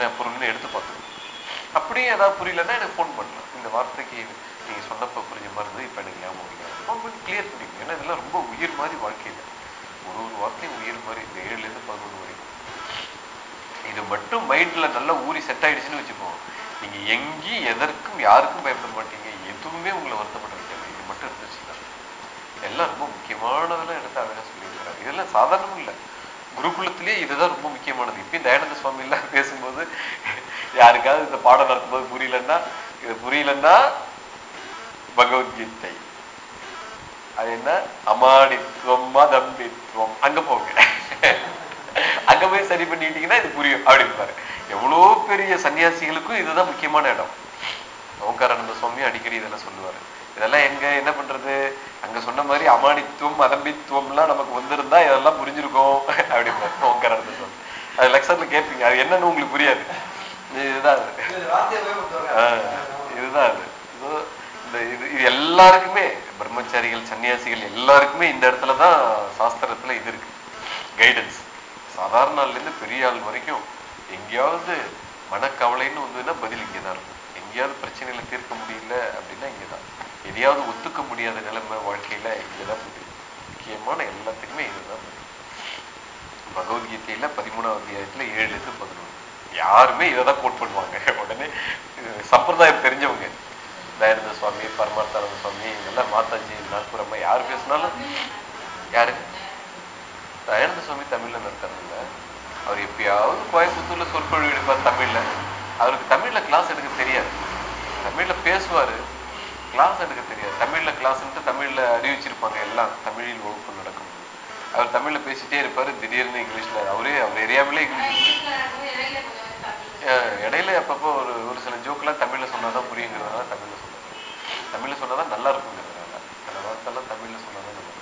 என்ன பொருள்னு எடுத்து பார்த்துக்கணும் அப்படியே ஏதாவது புரியலன்னா எனக்கு ஃபோன் பண்ணலாம் இந்த வார்த்தைக்கு நீங்கள் சொன்னப்போ புரிஞ்ச மாதிரி இருந்தது இப்போ எனக்கு ஞாபகம் இல்லை ஃபோன் பண்ணி கிளியர் பண்ணிக்கணும் ஏன்னா இதெல்லாம் ரொம்ப உயிர் மாதிரி வாழ்க்கையில். ஒரு ஒரு வார்த்தையும் உயிர் மாதிரி இந்த ஏழுலேருந்து பதினொன்று வரைக்கும். இது மட்டும் மைண்டில் நல்லா ஊறி செட் ஆகிடுச்சுன்னு வச்சுப்போம் நீங்கள் எங்கேயும் எதற்கும் யாருக்கும் பயப்பட மாட்டீங்க. எதுவுமே உங்களை வருத்தப்பட வைக்காது இது மட்டும் இருந்துச்சுன்னா. எல்லாம் ரொம்ப முக்கியமானதெல்லாம் எடுத்து அழகாக சொல்லியிருக்கிறாங்க இதெல்லாம் சாதாரணம் இல்லை. குருகுலத்திலேயே இதுதான் ரொம்ப முக்கியமானது. இப்போ தயானந்த சுவாமி எல்லாம் பேசும்போது யாருக்காவது இந்த பாடம் நடத்தும்போது புரியலன்னா இது புரியலன்னா பகவத்கீதை. அது என்ன? அமானித்துவம் மதம்பித்துவம் அங்க போங்க. அங்க போய் சரி பண்ணிட்டீங்கன்னா இது புரியும் அப்படிம்பாரு. எவ்வளோ பெரிய சன்னியாசிகளுக்கும் இதுதான் முக்கியமான இடம். ஓங்காரானந்த சுவாமி அடிக்கடி இதெல்லாம் சொல்லுவாரு. இதெல்லாம் எங்க என்ன பண்றது? அங்க சொன்ன மாதிரி அமானித்துவம் அதம்பித்துவம்லாம் நமக்கு வந்திருந்தா இதெல்லாம் புரிஞ்சிருக்கும். அப்படி ஓங்காரானந்த சுவாமி அது லெக்சர்ல கேட்பீங்க அது என்னன்னு உங்களுக்கு புரியாது. இதுதான் அது. ஆஹ் இதுதான் அது. இந்த இது இது எல்லாருக்குமே பிரம்மச்சாரிகள் சன்னியாசிகள் எல்லாருக்குமே இந்த இடத்துல தான் சாஸ்திரத்துல இது இருக்கு. கைடன்ஸ் சாதாரண ஆள்ல இருந்து பெரிய ஆள் வரைக்கும் எங்கேயாவது மனக்கவலைன்னு வந்ததுன்னா பதில் இங்கே தான் இருக்கும். எங்கேயாவது பிரச்சனைகளை தீர்க்க முடியல அப்படின்னா இங்கே தான் எதையாவது ஒத்துக்க முடியாத நிலைமை வாழ்க்கையில இதுதான் முடியும் முக்கியமான எல்லாத்துக்குமே இதுதான். பகவத்கீதையில பதிமூணாவது அத்தியாயத்துல ஏழுல பதினொன்று. யாருமே இதை தான் கோட் பண்ணுவாங்க. உடனே சம்பிரதாயம் தெரிஞ்சவங்க. தயானந்த சுவாமி பரமார்த்தானந்த சுவாமி இதெல்லாம் மாதாஜி நாக்புரம்மா யார் பேசினாலும்? யாரு? தயானந்த சுவாமி தமிழ்ல நடத்துறதில்ல அவர் எப்பயாவது கோயம்புத்தூர்ல சொற்பொழிவு எடுப்பார் தமிழ்ல. அவருக்கு தமிழ்ல கிளாஸ் எடுக்க தெரியாது. தமிழ்ல பேசுவாரு. கிளாஸ் எடுக்க தெரியாது. தமிழ்ல கிளாஸ்ன்ட்டு தமிழ்ல அறிவிச்சிருப்பாங்க எல்லாம். தமிழில் வகுப்பு நடக்கும். அவர் தமிழ்ல பேசிட்டே இருப்பாரு. திடீர்னு இங்கிலீஷ்ல அவரே அவர் எரியாமலே இங்கிலீஷ் இடையில அப்பப்போ ஒரு ஒரு சில ஜோக்கெல்லாம் தமிழ்ல சொன்னாதான் புரியுங்கிறதுனால தமிழ்ல சொன்னாங்க. தமிழ்ல சொன்னாதான் நல்லா இருக்குங்கிறதுனால அந்த வார்த்தைலாம் தமிழ்ல நல்லா இருக்கும்.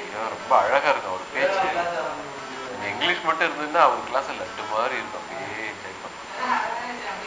ஐயோ ரொம்ப அழகா இருக்கும் அவர் பேச்சு. இங்கிலீஷ் மட்டும் இருந்ததுன்னா அவர் கிளாஸ் லட்டு மாதிரி இருக்கும்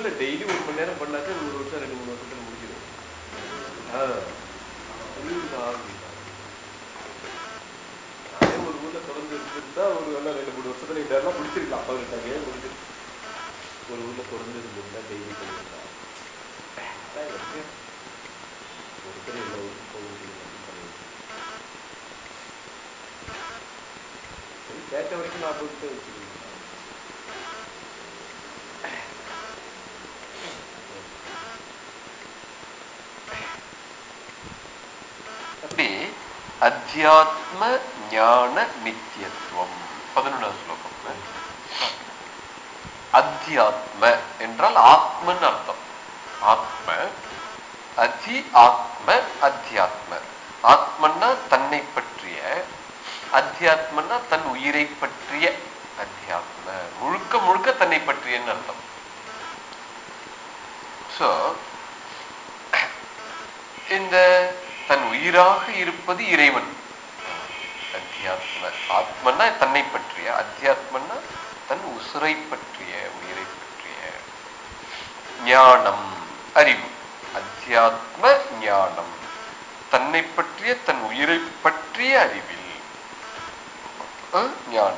இல்லை டெய்லி ஒரு மணி நேரம் பண்ணாக்க ஒரு வருஷம் ரெண்டு மூணு வருஷத்துல முடிஞ்சிடும். ஆ. அதே ஒரு ஊர்ல தொடர்ந்து இருந்திருந்தா ஒரு வேலை ரெண்டு மூணு வருஷத்துல இதெல்லாம் முடிச்சிருக்கலாம். பதினெட்டாங்க முடிஞ்சு. ஒரு ஊர்ல தொடர்ந்து இருந்திருந்தா டெய்லி பண்ணிருந்தா அதான் எப்படியோ ஒருத்தர் எல்லா ஊருக்கும் கேட்ட வரைக்கும் நான் போட்டு வச்சுருக்கேன் அப்படி அத்தியாத்ம ஞான நித்தியத்துவம் பதினொன்றாவது ஸ்லோகம் அத்தியாத்ம என்றால் ஆத்மன் அர்த்தம் ஆத்ம அதி ஆத்ம அத்தியாத்ம ஆத்மன்னா தன்னை பற்றிய அத்தியாத்மன்னா தன் உயிரை பற்றிய அத்தியாத்ம முழுக்க முழுக்க தன்னை பற்றியன்னு அர்த்தம் உயிராக இருப்பது இறைவன். அத்தியாத்ம ஆத்மன்னா தன்னை பற்றிய அத்தியாத்மன்னா தன் உசுரை பற்றிய உயிரை பற்றிய. ஞானம் அறிவு. அத்தியாத்ம ஞானம். தன்னை பற்றிய தன் உயிரை பற்றிய அறிவில். ஞான.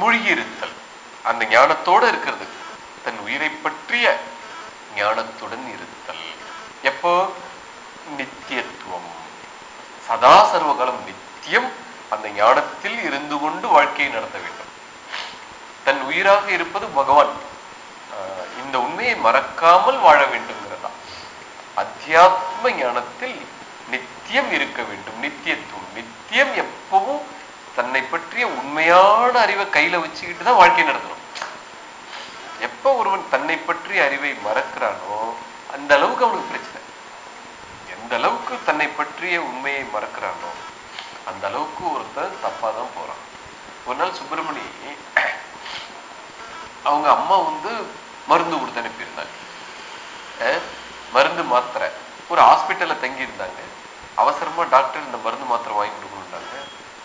மூழ்கியிருத்தல். அந்த ஞானத்தோட இருக்கிறது. தன் உயிரை பற்றிய ஞானத்துடன் இருத்தல். எப்போ? நித்தியத்துவம். சதா சர்வகலம் நித்தியம். அந்த ஞானத்தில் இருந்து கொண்டு வாழ்க்கையை நடத்த வேண்டும். தன் உயிராக இருப்பது பகவான். ஆஹ் இந்த உண்மையை மறக்காமல் வாழ வேண்டும்ங்கிறதா. அத்தியாத்ம ஞானத்தில் நித்தியம் இருக்க வேண்டும். நித்தியத்துவம். நித்தியம் எப்பவும் தன்னை பற்றிய உண்மையான அறிவை கையில வச்சுக்கிட்டு தான் வாழ்க்கை நடத்தணும். எப்ப ஒருவன் தன்னை பற்றிய அறிவை மறக்கிறானோ அந்த அளவுக்கு அவனுக்கு பிரச்சனை. எந்த அளவுக்கு தன்னை பற்றிய உண்மையை மறக்கிறானோ அந்த அளவுக்கு ஒருத்தர் தப்பா தான் போறான். ஒரு நாள் சுப்பிரமணி அவங்க அம்மா வந்து மருந்து கொடுத்து அனுப்பியிருந்தாங்க. மருந்து மாத்திரை. ஒரு ஹாஸ்பிட்டலில் தங்கி இருந்தாங்க அவசரமா டாக்டர் இந்த மருந்து மாத்திரை வாங்கி கொடுக்கணுன்றாங்க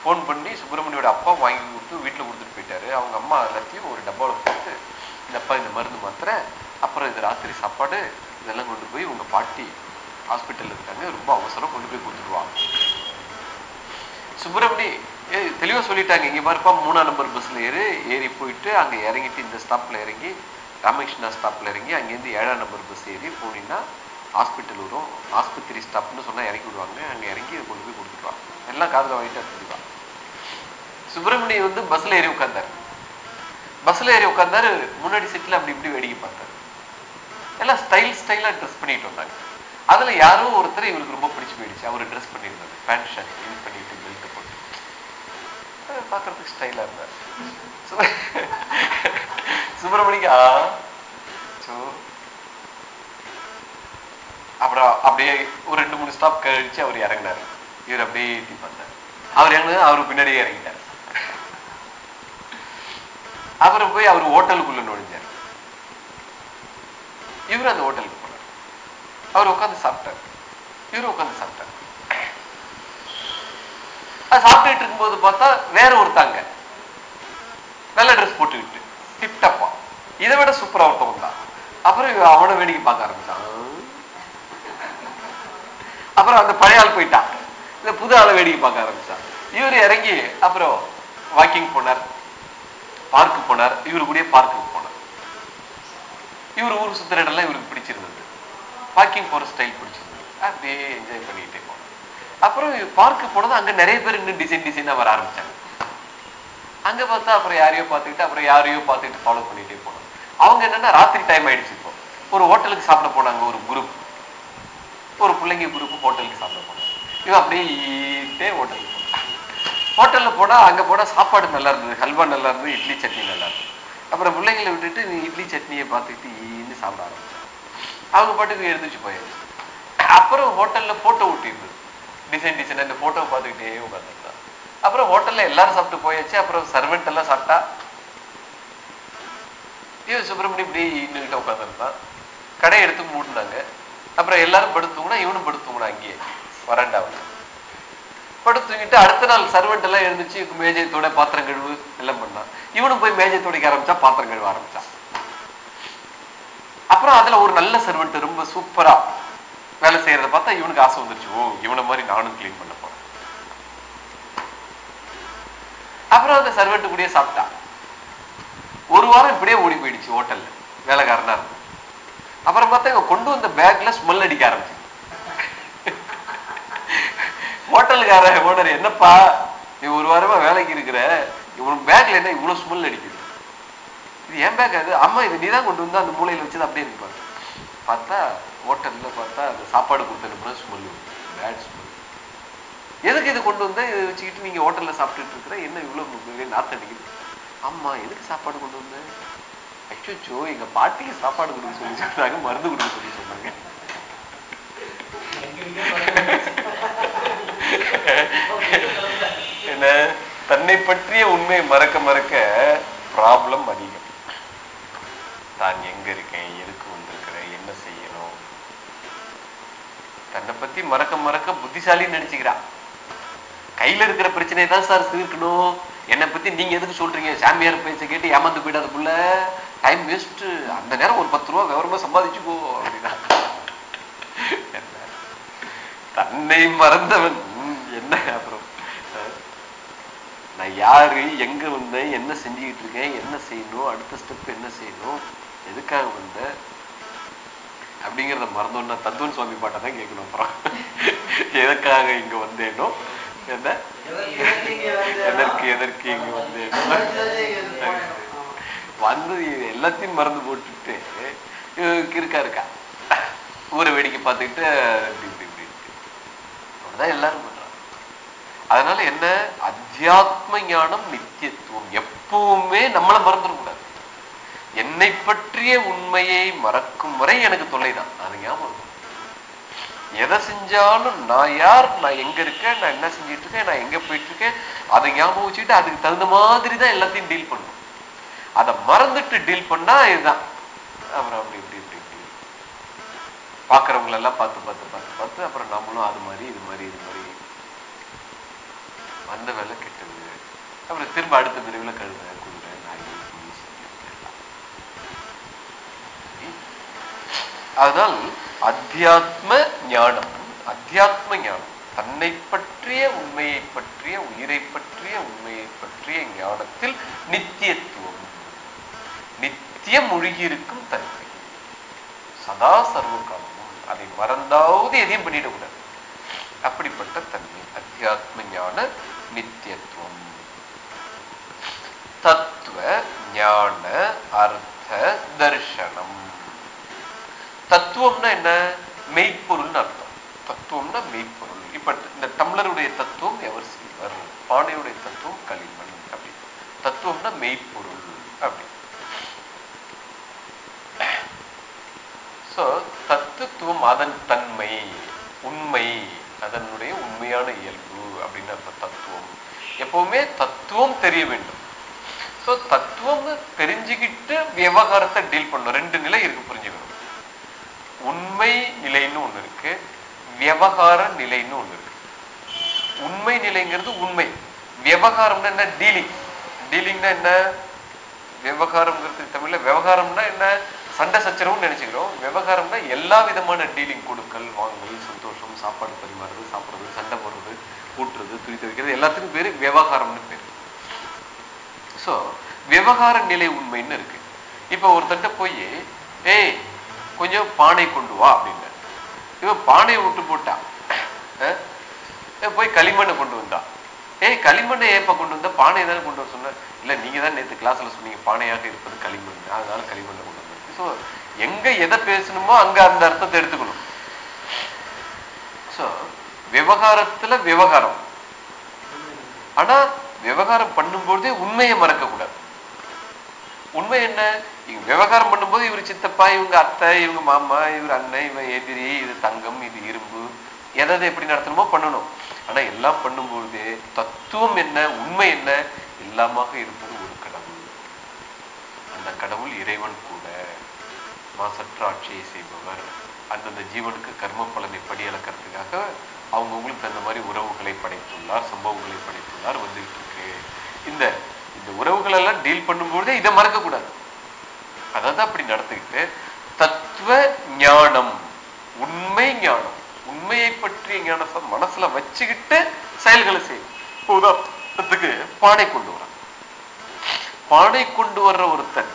ஃபோன் பண்ணி சுப்பிரமணியோட அப்பா வாங்கி கொடுத்து வீட்டில் கொடுத்துட்டு போயிட்டாரு. அவங்க அம்மா எல்லாத்தையும் ஒரு டப்பாவில் போட்டு இந்த அப்பா இந்த மருந்து மாத்திரை அப்புறம் இது ராத்திரி சாப்பாடு இதெல்லாம் கொண்டு போய் உங்க பாட்டி ஹாஸ்பிட்டலில் இருக்காங்க ரொம்ப அவசரம் கொண்டு போய் கொடுத்துருவாங்க. சுப்பிரமணி ஏ தெளிவாக சொல்லிட்டாங்க இங்கே பாருப்பா மூணாம் நம்பர் பஸ்ஸில் ஏறு ஏறி போயிட்டு அங்கே இறங்கிட்டு இந்த ஸ்டாப்பில் இறங்கி ராமகிருஷ்ணா ஸ்டாப்பில் இறங்கி அங்கேருந்து ஏழாம் நம்பர் பஸ் ஏறி போனீங்கன்னா ஹாஸ்பிட்டல் வரும். ஆஸ்பத்திரி ஸ்டாப்னு சொன்னால் இறக்கி விடுவாங்க. அங்கே இறங்கி கொண்டு போய் கொடுத்துருவாங்க. எல்லாம் காதில் வாங்கிட்டு தெளிவா சுப்பிரமணியம் வந்து பஸ்ஸில் ஏறி உட்காந்தார் பஸ்ஸில் ஏறி உட்காந்தாரு முன்னாடி சீட்டில் அப்படி இப்படி வேடிக்கை பார்த்தாரு. எல்லாம் ஸ்டைல் ஸ்டைலாக ட்ரெஸ் பண்ணிட்டு வந்தாங்க. அதுல யாரோ ஒருத்தர் இவருக்கு ரொம்ப பிடிச்சு போயிடுச்சு. அவர் ட்ரெஸ் பண்ணியிருந்தார். பேண்ட் ஷர்ட் இது பண்ணிட்டு பெல்ட் போட்டு. பார்க்கறதுக்கு ஸ்டைலா இருந்தார். சுப்பிரமணிக்கு? ஆ சோ. அப்புறம் அப்படியே ஒரு ரெண்டு மூணு ஸ்டாப் கழிச்சு அவர் இறங்கினார். இவர் அப்படியே எட்டி பார்த்தார் அவர் இறங்கினது அவர் பின்னாடியே இறங்கிட்டார். அப்புறம் போய் அவர் ஹோட்டலுக்குள்ள நுழைஞ்சார். இவர் அந்த ஹோட்டலுக்கு அவர் உட்காந்து சாப்பிட்டார். இவரு உட்காந்து சாப்பிட்டார். அது சாப்பிட்டுட்டு இருக்கும்போது பார்த்தா வேற ஒருத்தாங்க நல்ல ட்ரெஸ் போட்டுக்கிட்டு டிப்டப்பா இதை விட சூப்பரா ஒருத்தவங்க தான். அப்புறம் அவனை வேடிக்கை பார்க்க ஆரம்பிச்சான். அப்புறம் அந்த பழைய ஆள் போயிட்டான். இந்த புது ஆளை வேடிக்கை பார்க்க ஆரம்பிச்சான். இவர் இறங்கி அப்புறம் வாக்கிங் போனார். பார்க்கு போனார். இவரு கூட பார்க்குக்கு போனார். இவர் ஊர் சுத்துற இடம்லாம் இவருக்கு பிடிச்சிருந்தது. வாக்கிங் போகிற ஸ்டைல் பிடிச்சிருந்தது. அப்படியே என்ஜாய் பண்ணிகிட்டே போனோம். அப்புறம் பார்க்கு போனது அங்கே நிறைய பேர் இன்னும் டிசைன் டிசைனாக வர ஆரம்பிச்சாங்க. அங்கே பார்த்தா அப்புறம் யாரையோ பார்த்துக்கிட்டு அப்புறம் யாரையோ பார்த்துக்கிட்டு ஃபாலோ பண்ணிகிட்டே போனோம். அவங்க என்னென்னா ராத்திரி டைம் ஆயிடுச்சு இப்போ. ஒரு ஹோட்டலுக்கு சாப்பிட போனாங்க ஒரு குரூப் ஒரு பிள்ளைங்க குரூப் ஹோட்டலுக்கு சாப்பிட போனாங்க. இவன் அப்படியே ஈட்டே ஹோட்டலுக்கு போனான் ஹோட்டலில் போனால் அங்கே போனால் சாப்பாடு நல்லா இருந்தது. ஹல்வா நல்லா இருந்தது இட்லி சட்னி நல்லா இருந்தது. அப்புறம் பிள்ளைங்களை விட்டுட்டு இட்லி சட்னியை பார்த்துக்கிட்டு ஈன்னு சாப்பிட ஆரம்பிச்சு அவங்க பாட்டுக்கு எழுந்துச்சு போயிருச்சு அப்புறம் ஹோட்டல்ல போட்டோ ஒட்டியிருந்தது டிசைன் டிசைன் அந்த போட்டோவை பார்த்துக்கிட்டே உட்காந்துருந்தான் அப்புறம் ஹோட்டல்ல எல்லாரும் சாப்பிட்டு போயாச்சு அப்புறம் சர்வெண்ட் எல்லாம் சாப்பிட்டா. இவன் சுப்பிரமணியம் இப்படி நின்றுட்டு உட்காந்துருந்தான் கடையை எடுத்து மூடினாங்க. அப்புறம் எல்லாரும் படுத்துங்கன்னா இவனும் படுத்துங்கண்ணா அங்கேயே வராண்டாவில் படுத்துக்கிட்டு அடுத்த நாள் சர்வெண்ட் எல்லாம் எழுந்துச்சு மேஜைத்தோட பாத்திரம் கழுவு எல்லாம் பண்ணான். இவனும் போய் மேஜை துடைக்க ஆரம்பிச்சா பாத்திரம் கழுவ ஆரம்பிச்சான். அப்புறம் அதுல ஒரு நல்ல சர்வெண்ட் ரொம்ப சூப்பரா வேலை செய்யறத பார்த்தா இவனுக்கு ஆசை வந்துருச்சு. ஓ இவனை மாதிரி நானும் க்ளீன் பண்ண போறேன். அப்புறம் அந்த சர்வெண்ட் கூடயே சாப்பிட்டான். ஒரு வாரம் இப்படியே ஓடி போயிடுச்சு ஹோட்டல்ல வேலைக்காரனா இருக்கும் அப்புறம் பார்த்தா இவன் கொண்டு வந்த பேக்ல ஸ்மெல் அடிக்க ஆரம்பிச்சு ஹோட்டலுக்கார ஓனர் என்னப்பா நீ ஒரு வாரமா வேலைக்கு இருக்கிற இவனுக்கு பேக்ல என்ன இவ்வளவு ஸ்மெல் அடிக்குது? இது ஏன் பேக் அது. அம்மா இது நீ தான் கொண்டு வந்து அந்த மூலையில் வச்சது அப்படியே இருப்பாங்க பார்த்தா ஹோட்டல்ல பார்த்தா அந்த சாப்பாடு கொடுத்தனுப்புற ஸ்மெல் பேட் ஸ்மெல் எதுக்கு இது கொண்டு வந்தால் இதை வச்சுக்கிட்டு நீங்க ஹோட்டல்ல சாப்பிட்டுட்டு இருக்கிற என்ன இவ்வளோ நாத்தடிக்குது அம்மா எதுக்கு சாப்பாடு கொண்டு வந்த? அச்சோச்சோ எங்க பாட்டிக்கு சாப்பாடு கொடுக்க சொல்லி சொன்னாங்க மருந்து கொடுக்க சொல்லி சொன்னாங்க. என்ன? தன்னை பற்றிய உண்மையை மறக்க மறக்க ப்ராப்ளம் அதிகம் தான் எங்க இருக்கேன் எதுக்கு வந்திருக்கிறேன் என்ன செய்யணும்? தன்னை பத்தி மறக்க மறக்க புத்திசாலின்னு நினைச்சுக்கிறான் கையில இருக்கிற பிரச்சனையை தான் சார் தீர்க்கணும். என்னை பத்தி நீங்க எதுக்கு சொல்றீங்க? சாமியார் பேச்ச கேட்டு ஏமாந்து போயிடாதுக்குள்ள. டைம் வேஸ்ட் அந்த நேரம் ஒரு பத்து ரூபா விவரமா சம்பாதிச்சுக்கோ அப்படின்னா. என்ன? தன்னை மறந்தவன். என்ன அப்புறம்? நான் யாரு எங்க வந்தேன் என்ன செஞ்சுக்கிட்டு இருக்கேன் என்ன செய்யணும் அடுத்த ஸ்டெப் என்ன செய்யணும்? எதுக்காக வந்த? அப்படிங்கிறத மறந்தோன்னா தத்துவன் சுவாமி பாட்டை தான் கேட்கணும் அப்புறம். எதுக்காக இங்க வந்தேனோ? என்ன? எதற்கு எதற்கு இங்க வந்தேனோ? வந்து எல்லாத்தையும் மறந்து போட்டுட்டு இருக்கா இருக்கா? ஊரை வேடிக்கை பார்த்துக்கிட்டு இப்படி இப்படி இப்படி இருக்கு அப்படிதான் எல்லாரும் பண்றாங்க. அதனால என்ன? அத்தியாத்ம ஞானம் நித்தியத்துவம். எப்பவுமே நம்மளை மறந்துடக்கூடாது. என்னை பற்றிய உண்மையை மறக்கும் வரை எனக்கு தொல்லைதான். அது ஞாபகம் எதை செஞ்சாலும் நான் யார் நான் எங்க இருக்கேன் நான் என்ன செஞ்சுட்டு இருக்கேன் நான் எங்க போயிட்டு இருக்கேன் அதை ஞாபகம் வச்சுக்கிட்டு அதுக்கு தகுந்த மாதிரி தான் எல்லாத்தையும் டீல் பண்ணும். அதை மறந்துட்டு டீல் பண்ணா இதுதான். அப்புறம் அப்படி இப்படி இப்படி இப்படி. பார்க்குறவங்களெல்லாம் பார்த்து பார்த்து பார்த்து பார்த்து அப்புறம் நம்மளும் அது மாதிரி இது மாதிரி இது மாதிரி. வந்த வேலை கெட்டது. அப்புறம் திரும்ப அடுத்த பிரிவில் கழுத குதிரை நாய் புலி, சிங்கம் எல்லாம். சரி. அதனால் அத்தியாத்ம ஞானம் அத்தியாத்ம ஞானம் தன்னை பற்றிய உண்மையை பற்றிய உயிரை பற்றிய உண்மையை பற்றிய ஞானத்தில் நித்தியத்துவம். நித்தியம் மூழ்கியிருக்கும் தன்மை. சதா சர்வ காலமும் அதை மறந்தாவது எதையும் பண்ணிடக்கூடாது. அப்படிப்பட்ட தன்மை அத்தியாத்ம ஞான நித்தியத்துவம். தத்துவ ஞான அர்த்த தர்ஷனம் தத்துவம்னா என்ன? மெய்ப்பொருள்னு அர்த்தம். தத்துவம்னா மெய்ப்பொருள். இப்ப இந்த டம்ளருடைய தத்துவம் எவர் சில்வர் பானையுடைய தத்துவம் களிமண் அப்படி. தத்துவம்னா மெய்ப்பொருள் அப்படி. சோ தத்துவம் அதன் தன்மை உண்மை அதனுடைய உண்மையான இயல்பு அப்படின்னு அர்த்தம். தத்துவம். எப்பவுமே தத்துவம் தெரிய வேண்டும். சோ தத்துவம் தெரிஞ்சுக்கிட்டு விவகாரத்தை டீல் பண்ணும் ரெண்டு நிலை இருக்கு புரிஞ்சுக்கணும் உண்மை நிலைன்னு ஒண்ணு இருக்கு விவகார நிலைன்னு ஒண்ணு இருக்கு. உண்மை நிலைங்கிறது உண்மை. விவகாரம்னா என்ன? டீலிங் டீலிங்னா என்ன? விவகாரம்ங்கிறது தமிழ்ல விவகாரம்னா என்ன? சண்டை சச்சரவுன்னு நினைச்சுக்கிறோம். விவகாரம்னா எல்லா விதமான டீலிங் கொடுக்கல் வாங்கல் சந்தோஷம் சாப்பாடு பரிமாறுறது சாப்பிடுறது சண்டை போடுறது கூட்டுறது துணி துவைக்கிறது எல்லாத்துக்கும் பேரு விவகாரம்னு பேர். ஸோ விவகார நிலை உண்மைன்னு இருக்கு. இப்போ ஒருத்தன்ட்ட போய் ஏய் கொஞ்சம் பானை கொண்டு வா அப்படின்னு இவன் பானையை விட்டு போட்டான் போய் களிமண்ணை கொண்டு வந்தான் ஏய் களிமண்ணை ஏப்பா கொண்டு வந்தா? பானை தானே கொண்டு வர சொன்ன இல்ல நீங்க தான் நேற்று கிளாஸ்ல சொன்னீங்க பானையாக இருப்பது களிமண். அதனால களிமண்ணை கொண்டு வந்தேன். ஸோ எங்க எதை பேசணுமோ அங்க அந்த அர்த்தத்தை எடுத்துக்கணும். ஸோ விவகாரத்துல விவகாரம். ஆனா விவகாரம் பண்ணும்போதே உண்மையை மறக்க கூடாது உண்மை என்ன? இங்க விவகாரம் பண்ணும்போது இவர் சித்தப்பா இவங்க அத்தை இவங்க மாமா இவர் அண்ணன் இவன் எதிரி இது தங்கம் இது இரும்பு. எதை எப்படி நடத்தணுமோ பண்ணணும். ஆனா எல்லாம் பண்ணும்பொழுது தத்துவம் என்ன உண்மை என்ன எல்லாமாக இருப்பது ஒரு கடவுள். அந்த கடவுள் இறைவன் கூட மாசற்ற ஆட்சியை செய்பவர். அந்தந்த ஜீவனுக்கு கர்ம பலனை படி அளக்கிறதுக்காக அவங்கவுங்களுக்கு அந்த மாதிரி உறவுகளை படைத்துள்ளார் சம்பவங்களை படைத்துள்ளார் வந்துகிட்டு இருக்கு. இந்த இந்த உறவுகளெல்லாம் டீல் பண்ணும்பொழுதே இதை மறக்கக்கூடாது. அதாவது அப்படி நடத்திக்கிட்டு தத்துவ ஞானம் உண்மை ஞானம். உண்மையை பற்றிய ஞானத்தை மனசுல வச்சுக்கிட்டு செயல்களை செய்யும் இப்போ உதாரணத்துக்கு பானை கொண்டு வரான் பானை கொண்டு வர்ற ஒருத்தன்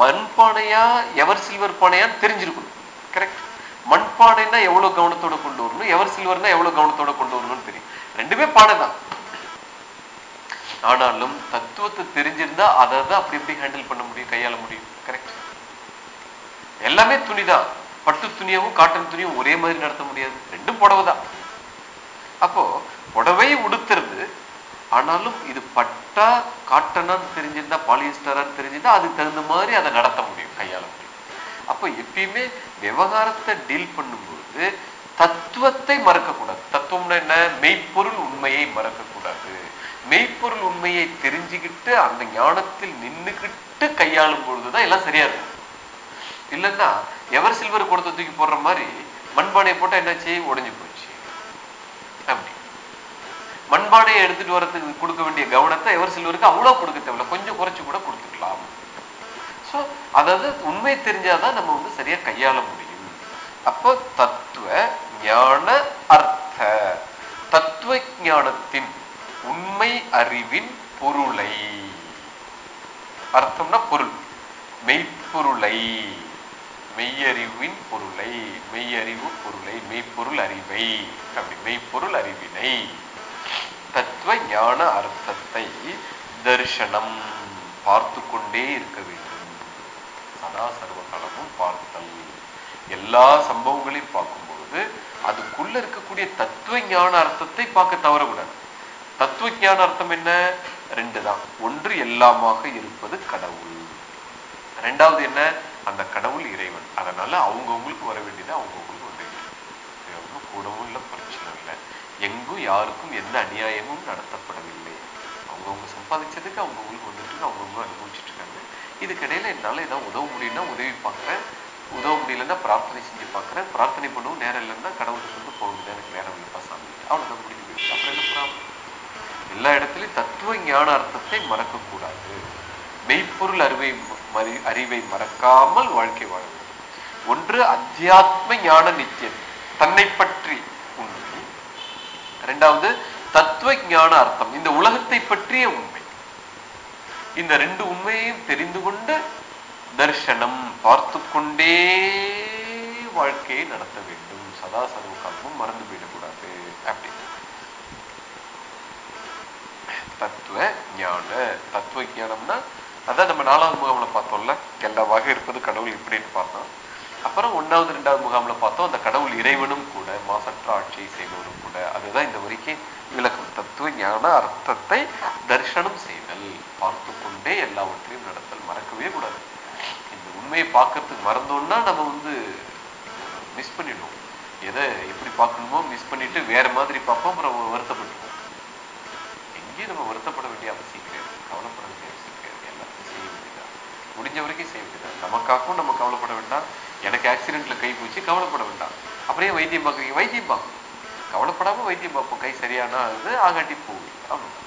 மண் பானையா எவர் சில்வர் பானையான்னு தெரிஞ்சிருக்கணும். கரெக்ட் மண் பானைன்னா எவ்வளவு கவனத்தோட கொண்டு வரணும் எவர் சில்வர்னா எவ்வளவு கவனத்தோட கொண்டு வரணும்னு தெரியும். ரெண்டுமே பானை தான் ஆனாலும் தத்துவத்தை தெரிஞ்சிருந்தா அதை தான் அப்படி எப்படி ஹேண்டில் பண்ண முடியும் கையாள முடியும். கரெக்ட் எல்லாமே துணிதான். பட்டு துணியாவும் காட்டன் துணியும் ஒரே மாதிரி நடத்த முடியாது. ரெண்டும் புடவை தான் அப்போ புடவை உடுத்துறது ஆனாலும் இது பட்டா காட்டனான்னு தெரிஞ்சிருந்தா பாலிஸ்டரான்னு தெரிஞ்சிருந்தா அதுக்கு தகுந்த மாதிரி அதை நடத்த முடியும் கையாள முடியும். அப்போ எப்பயுமே விவகாரத்தை டீல் பண்ணும்போது தத்துவத்தை மறக்கக்கூடாது. தத்துவம்னா என்ன? மெய்ப்பொருள் உண்மையை மறக்கக்கூடாது. மெய்ப்பொருள் உண்மையை தெரிஞ்சுக்கிட்டு அந்த ஞானத்தில் நின்னுக்கிட்டு கையாளும் பொழுதுதான் எல்லாம் சரியா இருக்கும். இல்லைன்னா எவர் சில்வர் கொடுத்த தூக்கி போடுற மாதிரி மண்பானையை போட்டா என்னாச்சு? உடைஞ்சு போச்சு. அப்படி. மண்பானையை எடுத்துட்டு வரதுக்கு கொடுக்க வேண்டிய கவனத்தை எவர் சில்வருக்கு அவ்வளோ கொடுக்க தேவையில்ல. கொஞ்சம் குறைச்சு கூட கொடுத்துக்கலாம். ஸோ அதாவது உண்மை தெரிஞ்சாதான் நம்ம வந்து சரியா கையாள முடியும். அப்போ தத்துவ ஞான அர்த்த. தத்துவ ஞானத்தின் உண்மை அறிவின் பொருளை. அர்த்தம்னா பொருள். மெய்ப்பொருளை மெய்யறிவின் பொருளை மெய்யறிவு பொருளை மெய்ப்பொருள் அறிவை. அப்படி மெய்ப்பொருள் அறிவினை. தத்துவ ஞான அர்த்தத்தை தரிசனம் பார்த்து கொண்டே இருக்க வேண்டும். சதா சர்வகாலமும் பார்த்தல். எல்லா சம்பவங்களையும் பார்க்கும்பொழுது அதுக்குள்ள இருக்கக்கூடிய தத்துவ ஞான அர்த்தத்தை பார்க்க தவறக்கூடாது. தத்துவ ஞான அர்த்தம் என்ன? ரெண்டு தான். ஒன்று எல்லாமாக இருப்பது கடவுள். ரெண்டாவது என்ன? அந்த கடவுள் இறைவன். அதனால அவங்கவுங்களுக்கு வர வேண்டியது அவங்கவுங்களுக்கு வந்து கூடவும் இல்லை பிரச்சனை இல்லை. எங்கும் யாருக்கும் எந்த அநியாயமும் நடத்தப்படவில்லை. அவங்கவுங்க சம்பாதிச்சதுக்கு அவங்கவுங்களுக்கு வந்துட்டு அவங்கவுங்க அனுபவிச்சுட்டு இருக்காங்க இதுக்கிடையில என்னால் ஏதாவது உதவ முடியும்னா உதவி பார்க்குறேன். உதவ முடியலன்னா பிரார்த்தனை செஞ்சு பார்க்குறேன். பிரார்த்தனை பண்ணவும் நேரம் இல்லைன்னா கடவுளுக்கு வந்து போக போகுது எனக்கு நேரம் இல்லைப்பா சாமி. அவ்வளோதான் முடிஞ்சு போயிடுச்சு அப்புறம் என்ன ப்ராப்ளம் எல்லா இடத்துலையும் தத்துவ ஞான அர்த்தத்தை மறக்கக்கூடாது. மெய்ப்பொருள் அறிவை மறி அறிவை மறக்காமல் வாழ்க்கை வாழ ஒன்று அத்தியாத்ம ஞான நித்தியம். தன்னை பற்றி உண்மை. ரெண்டாவது தத்துவ ஞான அர்த்தம். இந்த உலகத்தை பற்றிய உண்மை. இந்த ரெண்டு உண்மையையும் தெரிந்து கொண்டு தர்சனம் பார்த்து கொண்டே வாழ்க்கையை நடத்த வேண்டும். சதா சர்வ காலமும் மறந்து போயிடும் அப்படி தத்துவ ஞான தத்துவ ஞானம்னா அதான் நம்ம நாலாவது முகாமில் பார்த்தோம்ல. எல்லாவாக இருப்பது கடவுள் இப்படின்னு பார்த்தோம். அப்புறம் ஒன்றாவது ரெண்டாவது முகாமில் பார்த்தோம் அந்த கடவுள் இறைவனும் கூட மாசற்ற ஆட்சியை செய்பவரும் கூட. அதுதான் இந்த வரைக்கும் விளக்கம். தத்துவ ஞான அர்த்தத்தை தரிசனம் செய்தல். பார்த்து கொண்டே எல்லாவற்றையும் நடத்தல் மறக்கவே கூடாது. இந்த உண்மையை பார்க்கறதுக்கு மறந்தோம்னா நம்ம வந்து மிஸ் பண்ணிடுவோம். எதை எப்படி பார்க்கணுமோ மிஸ் பண்ணிட்டு வேற மாதிரி பார்ப்போம் அப்புறம் வருத்தப்பட்டுருவோம் எங்கேயும் நம்ம வருத்தப்பட வேண்டிய அவசியம் கிடையாது. கவலைப்பட வேண்டிய அவசியம் கிடையாது. எல்லாத்தையும் செய்ய வேண்டியதான் முடிஞ்ச வரைக்கும் செய்ய வேண்டியதான் நமக்காகவும் நம்ம கவலைப்பட வேண்டாம். எனக்கு ஆக்சிடென்ட்ல கை போச்சு கவலைப்பட வேண்டாம். அப்படியே வைத்தியம் பார்க்குறீங்க வைத்தியம் பார்க்கணும் கவலைப்படாம வைத்தியம் பார்ப்போம். கை சரியானா அது ஆகாட்டி போகுது அவ்வளவுதான்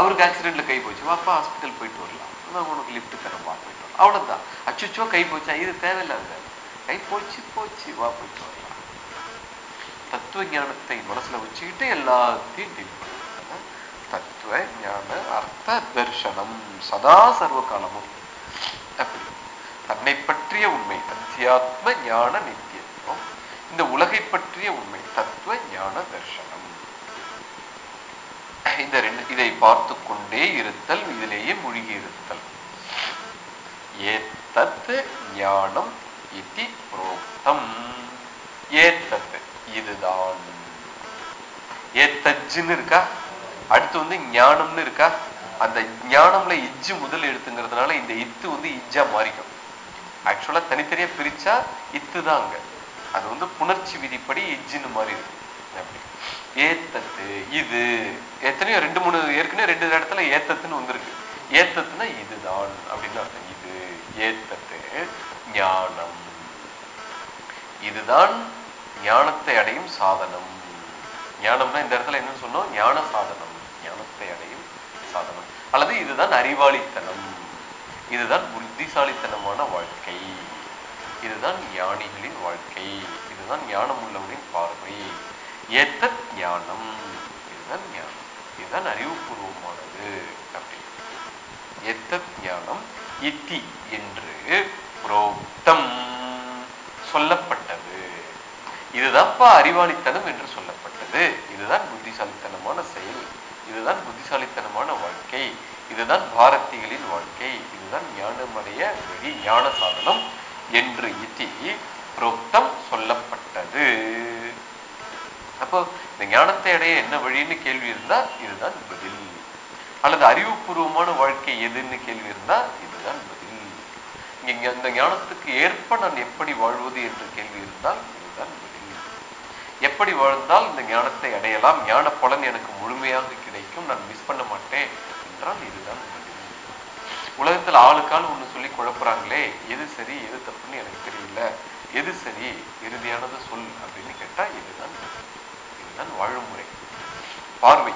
அவருக்கு ஆக்சிடென்ட்ல கை போச்சு வாப்பா ஹாஸ்பிட்டல் போயிட்டு வரலாம். நான் உனக்கு லிஃப்ட் தரேன் வா போயிட்டு வரலாம் அவ்வளவுதான். அச்சுச்சோ கை போச்சா இது தேவையில்லாத கை போச்சு போச்சு வா போயிட்டு வரலாம். தத்துவ ஞானத்தை மனசுல வச்சுக்கிட்டு எல்லாத்தையும் தத்துவ ஞான அர்த்த தர்சனம் சதா சர்வ காலமும் அப்படி தன்னை பற்றிய உண்மை அத்தியாத்ம ஞான நித்தியத்துவம். இந்த உலகை பற்றிய உண்மை தத்துவ ஞான தர்சனம். இந்த ரெண்டு இதை பார்த்து கொண்டே இருத்தல் இதிலேயே மூழ்கி இருத்தல். ஏத்தத் ஞானம் இதி புரோக்தம். ஏத்தத் இதுதான். ஏத்தஜ்ஜுன்னு இருக்கா? அடுத்து வந்து ஞானம்னு இருக்கா? அந்த ஞானம்ல இஜ்ஜு முதல் எடுத்துங்கிறதுனால இந்த இத்து வந்து இஜ்ஜா மாறிக்கும். ஆக்சுவலா தனித்தனியா பிரிச்சா இத்து தான் அங்க. அது வந்து புணர்ச்சி விதிப்படி இஜ்ஜுன்னு மாறி இருக்கு. அப்படி. ஏத்தத்து இது. எத்தனையோ ரெண்டு மூணு ஏற்கனவே ரெண்டு இடத்துல ஏத்தத்துன்னு வந்திருக்கு. ஏத்தத்துனா இதுதான் அப்படின்னு அர்த்தம். இது ஏத்தத்து ஞானம். இதுதான் ஞானத்தை அடையும் சாதனம். ஞானம்னா இந்த இடத்துல என்னன்னு சொன்னோம்? ஞான சாதனம். ஞானத்தை அடையும் சாதனம். அல்லது இதுதான் அறிவாளித்தனம். இதுதான் புத்திசாலித்தனமான வாழ்க்கை. இதுதான் ஞானிகளின் வாழ்க்கை. இதுதான் ஞானம் உள்ளவரின் பார்வை. ஏத்தத் ஞானம்? இதுதான் ஞானம். இதுதான் அறிவுபூர்வமானது. அப்படின்னு எத்த ஞானம்? இத்தி என்று புரோக்தம் சொல்லப்பட்டது. இதுதான்ப்பா அறிவாளித்தனம் என்று சொல்லப்பட்டது. இதுதான் புத்திசாலி இதுதான் புத்திசாலித்தனமான வாழ்க்கை. இதுதான் பாரதிகளின் வாழ்க்கை. இதுதான் ஞானமடைய வழி ஞான சாதனம் என்று இத்தி புரோக்தம் சொல்லப்பட்டது. அப்போ இந்த ஞானத்தை அடைய என்ன வழின்னு கேள்வி இருந்தா இதுதான் பதில். அல்லது அறிவுபூர்வமான வாழ்க்கை எதுன்னு கேள்வி இருந்தா இதுதான் பதில். இங்க இந்த ஞானத்துக்கு ஏற்ப நான் எப்படி வாழ்வது என்று கேள்வி இருந்தால் இதுதான் பதில். எப்படி வாழ்ந்தால் இந்த ஞானத்தை அடையலாம்? ஞான பலன் எனக்கு முழுமையாக கிடைக்கும். நான் மிஸ் பண்ண மாட்டேன் என்றால் இதுதான் உலகத்தில் உலகத்துல ஆளுக்கால் ஒண்ணு சொல்லி குழப்புறாங்களே எது சரி எது தப்புன்னு எனக்கு தெரியல. எது சரி இறுதியானது சொல் அப்படின்னு கேட்டா இதுதான் இதுதான் வாழும் முறை. பார்வை.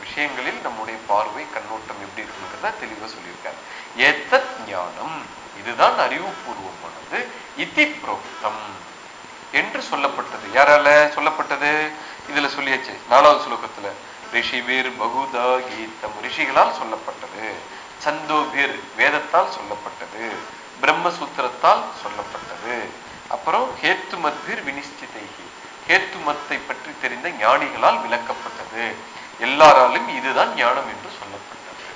விஷயங்களில் நம்முடைய பார்வை கண்ணோட்டம் எப்படி இருக்குங்கிறத தெளிவா சொல்லியிருக்காரு. எத்த ஞானம். இதுதான் அறிவுபூர்வமானது. இத்தி புரோக்தம் என்று சொல்லப்பட்டது. யாரால சொல்லப்பட்டது? இதுல சொல்லியாச்சு நாலாவது ஸ்லோகத்துல. ரிஷிபீர் பகுதா கீதம். ரிஷிகளால் சொல்லப்பட்டது. சந்தோபீர் வேதத்தால் சொல்லப்பட்டது. பிரம்மசூத்திரத்தால் சொல்லப்பட்டது. அப்புறம் ஹேத்துமத்பீர் வினிஷ்டிதைகி. ஹேத்துமத்தை பற்றி தெரிந்த ஞானிகளால் விளக்கப்பட்டது. எல்லாராலும் இதுதான் ஞானம் என்று சொல்லப்பட்டது.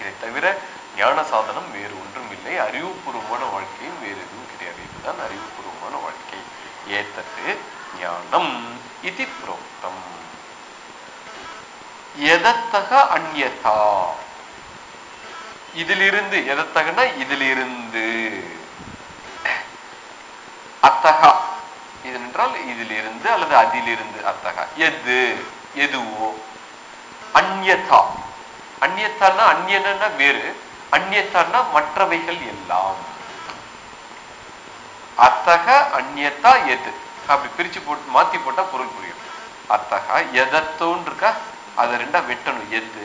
இதை தவிர ஞான சாதனம் வேறு ஒன்றும் இல்லை. அறிவுபூர்வமான வாழ்க்கையும் வேறு எதுவும் கிடையாது. இதுதான் அறிவுபூர்வமான வாழ்க்கை. ஏத்தது ஞானம். இது புரோக்தம். எதத்தக அந்யதா? இதிலிருந்து எதத்தகனா இதிலிருந்து. அத்தகா. இது என்றால் இதிலிருந்து அல்லது அதிலிருந்து அத்தகா. எது? எதுவோ. அந்யதா. அந்நியத்தான்னா அந்நியனா வேறு. அந்நியத்தான்னா மற்றவைகள் எல்லாம். அத்தக அந்நியத்தா எது? அப்படி பிரிச்சு போட்டு மாத்தி போட்டா பொருள் புரியும். அத்தகா எதத்தோன்னு இருக்கா அதை ரெண்டா வெட்டணும் எது?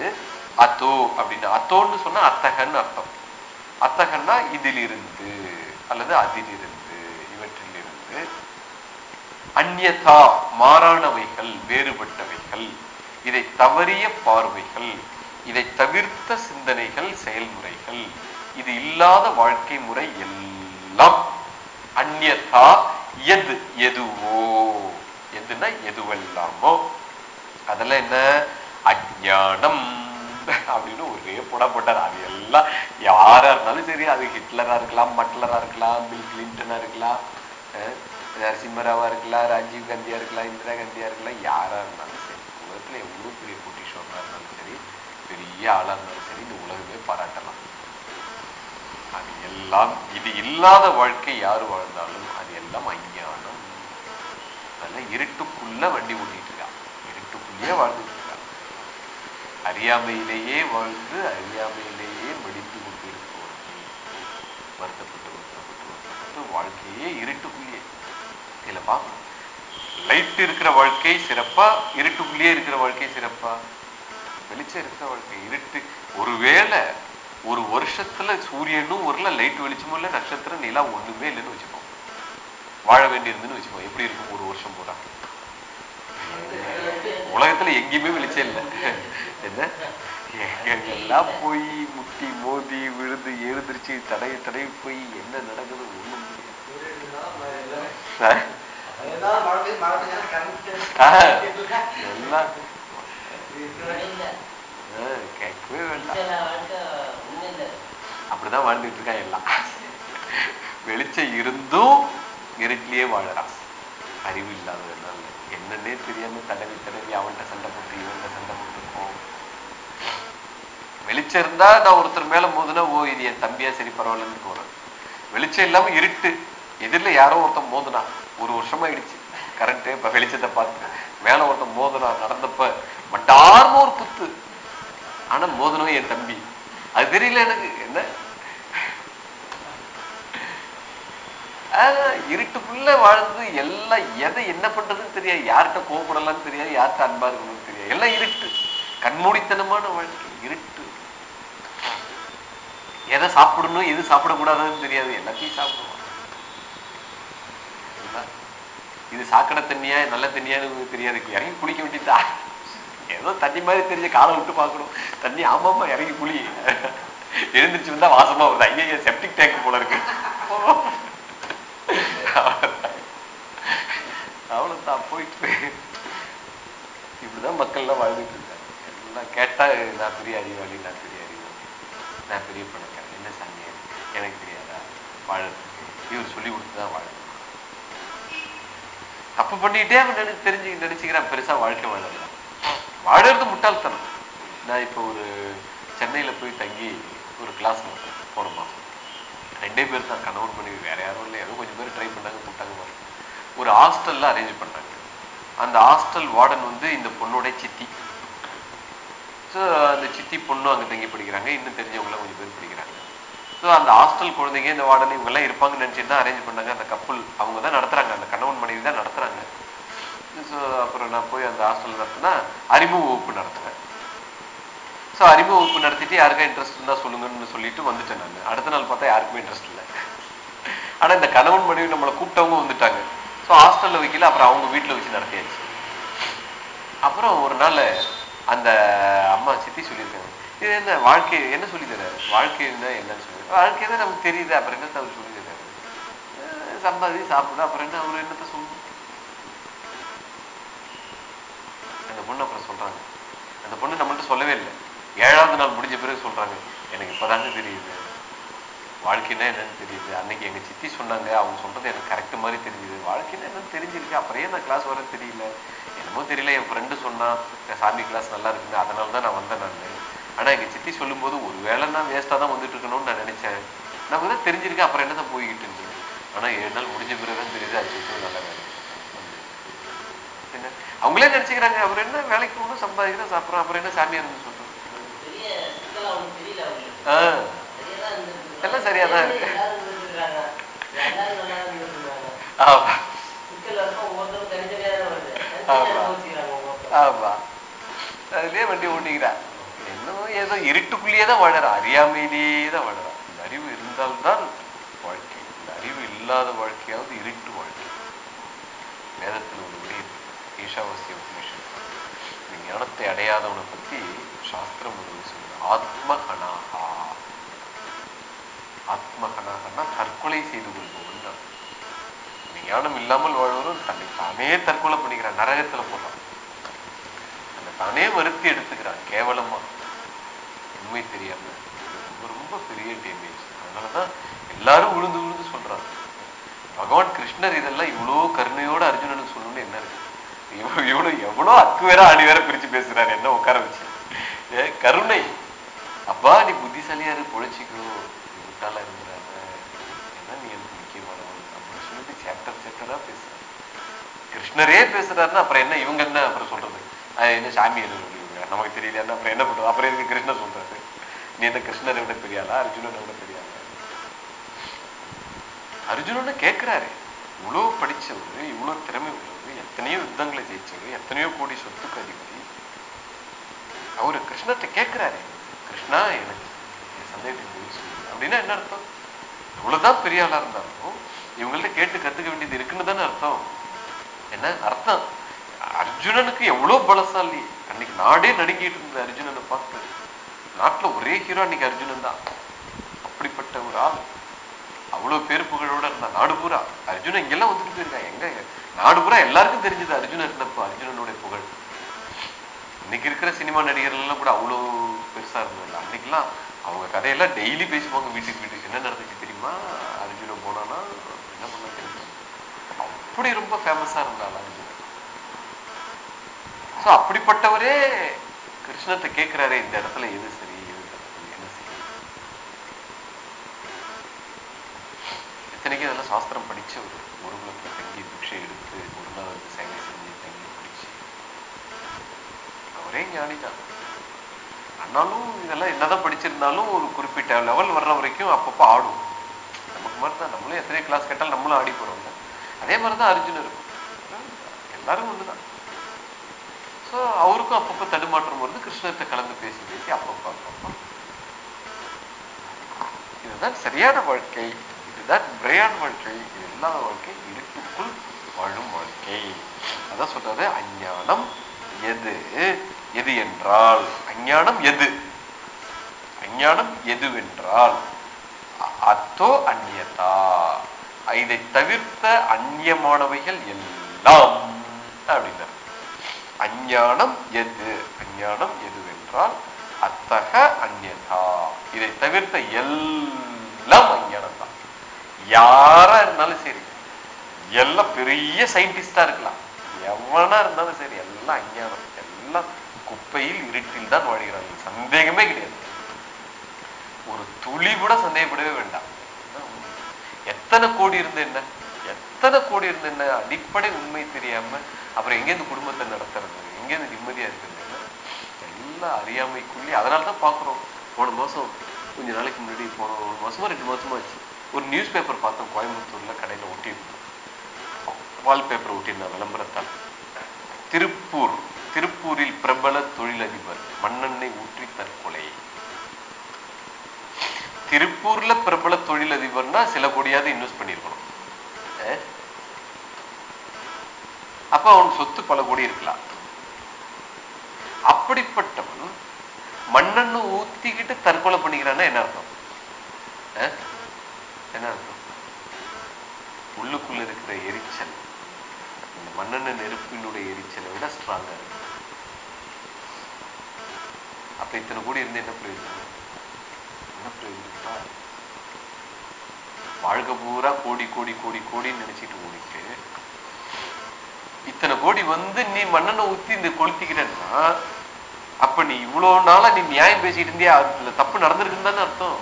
அத்தோ அப்படின்னு அத்தோன்னு சொன்னா அத்தகன்னு அர்த்தம். அத்தகன்னா இதிலிருந்து அல்லது அதிலிருந்து இவற்றிலிருந்து. அந்நியதா மாறானவைகள் வேறுபட்டவைகள் இதை தவறிய பார்வைகள் இதை தவிர்த்த சிந்தனைகள் செயல்முறைகள் இது இல்லாத வாழ்க்கை முறை எல்லாம். அந்யதா எது எதுவோ எதுனா எதுவெல்லாமோ. அதெல்லாம் என்ன? அஜானம் அப்படின்னு ஒரே புடா போட்டார். அது எல்லாம் யாரா இருந்தாலும் சரி அது ஹிட்லரா இருக்கலாம் மட்லரா இருக்கலாம் பில் கிளின்டனா இருக்கலாம் நரசிம்மராவா இருக்கலாம் ராஜீவ் காந்தியா இருக்கலாம் இந்திரா காந்தியா இருக்கலாம் யாரா இருந்தாலும் சரி உலகத்துல எவ்வளவு பெரிய கோட்டீஸ்வரனா இருந்தாலும் சரி பெரிய ஆளா இருந்தாலும் சரி இந்த உலகமே பாராட்டலாம். அது எல்லாம் இது இல்லாத வாழ்க்கை யாரு வாழ்ந்தாலும் அது எல்லாம் அஞ்ஞானம். அதெல்லாம் இருட்டுக்குள்ள வண்டி ஓட்டிட்டு இருக்கா. இருட்டுக்குள்ளேயே வாழ்ந்துட்டு அறியாமையிலேயே வாழ்ந்து அறியாமையிலேயே மடித்து கொண்டிருப்பவர்கள் வருத்தப்பட்டு வருத்தப்பட்டு வருத்தப்பட்டு வாழ்க்கையே இருட்டுக்குள்ளேயே இதில் பார்க்கணும் லைட் இருக்கிற வாழ்க்கை சிறப்பா இருட்டுக்குள்ளேயே இருக்கிற வாழ்க்கை சிறப்பா? வெளிச்சம் இருக்கிற வாழ்க்கை இருட்டு. ஒருவேளை ஒரு வருஷத்துல சூரியனும் வரல லைட் வெளிச்சமும் இல்லை நட்சத்திரம் நிலா ஒண்ணுமே இல்லைன்னு வச்சுப்போம் வாழ வேண்டியிருந்துன்னு வச்சுப்போம் எப்படி இருக்கும் ஒரு வருஷம் போல உலகத்துல எங்கேயுமே வெளிச்சம் இல்லை. என்ன? எங்கெல்லாம் போய் முட்டி மோதி விழுந்து எழுந்திருச்சு தடைய தடவி போய் என்ன நடக்குது ஒண்ணும் எல்லாம் கேட்கவே வேண்டாம். அப்படிதான் வாழ்ந்துட்டு இருக்கான் எல்லாம். வெளிச்சம் இருந்தும் இருட்டிலேயே வாழறான். அறிவு இல்லாததுனால. என்னன்னே தெரியாம தடவி தடவி அவன்கிட்ட சண்டை போட்டு வெளிச்சம் இருந்தா நான் ஒருத்தர் மேல மோதுனா ஓ இது என் தம்பியா? சரி பரவாயில்லன்னு போறேன் வெளிச்சம் இல்லாம இருட்டு. எதிரில் யாரோ ஒருத்தன் மோதுனா ஒரு வருஷமா ஆயிடுச்சு கரண்ட் இப்ப வெளிச்சத்தை பார்த்து. மேல ஒருத்தன் மோதுனா நடந்தப்ப மட்டார்னு ஒரு குத்து. ஆனா மோதனும் என் தம்பி. அது தெரியல எனக்கு. என்ன? ஆஹ் இருட்டுக்குள்ள வாழ்ந்து எல்லாம் எதை என்ன பண்றதுன்னு தெரியாது. யார்கிட்ட கோவப்படலாம்னு தெரியாது. யார்கிட்ட அன்பா இருக்கணும்னு தெரியாது. எல்லாம் இருட்டு. கண்மூடித்தனமான வாழ்க்கை. இருட்டு. எதை சாப்பிடணும் எது சாப்பிடக்கூடாதுன்னு தெரியாது. எல்லாத்தையும் சாப்பிடுவோம். இது சாக்கடை தண்ணியா நல்ல தண்ணியான்னு தெரியாது. இறங்கி குளிக்க வேண்டியதா? ஏதோ தண்ணி மாதிரி தெரிஞ்ச காலை விட்டு பார்க்கணும். தண்ணி ஆமாமா இறங்கி குளி. எழுந்திரிச்சு வந்தா வாசமா வருது. ஐயா செப்டிக் டேங்க் போல இருக்கு. அவ்வளவுதான் போயிட்டு. இப்படிதான் மக்கள்லாம் வாழ்ந்துட்டு இருக்காங்க. எல்லாம் கேட்டா நான் பெரிய அறிவாளி நான் பெரிய அறிவாளி. நான் பெரிய பணம் எனக்கு தெரியாதா? வாழறதுக்கு. இவர் சொல்லி கொடுத்து தான் வாழணும். தப்பு பண்ணிட்டே அவன் நினைச்சு தெரிஞ்சு நினைச்சுக்கிறான் பெருசா வாழ்க்கை வாழலாம் வாழறது முட்டாள்தனம். நான் இப்போ ஒரு சென்னையில் போய் தங்கி ஒரு கிளாஸ் போன மாதம் ரெண்டே பேர் தான். கணவன் பண்ணி வேற யாரும் இல்லை. ஏதோ கொஞ்சம் பேர் ட்ரை பண்ணாங்க போட்டாங்க பாருங்க. ஒரு ஹாஸ்டல்ல அரேஞ்ச் பண்ணாங்க. அந்த ஹாஸ்டல் வார்டன் வந்து இந்த பொண்ணோட சித்தி. ஸோ அந்த சித்தி பொண்ணும் அங்கே தங்கி படிக்கிறாங்க. இன்னும் தெரிஞ்சவங்களாம் கொஞ்சம் பேர் படிக்கிறாங்க. ஸோ அந்த ஹாஸ்டல் குழந்தைங்க இந்த வார்டன் இவங்கெல்லாம் இருப்பாங்கன்னு நினச்சிட்டு தான் அரேஞ்ச் பண்ணாங்க. அந்த கப்பல் அவங்க தான் நடத்துறாங்க. அந்த கணவன் மனைவி தான் நடத்துகிறாங்க ஸோ அப்புறம் நான் போய் அந்த ஹாஸ்டல் நடத்தினா அறிமுக வகுப்பு நடத்துகிறேன் ஸோ அறிமுக வகுப்பு நடத்திட்டு யாருக்கா இன்ட்ரெஸ்ட் இருந்தால் சொல்லுங்கன்னு சொல்லிட்டு வந்துட்டேன் நான். அடுத்த நாள் பார்த்தா யாருக்குமே இன்ட்ரெஸ்ட் இல்லை. ஆனால் இந்த கணவன் மனைவி நம்மளை கூப்பிட்டவங்க வந்துட்டாங்க. ஸோ ஹாஸ்டலில் வைக்கல அப்புறம் அவங்க வீட்டில் வச்சு நடத்தியாச்சு. அப்புறம் ஒரு நாள் அந்த அம்மா சித்தி சொல்லியிருக்காங்க. இது என்ன வாழ்க்கை என்ன சொல்லி தர வாழ்க்கை என்ன என்னன்னு சொல்லி வாழ்க்கை தான் நமக்கு தெரியுது அப்புறம் என்ன அவர் சொல்லிடுறாரு சம்பாதி சாப்பிடும் அப்புறம் என்ன அவர் என்னத்தை சொல்லணும் அந்த பொண்ணு அப்புறம் சொல்றாங்க. அந்த பொண்ணு நம்மள்ட்ட சொல்லவே இல்லை. ஏழாவது நாள் முடிஞ்ச பிறகு சொல்றாங்க. எனக்கு இப்பதாங்க தெரியுது. வாழ்க்கைன்னா என்னன்னு தெரியுது. அன்னைக்கு எங்க சித்தி சொன்னாங்க. அவங்க சொல்றது எனக்கு கரெக்ட் மாதிரி தெரிஞ்சுது. வாழ்க்கைன்னா என்னன்னு தெரிஞ்சிருக்கு. அப்புறம் ஏன் நான் கிளாஸ் வர தெரியல. என்னமோ தெரியல. என் ஃப்ரெண்டு சொன்னா சாமி கிளாஸ் நல்லா இருக்குன்னு. அதனால தான் நான் வந்தேன் நான். ஆனா எங்க சித்தி சொல்லும்போது ஒரு வேளை நான் வேஸ்டா தான் வந்துட்டு இருக்கணும்னு நான் நினைச்சேன் நமக்கு தான் தெரிஞ்சிருக்கு அப்புறம் என்ன தான் போய்கிட்டு இருக்கு ஆனா ஏழு நாள் முடிஞ்ச பிறகு தான் தெரியுது அது நல்ல வேலை என்ன அவங்களே நினைச்சுக்கிறாங்க அப்புறம் என்ன வேலைக்கு போகணும் சம்பாதிக்கிறோம் சாப்பிட்றோம் அப்புறம் என்ன சாமியார் சொல்றோம் பெரிய சிக்கலா ஒண்ணும் தெரியல அவங்களுக்கு. ஆ. எல்லாம் இருக்கு. ஆமா தனித்தனியா தான் வருது. ஆமா. ஒவ்வொருத்தரும். ஆமா அதுலயே வண்டி ஓட்டிக்கிறா என்னமோ ஏதோ இருட்டுக்குள்ளேயே தான் வாழறா அறியாமையிலேயே தான் வாழறா. இந்த அறிவு இருந்தால்தான் வாழ்க்கை. இந்த அறிவு இல்லாத வாழ்க்கையாவது இருட்டு வாழ்க்கை. வேதத்தில் ஒரு வழி இருக்கு ஈஷாவாசிய உபநிஷம் இந்த ஞானத்தை அடையாதவனை பத்தி சாஸ்திரம் ஒரு சொல்லுது. ஆத்மகனாகா ஆத்மகனாகனா தற்கொலை செய்து கொள்பவன் அர்த்தம். ஞானம் இல்லாமல் வாழ்வரும் தன்னை தானே தற்கொலை பண்ணிக்கிறான் நரகத்துல போறான். தன்னை தானே வருத்தி எடுத்துக்கிறான் கேவலமா. உண்மை தெரியாம ரொம்ப பெரிய டேமேஜ் அதனாலதான் எல்லாரும் விழுந்து விழுந்து சொல்றாங்க. பகவான் கிருஷ்ணர் இதெல்லாம் இவ்வளோ கருணையோட அர்ஜுனனுக்கு சொல்லணும்னு என்ன இருக்கு? இவ்வளோ இவ்வளோ எவ்வளோ அக்கு வேற ஆணி வேற பிரிச்சு பேசுறாரு என்ன உட்கார வச்சு? ஏ கருணை. அப்பா நீ புத்திசாலியா இரு பொழைச்சிக்கணும் நீ முட்டாளா இருந்துடாத ஏன்னா நீ எனக்கு முக்கியமானவன் அப்படின்னு சொல்லிட்டு சேப்டர் சாப்டரா பேசுறாரு. கிருஷ்ணரே பேசுறாருன்னா அப்புறம் என்ன இவங்க என்ன அப்புறம் சொல்றது? என்ன சாமி என்ன நமக்கு தெரியலையா அப்புறம் என்ன பண்றது? அப்புறம் எதுக்கு கிருஷ்ணர் சொல்றாரு? நீ என்ன கிருஷ்ணரை விட பெரியாளா அர்ஜுனனை விட பெரியாளா? அர்ஜுனனை கேட்கிறாரு இவ்வளோ படிச்சவரு இவ்வளோ திறமை உள்ளவர் எத்தனையோ யுத்தங்களை ஜெயிச்சவர் எத்தனையோ கோடி சொத்துக்கு அதிபதி அவரு கிருஷ்ணர்கிட்ட கேட்கிறாரு கிருஷ்ணா எனக்கு சந்தேகத்தை சந்தேகத்துக்கு அப்படின்னா என்ன அர்த்தம்? எவ்வளவுதான் பெரிய ஆளா இருந்தாலும் இவங்கள்ட்ட கேட்டு கத்துக்க வேண்டியது இருக்குன்னு தானே அர்த்தம். என்ன அர்த்தம்? அர்ஜுனனுக்கு எவ்வளவு பலசாலி. அன்னைக்கு நாடே நடுங்கிட்டு இருந்த அர்ஜுனனை பார்த்து. நாட்டுல ஒரே ஹீரோ அன்னைக்கு அர்ஜுனன் தான். அப்படிப்பட்ட ஒரு ஆள். அவ்வளவு பேர் புகழோட இருந்தா நாடு பூரா அர்ஜுனன் இங்கெல்லாம் வந்துட்டு போயிருக்கான். எங்க? நாடு பூரா எல்லாருக்கும் தெரிஞ்சது அர்ஜுனன் இருந்தப்போ அர்ஜுனனுடைய புகழ். இன்னைக்கு இருக்கிற சினிமா நடிகர்கள்லாம் கூட அவ்வளோ பெருசா இருந்ததில்ல அன்னைக்கெல்லாம் அவங்க கதையெல்லாம் டெய்லி பேசுவாங்க வீட்டுக்கு வீட்டுக்கு. என்ன நடந்துச்சு தெரியுமா? அர்ஜுனன் போனானா? என்ன பண்ண தெரியும் அப்படி ரொம்ப ஃபேமஸா இருந்தாள் அர்ஜுனன் ஸோ அப்படிப்பட்டவரே கிருஷ்ணத்தை கேட்கிறாரே இந்த இடத்துல எது சரி எது தப்பு என்ன சரி இத்தனைக்கும் அதெல்லாம் சாஸ்திரம் படித்த ஒரு குருகுலத்தில் தங்கி பிக்ஷை எடுத்து குருநாதருக்கு சேவை செஞ்சு தங்கி படிச்சு அவரே ஞானிதான். ஆனாலும் இதெல்லாம் என்னதான் படிச்சிருந்தாலும் ஒரு குறிப்பிட்ட லெவல் வர்ற வரைக்கும் அப்பப்போ ஆடும். நமக்கு மாதிரி தான் நம்மளும் எத்தனை கிளாஸ் கேட்டாலும் நம்மளும் ஆடி போறோம்ல. அதே மாதிரி தான் அர்ஜுனருக்கும் எல்லாரும் ஒண்ணுதான். ஸோ அவருக்கும் அப்பப்போ தடுமாற்றம் வருது. கிருஷ்ணத்தை கலந்து பேசி பேசி அப்பப்போ அப்பப்போ. இதுதான் சரியான வாழ்க்கை. இதுதான் பிரையான வாழ்க்கை இது இல்லாத வாழ்க்கை இருட்டுக்குள் வாழும் வாழ்க்கை. அதான் சொல்றாரு அஞ்ஞானம் எது? எது என்றால். அஞ்ஞானம் எது? அஞ்ஞானம் எதுவென்றால் அத்தோ அந்நியதா. இதை தவிர்த்த அந்நியமானவைகள் எல்லாம் அப்படின்னார். அஞ்ஞானம் எது? அஞ்ஞானம் எதுவென்றால் அத்தக அந்நியதா. இதை தவிர்த்த எல்லாம் அஞ்ஞானம் தான் யாரா இருந்தாலும் சரி. எல்லாம் பெரிய சயின்டிஸ்டா இருக்கலாம். எவனா இருந்தாலும் சரி எல்லாம் அஞ்ஞானம். எல்லாம் குப்பையில் இருட்டில் தான் வாழ்கிறார்கள். சந்தேகமே கிடையாது. ஒரு துளி கூட சந்தேகப்படவே வேண்டாம். எத்தனை கோடி இருந்து என்ன? எத்தனை கோடி இருந்து என்ன? அடிப்படை உண்மை தெரியாம அப்புறம் எங்கேருந்து குடும்பத்தை நடத்துறது? எங்கேருந்து நிம்மதியா இருக்கிறது? எல்லாம் அறியாமைக்குள்ளே. அதனால தான் பார்க்குறோம். போன மாதம் கொஞ்ச நாளைக்கு முன்னாடி போன ஒரு மாசமா ரெண்டு மாசமா ஆச்சு. ஒரு நியூஸ் பேப்பர் பார்த்தோம் கோயம்புத்தூர்ல கடையில் ஒட்டியிருந்தோம் வால்பேப்பர் ஒட்டியிருந்தேன் விளம்பரத்தால். திருப்பூர் திருப்பூரில் பிரபல தொழிலதிபர் மண்ணெண்ணை ஊற்றி தற்கொலை. திருப்பூர்ல பிரபல தொழிலதிபர்னா சில கோடியாவது இன்வெஸ்ட் பண்ணியிருக்கணும். அஹ்? அப்ப அவன் சொத்து பல கோடி இருக்கலாம். அப்படிப்பட்டவன் மண்ணெண்ணு ஊத்திக்கிட்டு தற்கொலை பண்ணிக்கிறான்னா என்ன அர்த்தம்? அஹ்? என்ன அர்த்தம் உள்ளுக்குள்ள இருக்கிற எரிச்சல் இந்த மண்ணெண்ணெய் நெருப்பினுடைய எரிச்சலை விட ஸ்ட்ராங்கா இருக்கு. அப்ப இத்தனை கோடி இருந்து என்ன பிரயோஜனம்? என்ன பிரயோஜனப்பா வாழ்க்கை பூரா கோடி கோடி கோடி கோடின்னு நினைச்சிட்டு ஓடிட்டு இத்தனை கோடி வந்து நீ மண்ணெண்ணை ஊத்தி இந்த கொளுத்திக்கிறன்னா அப்ப நீ இவ்வளவு நாளா நீ நியாயம் பேசிட்டு இருந்தியா? அதுல தப்பு நடந்திருக்குன்னு தானே அர்த்தம்.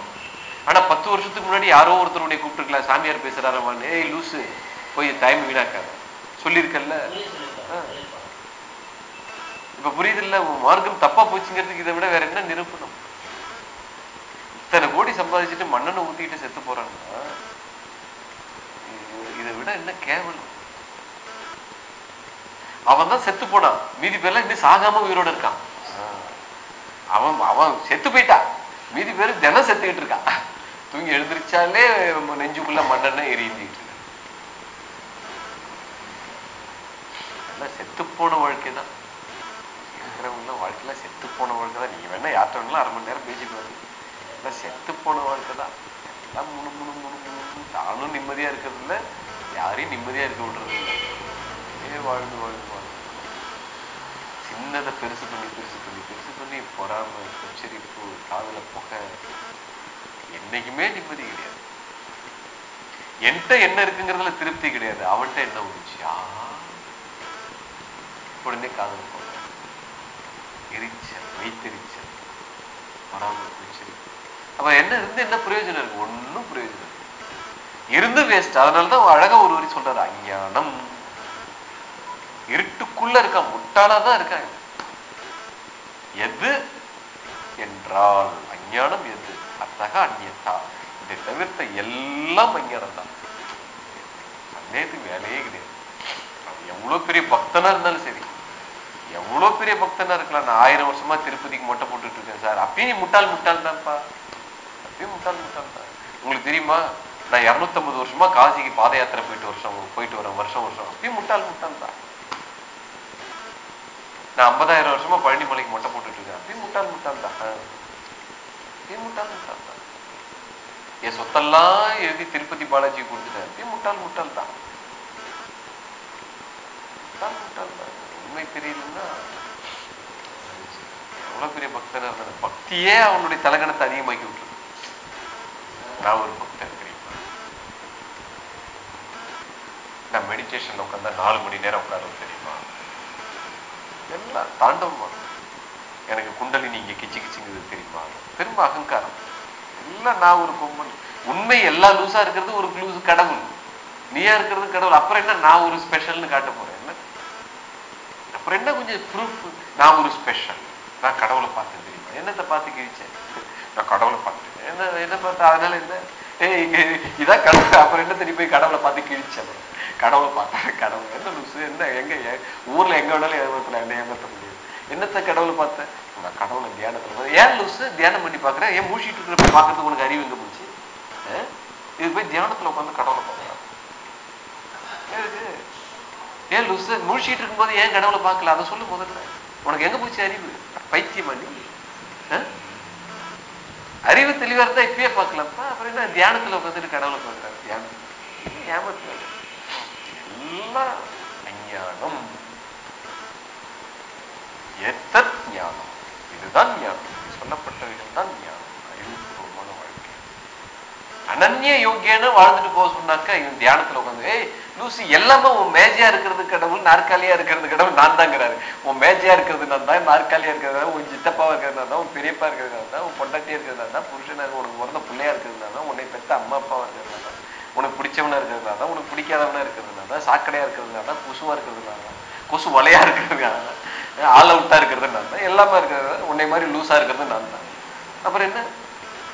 ஆனா பத்து வருஷத்துக்கு முன்னாடி யாரோ ஒருத்தர் உன்னை கூப்பிட்டுருக்கலாம் சாமியார் பேசுறாரவான்னு ஏய் லூசு போய் டைம் வீணாக்காது. சொல்லியிருக்கல்ல? சொல்லி இப்ப புரியுது இல்ல மார்க்கம் தப்பா போச்சுங்கிறதுக்கு இதை விட வேற என்ன நிரூபணம்? இத்தனை கோடி சம்பாதிச்சுட்டு மண்ணனை ஊத்திக்கிட்டு செத்து போறாங்கன்னா இதை விட என்ன கேவலம்? அவன் தான் செத்து போனான். மீதி பேர்லாம் இன்னும் சாகாம உயிரோட இருக்கான். அவன் அவன் செத்து போயிட்டான் மீதி பேர் தினம் செத்துக்கிட்டு இருக்கான். தூங்கி எழுந்திருச்சாலே நெஞ்சுக்குள்ள மண்ணெண்ணெய் எரிஞ்சிட்டு எல்லாம் செத்து போன வாழ்க்கை தான். இருக்கிறவங்க வாழ்க்கையில செத்து போன வாழ்க்கை தான். நீங்க வேணா யார்கிட்ட வேணாலும் அரை மணி நேரம் பேசிட்டு வரீங்க எல்லாம் செத்து போன வாழ்க்கை தான். எல்லாம் முணு முணு முணு முணு தானும் நிம்மதியா இருக்கிறது இல்ல. யாரையும் நிம்மதியா இருக்க விடுறது இல்லை. ஏ வாழ்ந்து வாழ்ந்து வாழ்ந்து. சின்னதை பெருசு பண்ணி பெருசு பண்ணி பெருசு பண்ணி பொறாமை உச்சரிப்பு காதல புகை என்னைக்குமே நிம்மதி கிடையாது. என்கிட்ட என்ன இருக்குங்கிறதுல திருப்தி கிடையாது. அவன்கிட்ட என்ன வந்துச்சா உடனே காதல் போக எரிச்சல் வைத்தெரிச்சல் பொறாமை உச்சரிப்பு அப்ப என்ன இருந்து என்ன பிரயோஜனம் இருக்கு? ஒண்ணும் பிரயோஜனம் இல்லை. இருந்து வேஸ்ட் அதனாலதான் அழகா ஒரு வரி சொல்றாரு. அஞ்ஞானம். இருட்டுக்குள்ள இருக்க? முட்டாளாதான் இருக்காங்க எது? என்றால் அஞ்ஞானம் எது? அத்தக அந்நியத்தா இதை தவிர்த்த எல்லாம் அங்கீகாரம் தான் சந்தேகத்துக்கு வேலையே கிடையாது. எவ்வளவு பெரிய பக்தனா இருந்தாலும் சரி. எவ்வளவு பெரிய பக்தனா இருக்கலாம். நான் ஆயிரம் வருஷமா திருப்பதிக்கு மொட்டை போட்டுட்டு இருக்கேன் சார். அப்பயும் முட்டாள் முட்டாள் தான்ப்பா அப்பயும் முட்டாள் முட்டாள் தான் உங்களுக்கு தெரியுமா? நான் இரநூத்தம்பது வருஷமா காசிக்கு பாத யாத்திரை போயிட்டு வருஷம் போயிட்டு வரேன் வருஷம் வருஷம். அப்பயும் முட்டாள் முட்டாள் தான் நான் ஐம்பதாயிரம் வருஷமா பழனி மலைக்கு மொட்டை போட்டுட்டு இருக்கேன். அப்பயும் முட்டாள் முட்டாள் தான் ஆ. முட்டாள் முட்டாள் தான் என் சொத்தெல்லாம் எழுதி திருப்பதி பாலாஜி கொடுத்துட்டேன் அப்பயும் முட்டாள் முட்டாள் தான். முட்டாள் முட்டாள் தான். உண்மை தெரியலன்னா எவ்வளவு பெரிய பக்தனா இருந்தாலும் பக்தியே அவனுடைய தலகணத்தை அதிகமாக்கி விட்டுருக்கு நான் ஒரு பக்தன் தெரியுமா? நான் மெடிடேஷன்ல உட்காந்தா நாலு மணி நேரம் உட்காருவேன் தெரியுமா? எல்லாம் தாண்டவமா எனக்கு குண்டலினி இங்க கிச்சு கிச்சுங்கிறது தெரியுமா? பெரும் அகங்காரம். எல்லாம் நான் ஒரு கொம்பன். உண்மை எல்லா லூசா இருக்கிறது ஒரு லூஸ் கடவுள். நீயா இருக்கிறது கடவுள். அப்புறம் என்ன? நான் ஒரு ஸ்பெஷல்னு காட்ட போறேன். என்ன? அப்புறம் என்ன கொஞ்சம் ப்ரூஃப் நான் ஒரு ஸ்பெஷல் நான் கடவுளை பார்த்தேன் தெரியுமா? என்னத்தை பார்த்து கிழிச்சேன்? நான் கடவுளை பார்த்தேன் என்ன என்ன பார்த்தா? அதனால என்ன? ஏய் இங்க இதான் கடவுள். அப்புறம் என்ன தெரியும்? போய் கடவுளை பார்த்து கிழிச்சேன். கடவுளை பார்த்தேன் கடவுள். என்ன லூசு? என்ன எங்க ஊர்ல எங்க வேணாலும் ஏமாத்தலாம். என்ன ஏமாத்த முடியாது. என்னத்த கடவுளை பார்த்தேன் நான் கடவுளை தியானத்தில் ஏன் லூஸு தியானம் பண்ணி பார்க்குறேன். ஏன் மூழ்கிட்டு இருக்கிறப்ப பார்க்கறதுக்கு உனக்கு அறிவு எங்க போச்சு? இது போய் தியானத்துல உட்காந்து கடவுளை பார்க்கலாம். ஏன் லூஸு முழிச்சிட்டு இருக்கும்போது ஏன் கடவுளை பார்க்கல? அதை சொல்லு முதல்ல. உனக்கு எங்க போச்சு அறிவு? பைத்தியமா நீ? அறிவு தெளிவா இருந்தால் இப்பயே பார்க்கலாம்ப்பா. அப்புறம் என்ன? தியானத்துல உட்காந்துட்டு கடவுளை பார்க்கறாரு தியானம் ஏமாத்து எல்லாம் அஞ்ஞானம். எத்தத் ஞானம்? இதுதான் ஞானம் சொல்லப்பட்டவைகள் தான் ஞானம் அறிவுபூர்வமான வாழ்க்கை அனன்ய யோகியன்னு வாழ்ந்துட்டு போக சொன்னாக்கா இவன் தியானத்துல உட்காந்து ஏய் லூசி எல்லாமே உன் மேஜையா இருக்கிறது கடவுள் நாற்காலியா இருக்கிறது கடவுள் நான் தாங்கிறாரு உன் மேஜையா இருக்கிறது நான் தான் நாற்காலியா இருக்கிறது உன் சித்தப்பாவா இருக்கிறது தான் உன் பெரியப்பா இருக்கிறது தான் உன் பொண்டாட்டியா இருக்கிறது தான் புருஷனாக உனக்கு பிறந்த பிள்ளையா இருக்கிறது தான் உன்னை பெத்த அம்மா அப்பாவா இருக்கிறது தான் உனக்கு பிடிச்சவனா இருக்கிறது தான் உனக்கு பிடிக்காதவனா இருக்கிறது தான் சாக்கடையா இருக்கிறது தான் கொசுவா இருக்கிறது தான் கொசு வலையா இருக்கிறது தான் ஆல் அவுட்டாக இருக்கிறது நான் தான். எல்லாமே இருக்கிறது. உன்னை மாதிரி லூஸாக இருக்கிறது நான் தான். அப்புறம் என்ன?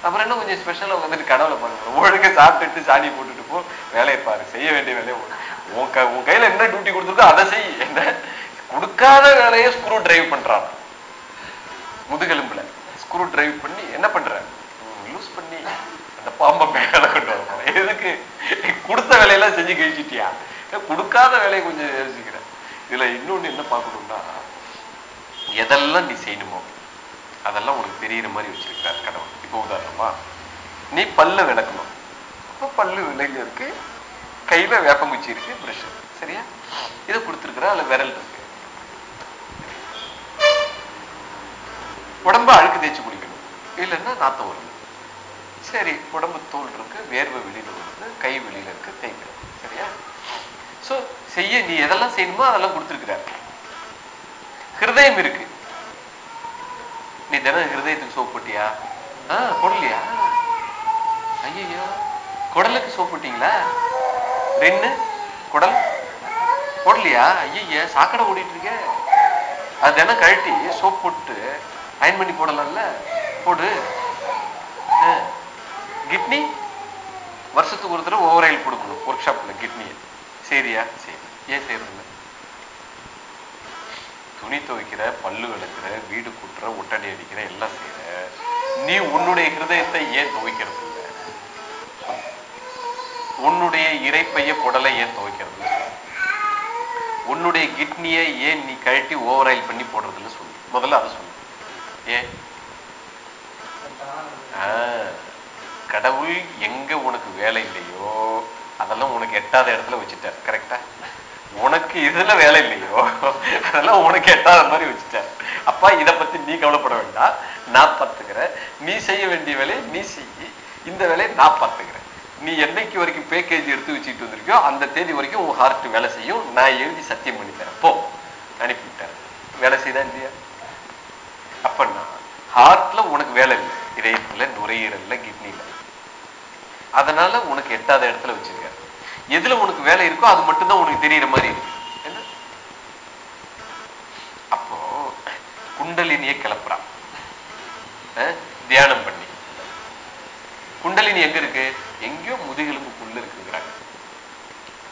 அப்புறம் என்ன கொஞ்சம் ஸ்பெஷலாக வந்துட்டு கடவுளை பண்ணுறோம் ஒழுங்கு சாப்பிட்டுட்டு சாணி போட்டுட்டு போ. வேலையை பாரு. செய்ய வேண்டிய வேலையை உன் க உன் கையில் என்ன டியூட்டி கொடுத்துருக்கோ அதை செய். என்ன? கொடுக்காத வேலையை ஸ்க்ரூ டிரைவ் பண்றான். முதுகெலும்புல ஸ்க்ரூ டிரைவ் பண்ணி என்ன பண்ற? லூஸ் பண்ணி அந்த பாம்பை மேலே கொண்டு வரணும் எதுக்கு? கொடுத்த வேலையெல்லாம் செஞ்சு கழிச்சிட்டியா? கொடுக்காத வேலையை கொஞ்சம் யோசிக்கிறேன் இதில் இன்னொன்னு என்ன பார்க்கணும்னா எதெல்லாம் நீ செய்யணுமோ அதெல்லாம் உனக்கு தெரியிற மாதிரி வச்சிருக்கிறார் கடவுள் இப்போ உதாரணமா நீ பல்லு விளக்கணும். அப்போ பல்லு விலையில இருக்கு கையில வேப்பங்குச்சி இருக்கு ப்ரஷ் சரியா? இதை கொடுத்துருக்குறா அதில் விரல் இருக்கு. உடம்ப அழுக்கு தேய்ச்சி குடிக்கணும் இல்லைன்னா நாத்தம் வருது சரி உடம்பு தோல் இருக்கு வேர்வை வெளியில வருது கை வெளியில இருக்கு தேய்க்கணும். சரியா? ஸோ செய்ய நீ எதெல்லாம் செய்யணுமோ அதெல்லாம் கொடுத்துருக்குறாரு. ஹிருதயம் இருக்கு. நீ தினம் ஹிருதயத்துக்கு சோப் போட்டியா? ஆ போடலையா? ஐயோ குடலுக்கு சோப் போட்டீங்களா? ரெண்டு குடல். போடலையா? ஐயய்ய சாக்கடை ஓடிட்டு இருக்க. அது தினம் கழட்டி சோப் போட்டு அயன் பண்ணி போடலாம்ல? போடு. ஆ. கிட்னி? வருஷத்துக்கு ஒரு தடவை ஓவர் கொடுக்கணும் ஒர்க் ஷாப்ல கிட்னியை. சரியா? சரி. ஏன் செய்யறதில்ல துணி துவைக்கிற பல்லு விளக்குற வீடு கூட்டுற ஒட்டடி அடிக்கிற எல்லாம் செய்யற நீ உன்னுடைய ஹிருதயத்தை ஏன் துவைக்கிறது இல்லை உன்னுடைய இறைப்பைய குடலை ஏன் துவைக்கிறது இல்லை உன்னுடைய கிட்னியை ஏன் நீ கழட்டி ஓவர் ஆயில் பண்ணி போடுறதுல சொல்லு. முதல்ல அதை சொல்லு. ஏன் கடவுள் எங்க உனக்கு வேலை இல்லையோ அதெல்லாம் உனக்கு எட்டாத இடத்துல வச்சுட்டார். கரெக்டா உனக்கு இதுல வேலை இல்லையோ? அதெல்லாம் உனக்கு எட்டாத மாதிரி வச்சுட்டார் அப்பா இதை பத்தி நீ கவலைப்பட வேண்டாம். நான் பார்த்துக்கிறேன். நீ செய்ய வேண்டிய வேலையை நீ செய். இந்த வேலையை நான் பார்த்துக்கிறேன். நீ என்னைக்கு வரைக்கும் பேக்கேஜ் எடுத்து வச்சுட்டு வந்திருக்கியோ அந்த தேதி வரைக்கும் உன் ஹார்ட் வேலை செய்யும். நான் எழுதி சத்தியம் பண்ணி தரேன். போ. அனுப்பிவிட்டேன் வேலை செய்தா இல்லையா? அப்பன்னா ஹார்ட்ல உனக்கு வேலை இல்லை. இதயத்துல நுரையீரல்ல கிட்னில அதனால உனக்கு எட்டாத இடத்துல வச்சிருக்காரு எதுல உனக்கு வேலை இருக்கோ அது மட்டும்தான் உனக்கு தெரியற மாதிரி இருக்கு. அப்போ குண்டலினியை கிளப்புறான். அஹ், தியானம் பண்ணி. குண்டலினி எங்க இருக்கு? எங்கேயோ முதுகெலும்புக்குள்ள இருக்குங்கிறாங்க.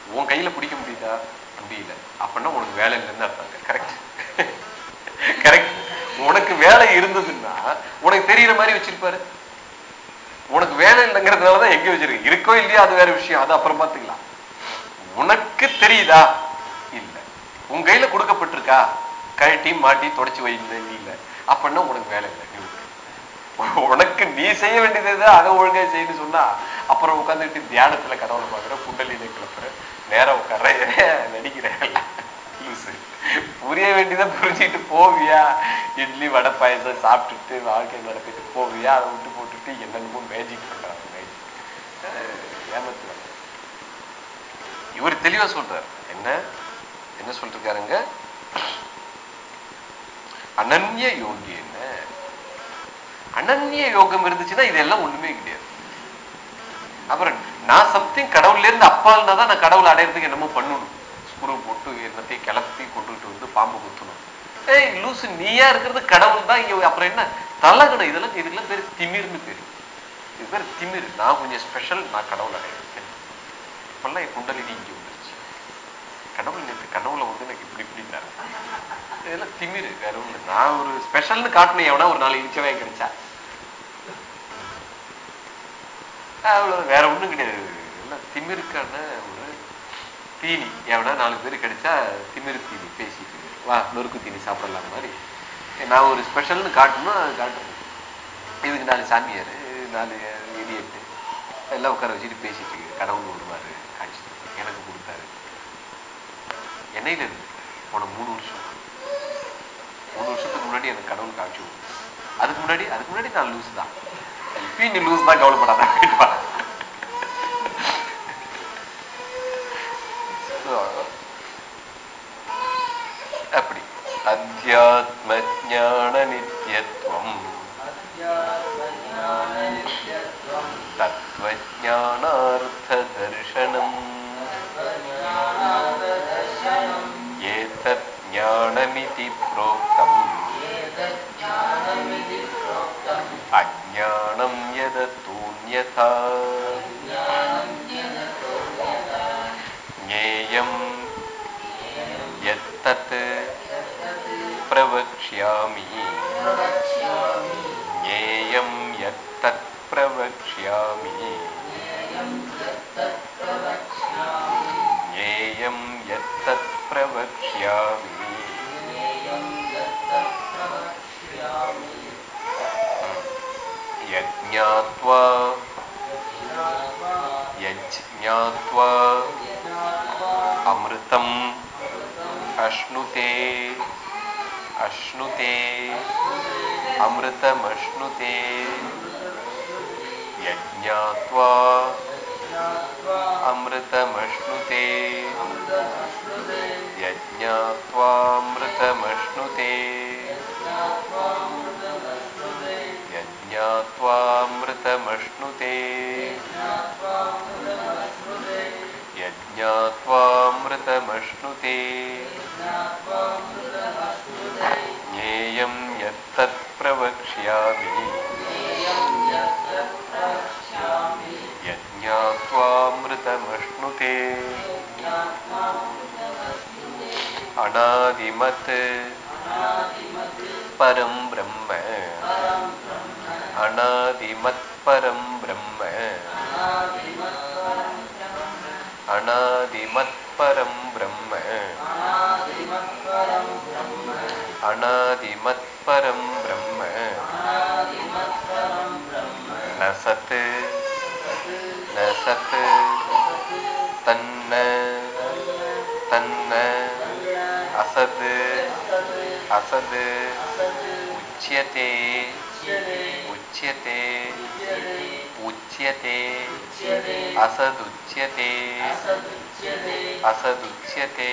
உன் கையில பிடிக்க முடியுதா? முடியல. அப்படின்னா உனக்கு வேலை இல்லைன்னு அர்த்தம். கரெக்ட் கரெக்ட் உனக்கு வேலை இருந்ததுன்னா உனக்கு தெரியற மாதிரி வச்சிருப்பாரு. உனக்கு வேலை இல்லைங்கிறதுனாலதான் எங்கே வச்சிருக்கு இருக்கோ இல்லையோ அது வேற விஷயம். அது அப்புறம் பார்த்துக்கலாம். உனக்கு தெரியுதா? இல்லை. உன் கையில கொடுக்கப்பட்டிருக்கா? கழட்டி மாட்டி தொடச்சி வைந்த இல்லை அப்படின்னா உனக்கு வேலை இல்லை. உனக்கு நீ செய்ய வேண்டியது எது, அதை ஒழுங்காக செய்யு சொன்னா அப்புறம் உட்காந்துட்டு தியானத்துல கடவுளை பார்க்குற குண்டலினை கிளப்புற நேரம் உட்கார நடிக்கிறேன் புரிய வேண்டியதை புரிஞ்சுட்டு போவியா? இட்லி வடை பாயசம் சாப்பிட்டுட்டு வாழ்க்கை நடத்திட்டு போவியா? அதை விட்டு போட்டுட்டு என்னென்னமோ மேஜிக் பண்ணுறாங்க மேஜிக் ஏமாத்துறாங்க இவர் தெளிவா சொல்றார். என்ன? என்ன சொல்லிருக்காருங்க? அனன்ய யோகி என்ன? அனன்ய யோகம் இருந்துச்சுன்னா இதெல்லாம் ஒண்ணுமே கிடையாது. அப்புறம் நான் சம்திங் கடவுள்ல இருந்து அப்பால்னா தான் நான் கடவுளை அடையிறதுக்கு என்னமோ பண்ணணும். ஸ்குரு போட்டு எல்லாத்தையும் கிளப்பி கொண்டுகிட்டு வந்து பாம்பு குத்தணும். ஏய் லூசு நீயா இருக்கிறது கடவுள் தான் இங்க. அப்புறம் என்ன? தலகணம் இதெல்லாம் இதுக்கெல்லாம் பேரு திமிர்னு பேரு. இது பேர் திமிரு. நான் கொஞ்சம் ஸ்பெஷல் நான் கடவுள் அடையிருக்கேன் இப்பெல்லாம் என் குண்டலினி இங்கே வந்துருச்சு. கடவுள் நேற்று கடவுளை வந்து எனக்கு இப்படி இப்படின்னாரு. இதெல்லாம் திமிர் வேற ஒண்ணு நான் ஒரு ஸ்பெஷல்னு காட்டணும் எவனா ஒரு நாலு இன்ச்சவே கிடைச்சா அவ்வளவு வேற ஒன்றும் கிடையாது. எல்லாம் திமிருக்கான ஒரு தீனி. எவனா நாலு பேர் கிடைச்சா திமிரு தீனி பேசிட்டு. வா நொறுக்கு தீனி சாப்பிடலாம் மாதிரி. நான் ஒரு ஸ்பெஷல்னு காட்டணும் காட்டுறேன் இதுக்கு நாலு சாமியார் நாலு இடியட்டு. எல்லாம் உட்கார வச்சுட்டு பேசிட்டு கடவுள் விடுவார் காட்சி எனக்கு கொடுத்தாரு. என்னையில இருந்து? போன மூணு வருஷம். மூணு வருஷத்துக்கு முன்னாடி எனக்கு கடவுள் காட்சி அதுக்கு முன்னாடி அதுக்கு முன்னாடி நான் லூஸ் தான். இப்பயும் நீ லூஸ் தான் கவலைப்படாத. अध्यात्मज्ञाननित्यत्वम् तत्त्वज्ञानार्थदर्शनम् एतत् ज्ञानमिति प्रोक्तम् अज्ञानं यदतून्यथा ज्ञेयं यत्तत् प्रवक्ष्यामि। ज्ञेयं यत्तत् प्रवक्ष्यामि। ज्ञेयं यत्तत् प्रवक्ष्यामि। यज्ञात्वा यज्ञात्वा अमृतम् अश्नुते अश्नुते अमृतमश्नुते यज्ञात्वा अमृतमश्नुते यज्ञात्वामृतमश्नुते यज्ञात्वामृतमश्नुते அனாதிமத் பரம் பிரம்ம அனாதிமத் பரம் பிரம்ம அனாதிமத் பரம் பிரம்ம அனாதிமத் பரம் பிரம்ம நசத்து. நசத்து. असद् उच्यते उच्यते उच्यते असदुच्यते असदुच्यते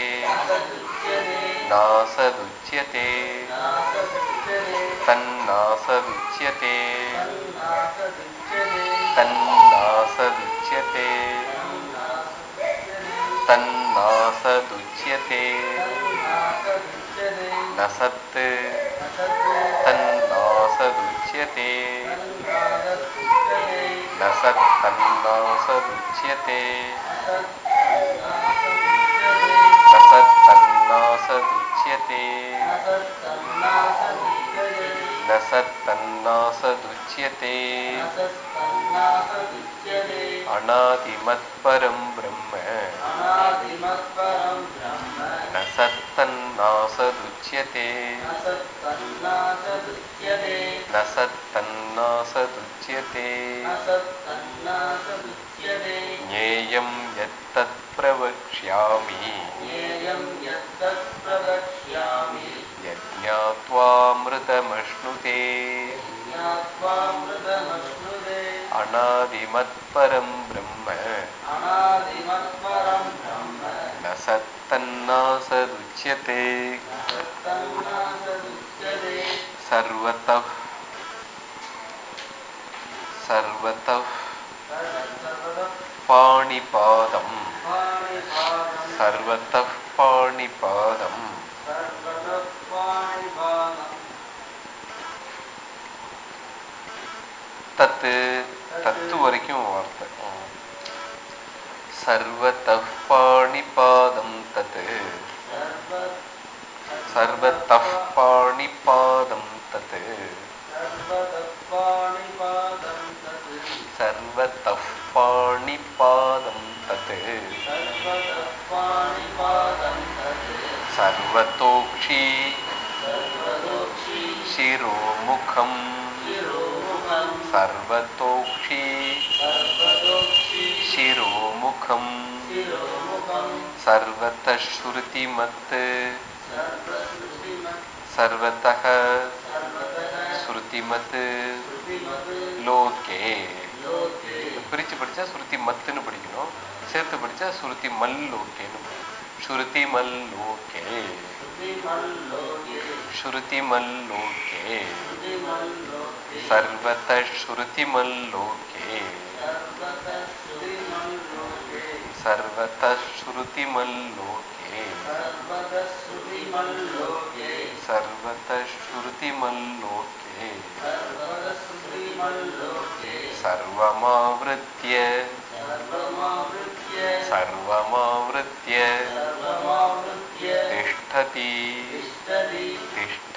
नासदुच्यते तन्नासदुच्यते तन्नासदुच्यते तन्नासदुच्यते न सत् तन्नासदुच्यते। न सत् तन्नासदुच्यते न सत् तन्नासदुच्यते न सत् तन्नासदुच्यते अनादिमत्परं ब्रह्म सत्तन्नासदुच्यते न सत्तन्नासदुच्यते ज्ञेयं यत्तत् प्रवक्ष्यामि यज्ञात्वामृतमश्नुते अनादिमत्परं ब्रह्म न सत्तन्नासदुच्यते सर्वतः सर्वतः पाणिपादं सर्वतः पाणिपादम् तत् தத்து வரைக்கும் வார்த்தை सर्वतः पाणिपादं तत्। सर्वतः पाणिपादं तत्। सर्वतः पाणिपादं तत्। सर्वतोक्षी शिरोमुखं। सर्वतोक्षी शिरो सर्वतः श्रुतिमत् सर्वतः ஸ்ருதிமத் லோகே பிரிச்சு படிச்சா ஸ்ருதி மத்துன்னு படிக்கணும் சேர்த்து படிச்சா ஸ்ருதி மல் லோகேன்னு ஸ்ருதி மல் லோகே ஸ்ருதி மல் லோகே சர்வத ஸ்ருதி மல் லோகே सर्वतः श्रुतिमल्लोके सर्वतः श्रुतिमल्लोके सर्वमावृत्य। सर्वमावृत्य। तिष्ठति।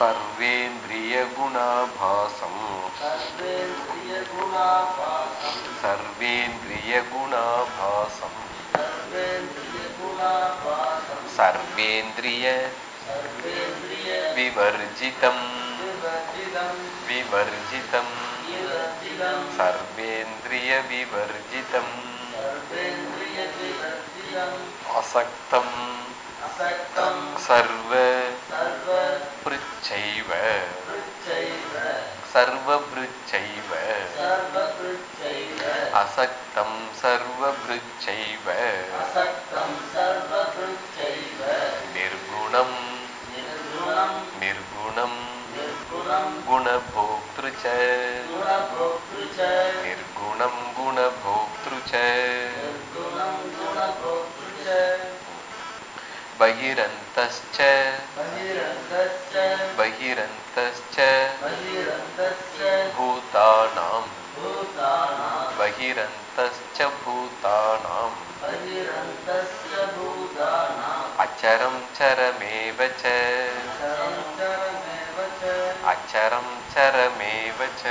सर्वेन्द्रियगुणाभासं सर्वेन्द्रियगुणाभासं सर्वेन्द्रिय विवर्जितम्। विवर्जितं सर्वेन्द्रियविवर्जितम् असक्तम्। சர்வ. பிருச்சைவ சர்வ பிருச்சைவ அசக்தம் சர்வ பிருச்சைவ நிர்குணம். நிர்குணம். குணபோக்திரு நிர்குணம். बहिरन्तश्च। बहिरन्तश्च। भूतानां बहिरन्तश्च। भूतानाम्। अचरं चरमेव च। अचरं चरमेव च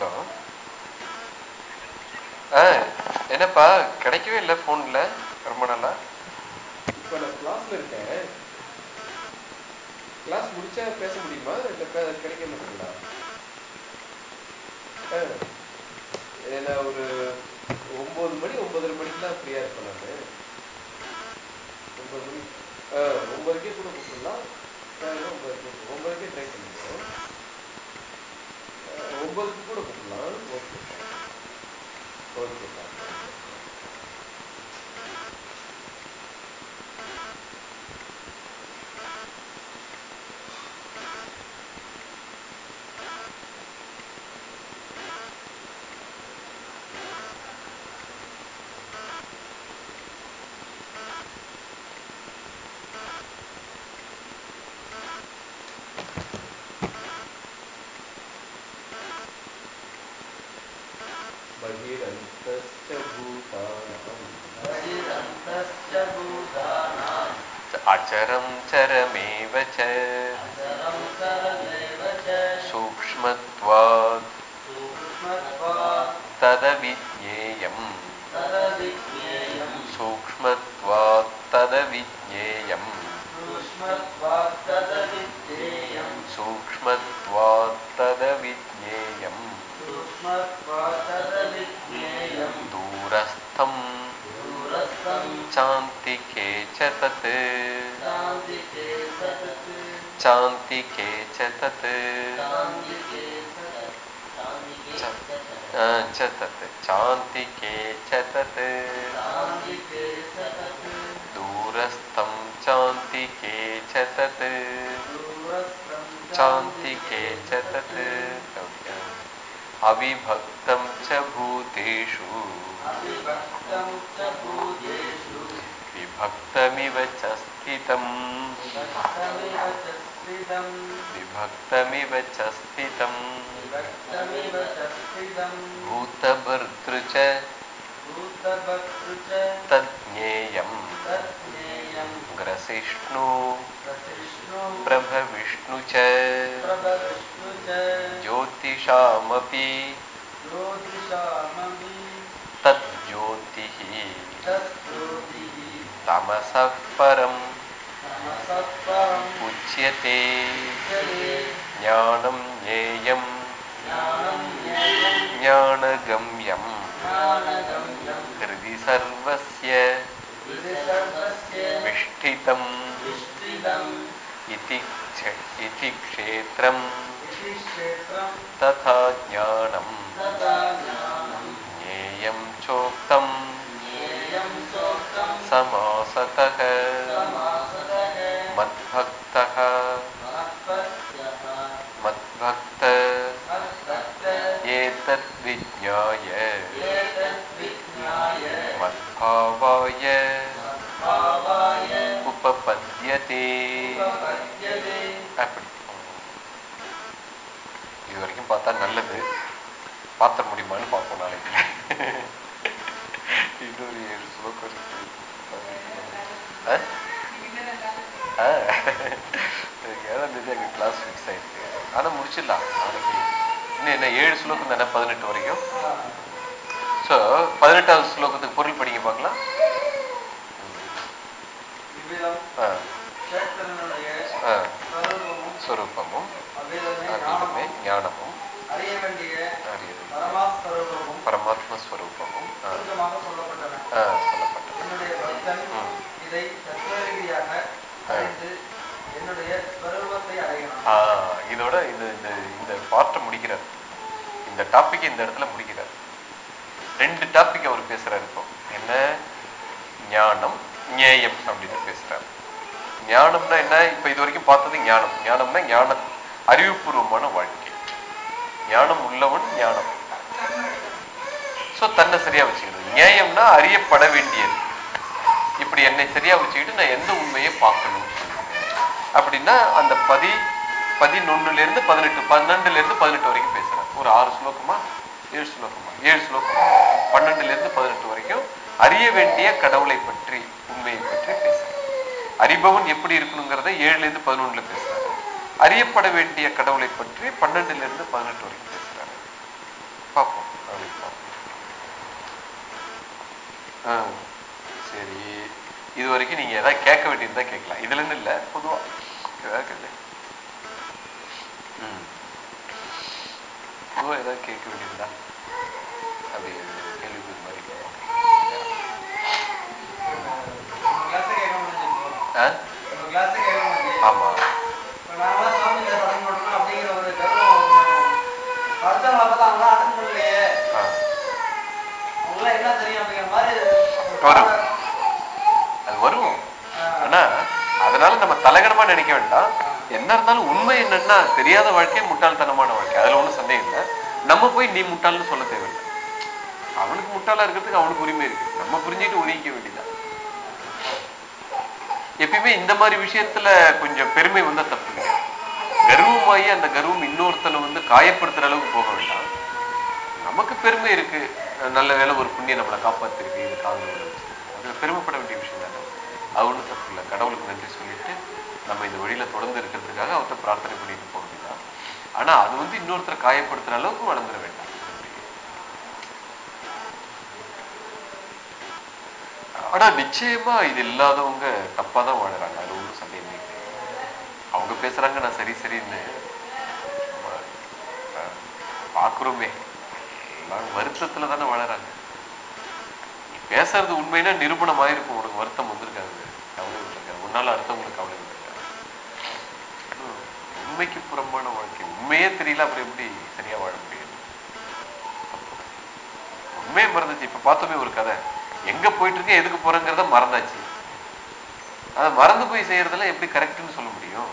ஹலோ. ஆ என்னப்பா கிடைக்கவே இல்லை ஃபோனில். ரொம்ப நாளா. இப்போ நான் கிளாஸ்ல இருக்கேன். கிளாஸ் முடிச்சா பேச முடியுமா? இல்லை பே- கிடைக்க மாட்டீங்களா ஆ. ஏன்னா ஒரு ஒம்பது மணி ஒன்பதரை மணிக்கெலாம் ஃப்ரீயாக இருப்பேன் நான். ஒம்பது மணி ஆ ஒம்பதுக்கே கூட கொடுத்துடலாம் ஒம்பது ஒம்பதுக்கே ஒம்பதுக்கே ட்ரை பண்ணுங்க. ஒன்பதுக்கு கூட கூப்பிடலாம் ஓகே. ஓகே चरमेव च। सूक्ष्मत्वात्। तदविज्ञेयम्। सूक्ष्मत्वात् तदविज्ञेयम्। सूक्ष्मत्वात् तदविज्ञेयम्। दूरस्थं चान्तिके चतत। चांदी के चतत। चतत। चांदी के चतत। दूरस्थम चांदी के चतत। चांदी के छतत अविभक्तं च भूतेषु। विभक्तमिव च स्थितम् विभक्तमिव ग्रसिष्णु। प्रभविष्णु च। ज्योतिषामपि। तज्ज्योतिः। तमस परम उच्यते। ज्ञानं ज्ञेयं। ज्ञानगम्यं हृदि सर्वस्य। विष्ठितम्। इति क्षेत्रं तथा ज्ञानं ज्ञेयं चोक्तम्। समासतः समासतः मद्भक्तः मत्पत्यः मद्भक्त मत्भक्त एतद्विज्ञाय एतद्विज्ञाय मद्भावाय भावाय उपपद्यते उपपद्यते அப்படி இது வரைக்கும் பார்த்தா நல்லது பார்த்த முடியுமான்னு பார்ப்போம் நாளைக்கு ஏழாம் தேதி அங்கே கிளாஸ் ஃபிக்ஸ் ஆயிருக்கு. ஆனால் முடிச்சிடலாம். நாளைக்கு. இன்னும் என்ன ஏழு ஸ்லோகம் தானே பதினெட்டு வரைக்கும்? ஸோ பதினெட்டாவது ஸ்லோகத்துக்கு பொருள் படிங்க பார்க்கலாம். ஸ்வரூபமும் ஸ்வரூபமும் அவ்விதமே அவ்விதமே ஞானமும் ஞானமும் டாபிக் இந்த இடத்துல முடிக்கிறார் ரெண்டு டாபிக் அவர் பேசுறாரு இப்போ. என்ன? ஞானம் ஞேயம் அப்படின்னு பேசுறாரு. ஞானம்னா என்ன? இப்ப இது வரைக்கும் பார்த்தது ஞானம். ஞானம்னா ஞான அறிவுபூர்வமான வாழ்க்கை. ஞானம் உள்ளவன் ஞானம். சோ தன்னை சரியா வச்சுக்கிறது. ஞேயம்னா அறியப்பட வேண்டியது. இப்படி என்னை சரியா வச்சுக்கிட்டு நான் எந்த உண்மையை பார்க்கணும்? அப்படின்னா அந்த பதி பதினொன்னுல இருந்து பதினெட்டு பன்னெண்டுல இருந்து பதினெட்டு வரைக்கும் பேசுறேன் ஒரு ஆறு ஸ்லோகமா? ஏழு ஸ்லோகமா? ஏழு ஸ்லோகம்? பன்னெண்டுல இருந்து பதினெட்டு வரைக்கும் அறிய வேண்டிய கடவுளை பற்றி உண்மையை பற்றி பேசுறேன் அறிபவன் எப்படி இருக்கணுங்கிறத ஏழுல இருந்து பதினொன்னுல பேசுறாரு. அறியப்பட வேண்டிய கடவுளை பற்றி பன்னெண்டுல இருந்து பதினெட்டு வரைக்கும் பேசுறாரு. பார்ப்போம் அப்படி பார்ப்போம். சரி. இது வரைக்கும் நீங்க ஏதாவது கேட்க வேண்டியிருந்தா கேட்கலாம். இதுல இருந்து பொதுவாக பொதுவா. ஏதாவது கேளு. ம். பொதுவா ஏதாவது கேட்க வேண்டியிருந்தா அப்படி கேள்வி மாதிரி ஆ? அப்படிங்கிற ஒரு ஆ. என்ன தெரியும் அப்படிங்கிற மாதிரி வரும். அது வரும் ஆனா அதனால நம்ம தலகணமா நினைக்க வேண்டாம் என்ன இருந்தாலும் உண்மை என்னன்னா தெரியாத வாழ்க்கையே முட்டாள்தனமான வாழ்க்கை. அதுல ஒன்றும் சந்தேகம் இல்லை. நம்ம போய் நீ முட்டாள்னு சொல்ல தேவையில்லை. அவனுக்கு முட்டாளா இருக்கிறதுக்கு அவனுக்கு உரிமை இருக்கு. நம்ம புரிஞ்சுட்டு ஒதுக்க வேண்டியதான் எப்பயுமே இந்த மாதிரி விஷயத்துல கொஞ்சம் பெருமை வந்தா தப்பு இல்லை. கர்வமாயி அந்த கர்வம் இன்னொருத்தனை வந்து காயப்படுத்துற அளவுக்கு போக வேண்டாம். நமக்கு பெருமை இருக்கு. நல்ல வேலை ஒரு புண்ணியம் நம்மளை காப்பாத்திருக்கு. இது காதல் அதுல பெருமைப்பட வேண்டிய விஷயம் தானே. அது ஒன்றும் தப்பு இல்லை. கடவுளுக்கு நன்றி சொல்லிட்டு நம்ம இந்த வழியில தொடர்ந்து இருக்கிறதுக்காக அவர்கிட்ட பிரார்த்தனை பண்ணிட்டு போக வேண்டியதான் ஆனா அது வந்து இன்னொருத்தரை காயப்படுத்துற அளவுக்கு வளர்ந்துட வேண்டாம். ஆனா நிச்சயமா இது இல்லாதவங்க தப்பாதான் தான் அது ஒன்றும் சந்தேகமே அவங்க பேசுறாங்க நான் சரி சரின்னு அஹ், பார்க்குறோமே எல்லாரும் வருத்தத்துல தானே வாழறாங்க. நீ பேசுறது உண்மைன்னா நிரூபணம் ஆயிருக்கும் உனக்கு வருத்தம் வந்திருக்காங்க கவலை விட்டுருக்காது உன்னால அடுத்தவங்களுக்கு கவலை விட்டுருக்காது உண்மைக்கு புறம்பான வாழ்க்கை. உண்மையே தெரியல அப்புறம் எப்படி சரியா வாழ முடியும்? உண்மையை மறந்துச்சு. இப்ப பார்த்தோமே ஒரு கதை. எங்க போயிட்டு இருக்கேன் எதுக்கு போறேங்கிறத மறந்தாச்சு. அதை மறந்து போய் செய்யறதுல எப்படி கரெக்ட்னு சொல்ல முடியும்?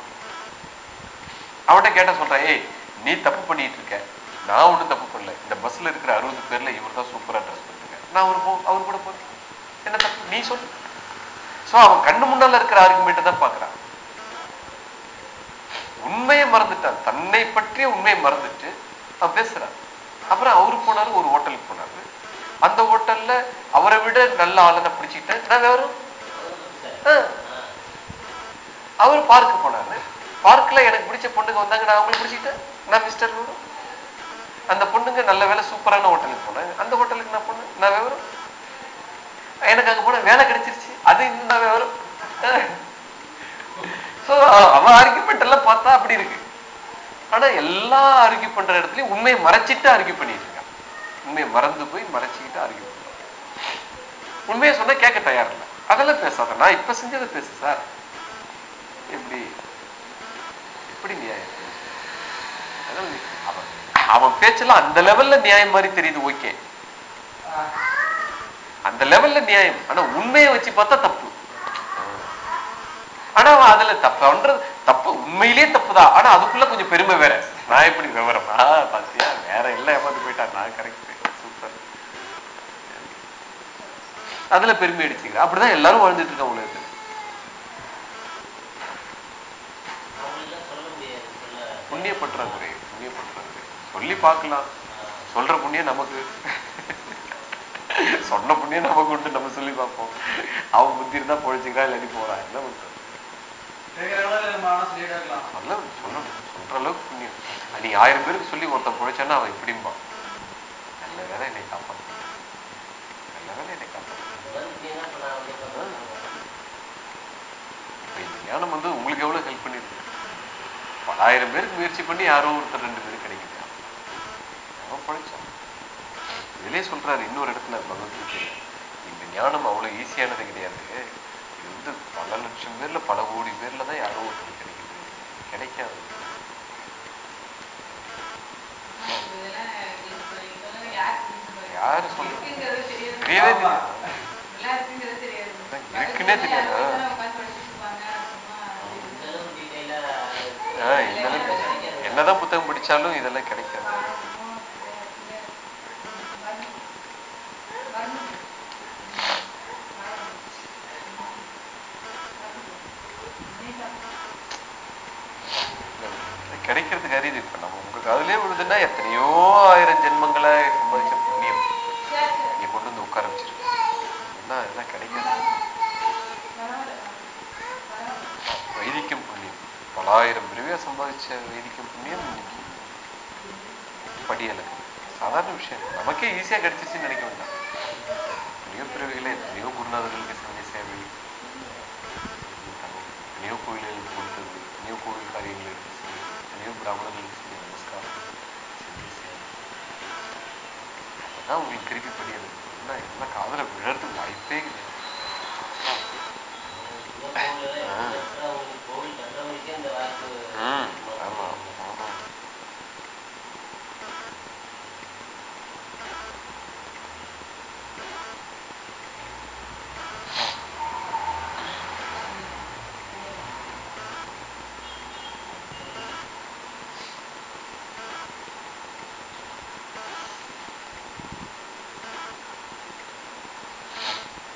அவன்கிட்ட கேட்ட சொல்றேன் ஏய் நீ தப்பு பண்ணிட்டு இருக்க நான் ஒண்ணும் தப்பு பண்ணல. இந்த பஸ்ல இருக்கிற அறுபது பேர்ல இவர் தான் சூப்பரா ட்ரெஸ் பண்ணிருக்கேன் நான் அவர் போ அவர் கூட போறேன் என்ன தப்பு? நீ சொல்லு சோ அவன் கண்ணு முன்னால இருக்கிற ஆர்குமெண்ட்டை தான் பாக்குறான் உண்மையை மறந்துட்டார். தன்னை பற்றிய உண்மையை மறந்துட்டு அவர் பேசுறார். அப்புறம் அவரு போனாரு ஒரு ஹோட்டலுக்கு போனாரு. அந்த ஹோட்டல்ல அவரை விட நல்ல ஆளனை பிடிச்சிக்கிட்டேன் நான் வேறும் அவர்? பார்க்கு போனாரு. பார்க்கில் எனக்கு பிடிச்ச பொண்ணுங்க வந்தாங்க நான் அவங்களுக்கு பிடிச்சிக்கிட்டேன். நான் மிஸ்டர் வரும் அந்த பொண்ணுங்க நல்ல வேலை சூப்பரான ஹோட்டலுக்கு போனாங்க. அந்த ஹோட்டலுக்கு நான் போனேன். நான் விவரம் எனக்கு அங்கே போன வேலை கிடைச்சிருச்சு. அது இன்னும் நான் விவரம் ஸோ அவன் ஆர்கியூமெண்ட் எல்லாம் பார்த்தா அப்படி இருக்கு. ஆனா எல்லா ஆர்கியூ பண்ற இடத்துலயும் உண்மையை மறைச்சிட்டு ஆர்கியூ பண்ணிட்டு இருக்கான். உண்மையை மறந்து போய் மறைச்சிக்கிட்டு ஆர்கியூ பண்றான் உண்மையை சொன்னா கேட்க தயார் இல்லை. அதெல்லாம் பேசாத. நான் இப்ப செஞ்சதை பேசு சார் எப்படி? எப்படி நியாயம்? அவன் அவன் பேச்செல்லாம் அந்த லெவல்ல நியாயம் மாதிரி தெரியுது ஓகே அந்த லெவல்ல நியாயம். ஆனா உண்மையை வச்சு பார்த்தா தப்பு. ஆனா அதுல தப்பு தப்பு உண்மையிலேயே தப்புதான். ஆனா அதுக்குள்ள கொஞ்சம் பெருமை வேற. நான் எப்படி விவரம்? பாத்தியா? வேற எல்லாம் ஏமாந்து போயிட்டா. நான் கரெக்ட் சூப்பர். அதுல பெருமை அடிச்சுக்கிறேன். அப்படிதான் எல்லாரும் வாழ்ந்துட்டு இருக்க உலகத்துல. புண்ணிய பற்றாக்குறை புண்ணிய பற்றாக்குறை சொல்லி பார்க்கலாம். சொல்ற புண்ணியம் நமக்கு. சொன்ன புண்ணியம் நமக்கு உண்டு. நம்ம சொல்லி பார்ப்போம். அவன் புத்தி இருந்தா பொழைச்சிக்கிறா இல்லாட்டி போறான் என்ன பண்ற சொல்லணும் சொல்ற அளவுக்கு புண்ணியம். நீ ஆயிரம் பேருக்கு சொல்லி ஒருத்தன் பொழைச்சான்னா அவன் இப்படிம்பான். நல்ல வேலை என்னை காப்பாத்து நல்ல வேலை என்னை காப்பாத்து இப்ப இந்த ஞானம் வந்து உங்களுக்கு எவ்வளவு ஹெல்ப் பண்ணிருக்கு? பலாயிரம் பேருக்கு முயற்சி பண்ணி யாரோ ஒருத்தர் ரெண்டு பேரும் கிடைக்குது அவன் பிழைச்சான். இதுலயே சொல்றாரு இன்னொரு இடத்துல பகவத்கீதையில இந்த ஞானம் அவ்வளவு ஈஸியானது கிடையாது. வந்து பல லட்சம் பேர்ல பல கோடி பேர்ல தான் யாரோ ஒருத்தர் கிடைக்குது கிடைக்காது. யார் தெரியாது. இருக்குன்னே தெரியாது. என்னதான் புத்தகம் படிச்சாலும் இதெல்லாம் கிடைக்காது பாடமும் இல்ல, இல்ல, வரணும். வரணும். இது கிடைக்கிறதுக்கு அரிது இப்ப நம்ம உங்களுக்கு காதுலயே விழுதுன்னா எத்தனையோ ஆயிரம் ஜென்மங்களை சம்பாதிச்ச புண்ணியம் நீ கொண்டு வந்து உட்கார வச்சிருக்கு. என்ன இதெல்லாம் கிடைக்காது வைதிக்கம் புண்ணியம். பலாயிரம் பிரிவியா சம்பாதிச்ச வைதிக்கம் புண்ணியம் இன்னைக்கு? படியலை சாதாரண விஷயம். நமக்கே ஈஸியா கிடைச்சிச்சுன்னு நினைக்க வேண்டாம். எத்தனையோ பிறவிகளை எத்தனையோ குருநாதர்களுக்கு செஞ்ச சேவை. எத்தனையோ கோயில்களுக்கு கொடுத்தது. எத்தனையோ கோவில் காரியங்கள் எடுத்து செய்தது பிராமணர்களுக்கு நமஸ்காரம் அதான் உங்களுக்கு திருப்பி புரியுது என்ன என்ன காதல விழறதுக்கு வாய்ப்பே கிடையாது கோவில் கட்டுறவங்களுக்கே இந்த வாய்ப்பு ம் ஆமா ஆமா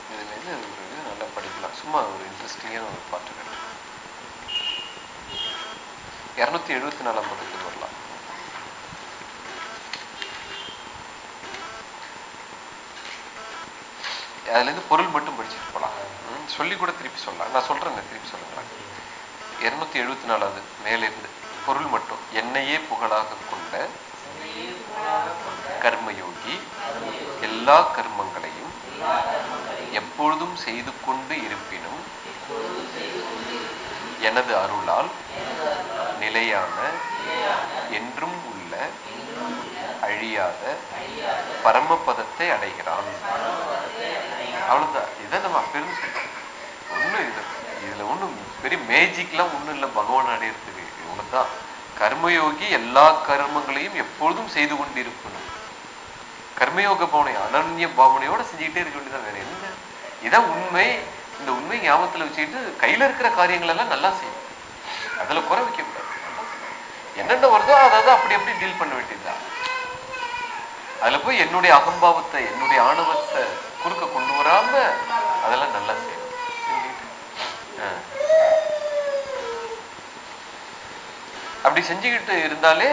இதுல இருந்து ஒரு இது நல்லா படிக்கலாம் சும்மா ஒரு இன்ட்ரெஸ்டிங்கான பாட்டு இரநூத்தி எழுபத்தி நாலாம் பக்கத்துக்கு வரலாம். அதுல இருந்து பொருள் மட்டும் படிச்சுட்டு போலாம். சொல்லி கூட திருப்பி சொல்லலாம். நான் சொல்றேங்க திருப்பி சொல்லுங்களேன் இருநூத்தி எழுபத்தி நாலாவது மேலிருந்து பொருள் மட்டும் என்னையே புகழாக கொண்ட கர்மயோகி எல்லா கர்மங்களையும் எப்பொழுதும் செய்து கொண்டு இருப்பினும் எனது அருளால் நிலையான என்றும் உள்ள அழியாத பரமபதத்தை அடைகிறான். அவ்வளவுதான். இதை நம்ம அப்பயிருந்து ஒன்றும் இது இதில் ஒன்றும் பெரிய மேஜிக்லாம் ஒன்றும் இல்லை. பகவான் அடையிறதுக்கு. இவ்வளோதான் கர்மயோகி எல்லா கர்மங்களையும் எப்பொழுதும் செய்து கொண்டிருக்கணும். கர்மயோக பாவனை அனன்ய பாவனையோடு செஞ்சுக்கிட்டே இருக்க வேண்டியதான் வேற என்ன? இதான் உண்மை. இந்த உண்மை ஞாபகத்துல வச்சுக்கிட்டு கையில இருக்கிற காரியங்கள் எல்லாம் நல்லா செய்யும். அதுல குறை வைக்க கூடாது என்னென்ன வருதோ அதை அப்படி அப்படி டீல் பண்ண வேண்டியதுதான். அதுல போய் என்னுடைய அகம்பாவத்தை என்னுடைய ஆணவத்தை குறுக்க கொண்டு வராம அதெல்லாம் நல்லா செய்யணும். அப்படி செஞ்சுக்கிட்டு இருந்தாலே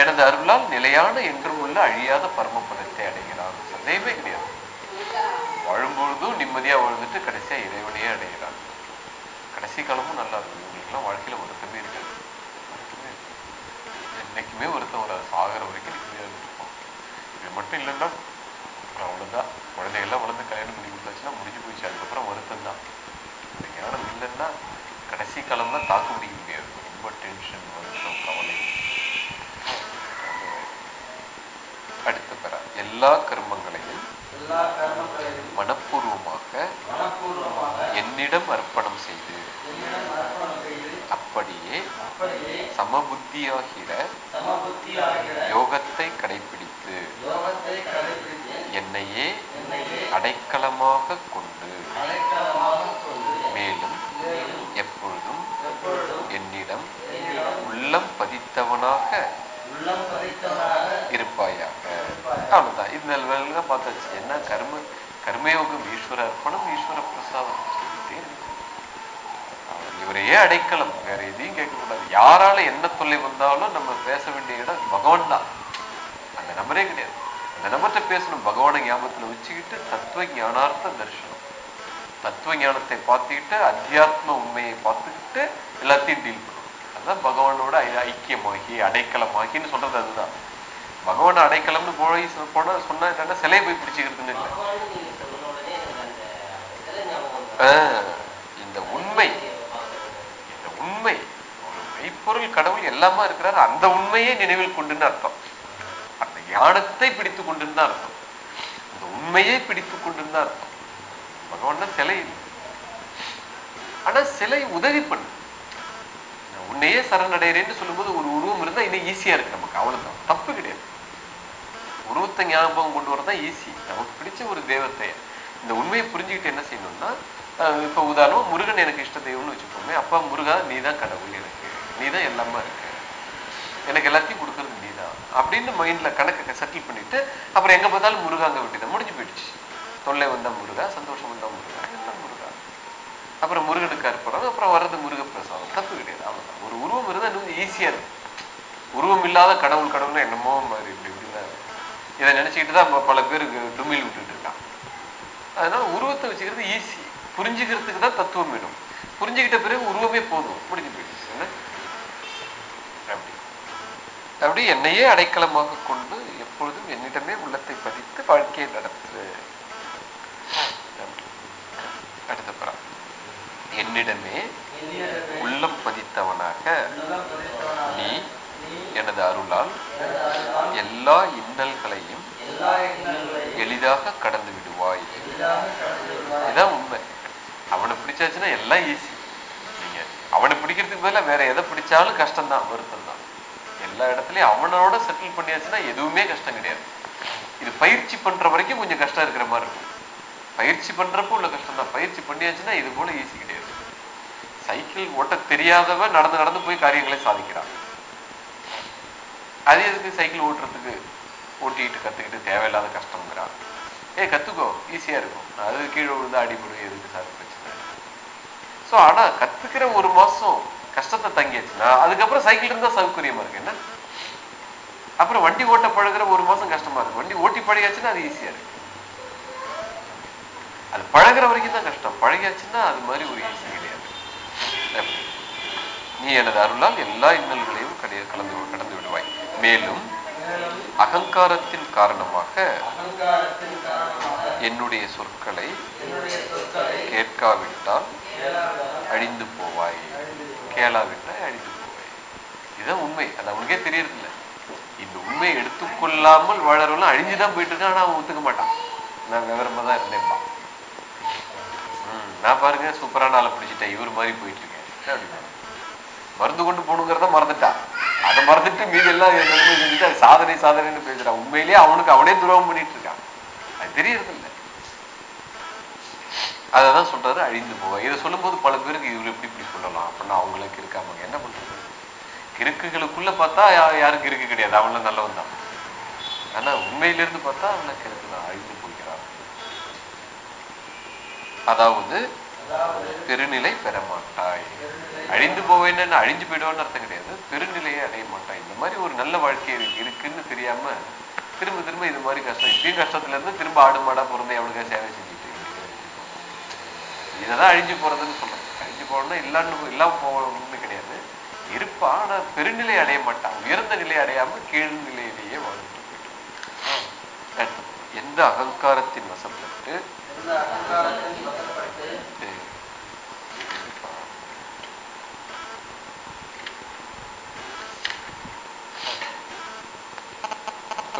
எனது அருளால் நிலையான என்றும் உள்ள அழியாத பரமபதத்தை அடைகிறான் சந்தேகமே கிடையாது. வாழும்பொழுதும் நிம்மதியாக வாழ்ந்துட்டு கடைசியாக இறைவனையே அடைகிறான் கடைசி காலமும் நல்லா இருக்கும். இவங்களுக்குலாம் வாழ்க்கையில் வருத்தமே இருக்காது. என்றைக்குமே என்னைக்குமே வருத்தம் வராது. சாகிற வரைக்கும் நிம்மதியாக இருப்போம் இது மட்டும் இல்லைன்னா அவ்வளோதான் குழந்தைகள்லாம் வளர்ந்து கல்யாணம் பண்ணி கொடுத்தாச்சுன்னா முடிஞ்சு போயிடுச்சு அதுக்கப்புறம் வருத்தம் தான் ஞானம் இல்லைன்னா கடைசி காலம் தான் தாக்கு பிடிக்க முடியாது. ரொம்ப டென்ஷன் வருத்தம் கவலை. அடுத்த பெற எல்லா எல்லா கர்மங்களையும் மனப்பூர்வமாக என்னிடம் அர்ப்பணம் செய்து அப்படியே சமபுத்தியாகிற யோகத்தை கடைபிடித்து என்னையே அடைக்கலமாக கொண்டு மேலும் எப்பொழுதும் என்னிடம் உள்ளம் பதித்தவனாக இருப்பாயாக. இருப்பாயாக. அவ்வளவுதான் இந்த வேலை பார்த்தாச்சு. என்ன கர்ம கர்மயோகம் ஈஸ்வர அர்ப்பணம் ஈஸ்வர பிரசாதம் இவரையே அடைக்கலம். வேற எதையும் கேட்கக்கூடாது. யாரால என்ன தொல்லை வந்தாலும் நம்ம பேச வேண்டிய இடம் பகவான் தான் அந்த நபரே கிடையாது. அந்த நம்பரத்தை பேசணும். பகவானை ஞாபகத்துல வச்சுக்கிட்டு தத்துவ ஞானார்த்த தரிசனம். தத்துவ ஞானத்தை பார்த்துக்கிட்டு அத்தியாத்ம உண்மையை பார்த்துக்கிட்டு எல்லாத்தையும் டீல் பண்ணணும். அதுதான் பகவானோட ஐ- ஐக்கியமாகி அடைக்கலமாகின்னு சொல்றது அதுதான். பகவான் அடைக்கலம்னு போய் போனா சொன்னா என்னன்னா சிலையை போய் பிடிச்சிக்கிறதுன்னு இல்லை. ஆஹ், இந்த உண்மை. இந்த உண்மை. ஒரு மெய்ப்பொருள் கடவுள் எல்லாமா இருக்கிறார். அந்த உண்மையை நினைவில் கொண்டுன்னு அர்த்தம். அந்த ஞானத்தை பிடித்து கொண்டுன்னு தான் அர்த்தம். அந்த உண்மையை பிடித்து கொண்டுன்னு தான் அர்த்தம். பகவான் சிலை. இல்லை ஆனா சிலை உதவி பண்ணு உன்னையே சரணடைகிறேன்னு சொல்லும்போது ஒரு உருவம் இருந்தா இன்னும் ஈஸியா இருக்கு நமக்கு. அவ்வளவுதான். தப்பு கிடையாது. உருவத்தை ஞாபகம் கொண்டு வரதான் ஈஸி நமக்கு பிடிச்ச ஒரு தெய்வத்தை இந்த உண்மையை புரிஞ்சுக்கிட்டு என்ன செய்யணும்னா இப்போ உதாரணம் முருகன் எனக்கு இஷ்ட தெய்வம்னு வச்சுக்கோமே அப்பா முருகா நீ தான் கடவுள் எனக்கு. நீ தான் எல்லாமா இருக்கு. எனக்கு எல்லாத்தையும் கொடுக்கறது நீ தான் அப்படின்னு மைண்டில் கணக்கு செட்டில் பண்ணிட்டு அப்புறம் எங்கே பார்த்தாலும் முருகா அங்க விட்டுதான் முடிஞ்சு போயிடுச்சு. தொல்லை வந்தால் முருகா சந்தோஷம் வந்தால் முருகா எல்லாம் முருகா. அப்புறம் முருகனுக்கு அர்ப்பணம் அப்புறம் வர்றது முருக பிரசாதம் தப்பு கிடையாது. அவ்வளோதான் ஒரு உருவம் இருந்தால் இன்னும் ஈஸியாக இருக்கும். உருவம் இல்லாத கடவுள் கடவுள்னு என்னமோ மாதிரி இப்படி இதை நினைச்சுக்கிட்டு தான் பல பேருக்கு டுமில் விட்டுட்டு இருக்கான். அதனால உருவத்தை வச்சுக்கிறது ஈஸி புரிஞ்சுக்கிறதுக்கு தான் தத்துவம் வேணும். புரிஞ்சுக்கிட்ட பிறகு உருவமே போதும். முடிஞ்சு போயிடுச்சு. அப்படி. அப்படி என்னையே அடைக்கலமாக கொண்டு எப்பொழுதும் என்னிடமே உள்ளத்தை பதித்து வாழ்க்கையை நடத்து. அடுத்த படம். என்னிடமே உள்ளம் பதித்தவனாக நீ எனது அருளால் எல்லா இன்னல்களையும் எளிதாக கடந்து விடுவாய். இதான் இதுதான் உண்மை. அவனை பிடிச்சாச்சுன்னா எல்லாம் ஈஸி நீங்க அவனை பிடிக்கிறதுக்கு பதிலா வேற எதை பிடிச்சாலும் கஷ்டம்தான் வருத்தம் தான் எல்லா இடத்துலயும் அவனோட செட்டில் பண்ணியாச்சுன்னா எதுவுமே கஷ்டம் கிடையாது. இது பயிற்சி பண்ற வரைக்கும் கொஞ்சம் கஷ்டம் இருக்கிற மாதிரி இருக்கும். பயிற்சி பண்றப்போ உள்ள கஷ்டம் தான் பயிற்சி பண்ணியாச்சுன்னா இது போல ஈஸி கிடையாது. சைக்கிள் ஓட்ட தெரியாதவன் நடந்து நடந்து போய் காரியங்களை சாதிக்கிறான். அது எதுக்கு சைக்கிள் ஓட்டுறதுக்கு ஓட்டிக்கிட்டு கத்துக்கிட்டு தேவையில்லாத கஷ்டங்கிறான் ஏ கத்துக்கோ ஈஸியா இருக்கும். அது கீழே விழுந்து அடிபடும். எதுக்கு சார் பிரச்சனை ஸோ ஆனா கத்துக்கிற ஒரு மாசம் கஷ்டத்தை தங்கியாச்சுன்னா அதுக்கப்புறம் சைக்கிள் இருந்தால் சௌகரியமா இருக்கு. என்ன? அப்புறம் வண்டி ஓட்ட பழகுற ஒரு மாசம் கஷ்டமா இருக்கு. வண்டி ஓட்டி பழகியாச்சுன்னா அது ஈஸியா இருக்கு. அது பழகுற வரைக்கும் தான் கஷ்டம். பழகியாச்சுன்னா அது மாதிரி ஒரு ஈஸி கிடையாது நீ எனது அருளால் எல்லா இன்னல்களையும் கடைய கலந்து கடந்து விடுவாய். மேலும் அகங்காரத்தின் காரணமாக என்னுடைய சொற்களை கேட்காவிட்டால் அழிந்து போவாய். கேளாவிட்டால் அழிந்து போவாய். இதுதான் உண்மை. அது அவனுக்கே தெரியறதில்ல. இந்த உண்மையை எடுத்துக்கொள்ளாமல் வாழறவெல்லாம் அழிஞ்சுதான் போயிட்டு இருக்கான் ஆனால் அவன் ஒத்துக்க மாட்டான். நான் விவரமாக தான் இருந்தேன்ப்பா நான் பாருங்க சூப்பரான ஆளை பிடிச்சிட்டேன். இவர் மாதிரி போயிட்டு இருக்கேன் அப்படின்னா மருந்து கொண்டு போகணுங்கிறத மறந்துட்டான் அதை மறந்துட்டு மீதி எல்லாம் செஞ்சுட்டு அது சாதனை சாதனைன்னு பேசுறான் உண்மையிலேயே அவனுக்கு அவனே துரோகம் பண்ணிட்டு இருக்கான். அது தெரியறது இல்லை அதை தான் சொல்றாரு அழிந்து போவ இதை சொல்லும்போது பல பேருக்கு இவர் எப்படி இப்படி சொல்லலாம்? அப்படின்னா அவங்களுக்கு இருக்காம என்ன பண்றது? கிறுக்குகளுக்குள்ள பார்த்தா யாரும் கிறுக்கு கிடையாது. அவன்ல நல்லவன் தான். ஆனா உண்மையிலிருந்து பார்த்தா அவனை கிறுக்கு தான். அழிந்து போகிறான். அதாவது பெருநிலை பெற மாட்டாய். அழிந்து போவேன்னு அழிஞ்சு போயிடுவோன்னு அர்த்தம் கிடையாது. பெருநிலையை அடைய மாட்டாய். இந்த மாதிரி ஒரு நல்ல வாழ்க்கை இருக்குன்னு தெரியாம திரும்ப திரும்ப இது மாதிரி கஷ்டம். இப்பயும் கஷ்டத்துல இருந்து திரும்ப ஆடு மாடா பிறந்த எவனுக்கா சேவை செஞ்சுட்டு இதைதான் அழிஞ்சு போறதுன்னு சொல்றேன். அழிஞ்சு போகணும்னா இல்லான்னு இல்லாம போகணும்னு கிடையாது. இருப்பா ஆனா பெருநிலை அடைய மாட்டான். உயர்ந்த நிலை அடையாம கீழ் நிலையிலேயே வாழ்ந்துட்டு போயிட்டு எந்த அகங்காரத்தின் வசப்பட்டு எந்த அகங்காரத்தின் வசப்பட்டு அஹ்,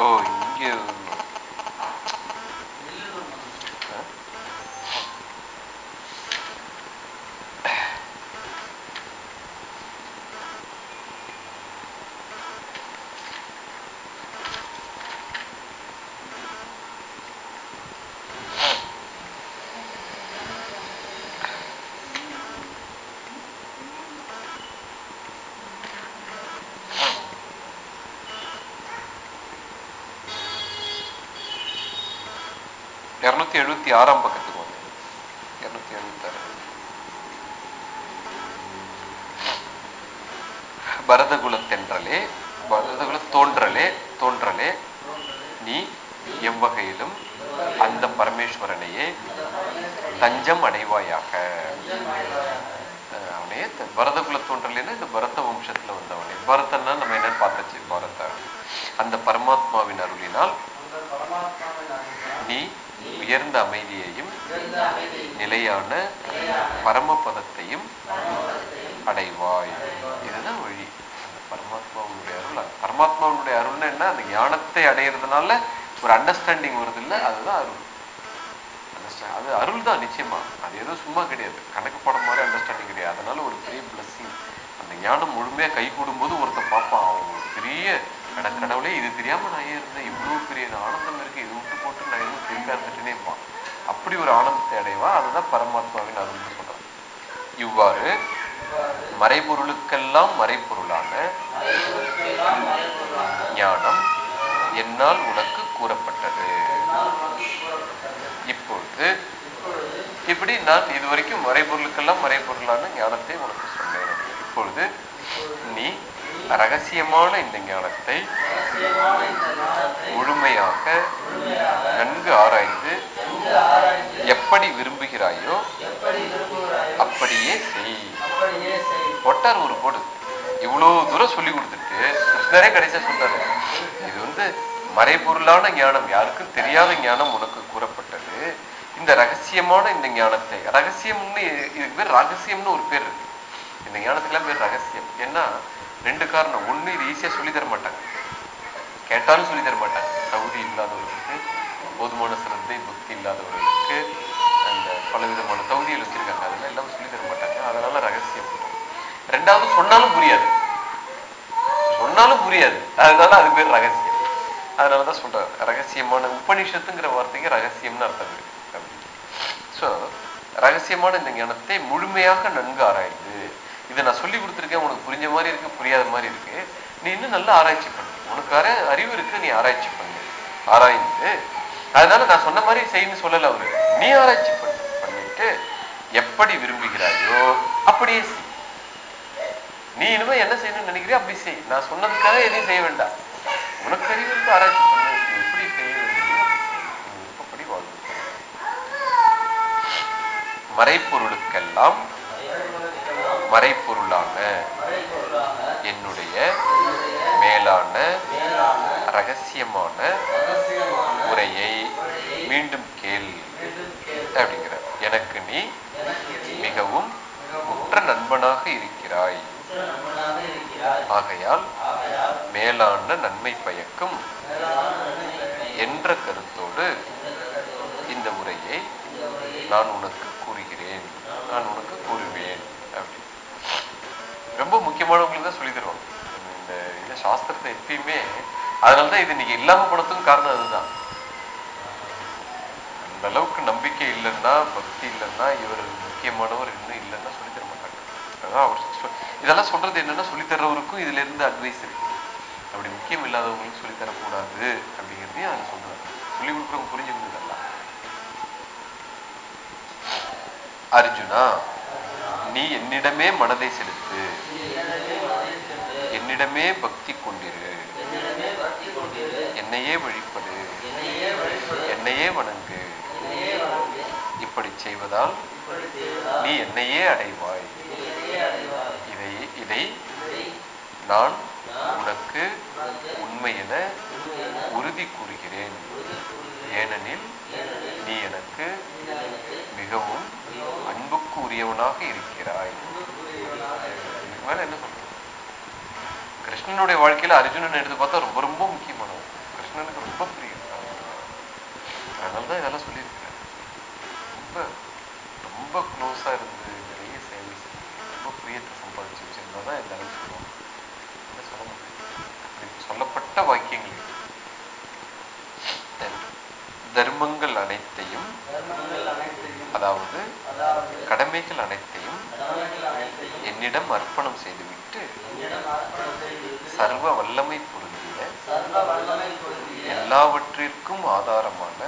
ஓ இங்கே ஒண்ணு. ஆ? இருநூத்தி ஆறாம் பக்கத்துக்கு வந்து இருநூத்தி எழுபத்தி ஆறு பரதகுலத்தென்றலே பரதகுல தோன்றலே தோன்றலே நீ எவ்வகையிலும் அந்த பரமேஸ்வரனையே தஞ்சம் அடைவாயாக. அவனே பரதகுல தோன்றலேன்னா இந்த பரத வம்சத்துல வந்தவன் பரதன்னா நம்ம என்னன்னு பார்த்தாச்சு பரத அந்த பரமாத்மாவின் அருளினால் அந்த பரமாத்மாவின் அருளால் நீ உயர்ந்த அமைதியையும் உயர்ந்த அமைதி நிலையான பரமபதத்தையும் அடைவாய். இதுதான் வழி. அந்த பரமாத்மாவுடைய அருள். பரமாத்மாவுடைய அருள்னா என்ன? அந்த ஞானத்தை அடையிறதுனால ஒரு அண்டர்ஸ்டாண்டிங் வருது இல்ல அதுதான் அருள். அது அருள் தான் நிச்சயமா. அது ஏதோ சும்மா கிடையாது. கணக்கு படம் மாதிரி அண்டர்ஸ்டாண்டிங் கிடையாது. அதனால ஒரு பெரிய பிளஸ்ஸிங் அந்த ஞானம் முழுமையா கை கூடும்போது ஒருத்தன் பார்ப்பான். அவன் ஒரு பெரிய கடக்கடவுளே இது தெரியாம நான் ஏன் இருந்தேன்? இவ்வளவு பெரிய ஆனந்தம் இருக்கு. இது விட்டு போட்டு நான் எதுவும் திருக்கா இருந்துட்டேனேப்பான் அப்படி ஒரு ஆனந்தத்தை அடைவா? அதுதான் பரமாத்மாவின் அருள்னு சொல்றான் இவ்வாறு மறைபொருளுக்கெல்லாம் மறைபொருளான ஞானம் என்னால் உனக்கு கூறப்பட்டது. இப்பொழுது இப்படி நான் இதுவரைக்கும் மறைபொருளுக்கெல்லாம் மறைபொருளான ஞானத்தை உனக்கு சொன்னேன். இப்பொழுது நீ ரகசியமான இந்த ஞானத்தை முழுமையாக நன்கு ஆராய்ந்து எப்படி விரும்புகிறாயோ அப்படியே செய். ஒட்டார் ஒரு போடு. இவ்வளோ தூரம் சொல்லி கொடுத்துட்டு கிருஷ்ணரே கடைசியா சொல்றாரு. இது வந்து மறைபொருளான ஞானம். யாருக்கும் தெரியாத ஞானம் உனக்கு கூறப்பட்டது. இந்த ரகசியமான இந்த ஞானத்தை ரகசியம்னு இதுக்கு பேர் ரகசியம்னு ஒரு பேர் இருக்கு. இந்த ஞானத்துக்கெல்லாம் பேர் ரகசியம். ஏன்னா ரெண்டு காரணம். ஒண்ணு இது ஈஸியா சொல்லி தர மாட்டாங்க. கேட்டாலும் சொல்லி தர மாட்டாங்க. தகுதி இல்லாதவர்களுக்கு போதுமான சிறந்தை புத்தி இல்லாதவர்களுக்கு அந்த பலவிதமான தகுதிகள் வச்சிருக்காங்க. அதெல்லாம் எல்லாம் சொல்லி தர மாட்டாங்க. அதனால ரகசியம். ரெண்டாவது சொன்னாலும் புரியாது. சொன்னாலும் புரியாது. அதனால அது பேர் ரகசியம். அதனாலதான் சொல்றாரு ரகசியமான உபநிஷத்துங்கிற வார்த்தைக்கு ரகசியம்னு அர்த்தம் இருக்கு. ஸோ ரகசியமான இந்த ஞானத்தை முழுமையாக நன்கு ஆராய்ந்து இதை நான் சொல்லி கொடுத்துருக்கேன். உனக்கு புரிஞ்ச மாதிரி இருக்கு புரியாத மாதிரி இருக்கு. நீ இன்னும் நல்லா ஆராய்ச்சி பண்ணு. உனக்கு அறிவு இருக்கு நீ ஆராய்ச்சி பண்ணு. ஆராய்ந்து அதனால நான் சொன்ன மாதிரி செய்யணும்னு சொல்லல அவரு. நீ ஆராய்ச்சி பண்ணு பண்ணிட்டு எப்படி விரும்புகிறாயோ அப்படியே செய். நீ இனிமே என்ன செய்யணும்னு நினைக்கிறியோ அப்படி செய். நான் சொன்னதுக்காக எதையும் செய்ய வேண்டாம். உனக்கு அறிவு ஆராய்ச்சி பண்ணு. எப்படி செய்ய வேண்டியோ அப்படி வாழ்வு. மறைப்பொருளுக்கெல்லாம் மறைப்பொருளான என்னுடைய மேலான ரகசியமான முறையை மீண்டும் கேள் அப்படிங்கிற அப்படிங்கிறார். எனக்கு நீ மிகவும் உற்ற நண்பனாக இருக்கிறாய். ஆகையால் மேலான நன்மை பயக்கும் என்ற கருத்தோடு இந்த உரையை முறையை நான் உனக்கு கூறுகிறேன். நான் உனக்கு கூறுவேன். அப்படி. ரொம்ப முக்கியமானவங்களுக்கு தான் சொல்லி தருவாங்க. இந்த சாஸ்திரத்தை எப்பயுமே அதனாலதான் இது இன்னைக்கு இல்லாம போனதுக்கும் காரணம் அதுதான். அந்த அளவுக்கு நம்பிக்கை இல்லைன்னா பக்தி இல்லைன்னா இவர் முக்கியமானவர் இன்னும் இல்லைன்னா சொல்லித்தர மாட்டாங்க. அதான் அவர் இதெல்லாம் சொல்றது என்னன்னா சொல்லித்தர்றவருக்கும் இதுல இருந்து அட்வைஸ் இருக்கு. அப்படி முக்கியம் இல்லாதவங்களுக்கு சொல்லித்தரக்கூடாது அப்படிங்கிறதையும் அதை சொல்றாங்க. சொல்லி கொடுக்குறவங்க புரிஞ்சுக்கணும் அர்ஜுனா நீ என்னிடமே மனதை செலுத்து. என்னிடமே பக்தி கொண்டிரு. என்னிடமே பக்தி என்னையே வழிபடு. என்னையே வண என்னையே வணங்கு என்னையே வணங்கு இப்படி செய்வதால் நீ என்னையே அடைவாய். இதை இதை நான் உனக்கு உண்மை என உறுதி கூறுகிறேன். ஏனெனில் நீ எனக்கு மிகவும் அன்புக்கு உரியவனாக இருக்கிறாய். மேல என்ன சொல்றது கிருஷ்ணனுடைய வாழ்க்கையில அர்ஜுனன் எடுத்து பார்த்தா ரொம்ப ரொம்ப முக்கியமானது கிருஷ்ணனுக்கு ரொம்ப பிரியம் அதனாலதான் இதெல்லாம் சொல்லியிருக்கேன். ரொம்ப ரொம்ப க்ளோஸா இருந்து நிறைய சேவை ரொம்ப பிரியத்தை சம்பாதிச்சு வச்சிருந்தா தான் அளவுக்கு சொல்லுவாங்க சொல்ல இப்படி சொல்லப்பட்ட வாக்கியங்கள். தர்மங்கள் அனைத்தையும் அதாவது கடமைகள் அனைத்தையும் என்னிடம் அர்ப்பணம் செய்துவிட்டு சர்வ வல்லமை பொருந்திய எல்லாவற்றிற்கும் ஆதாரமான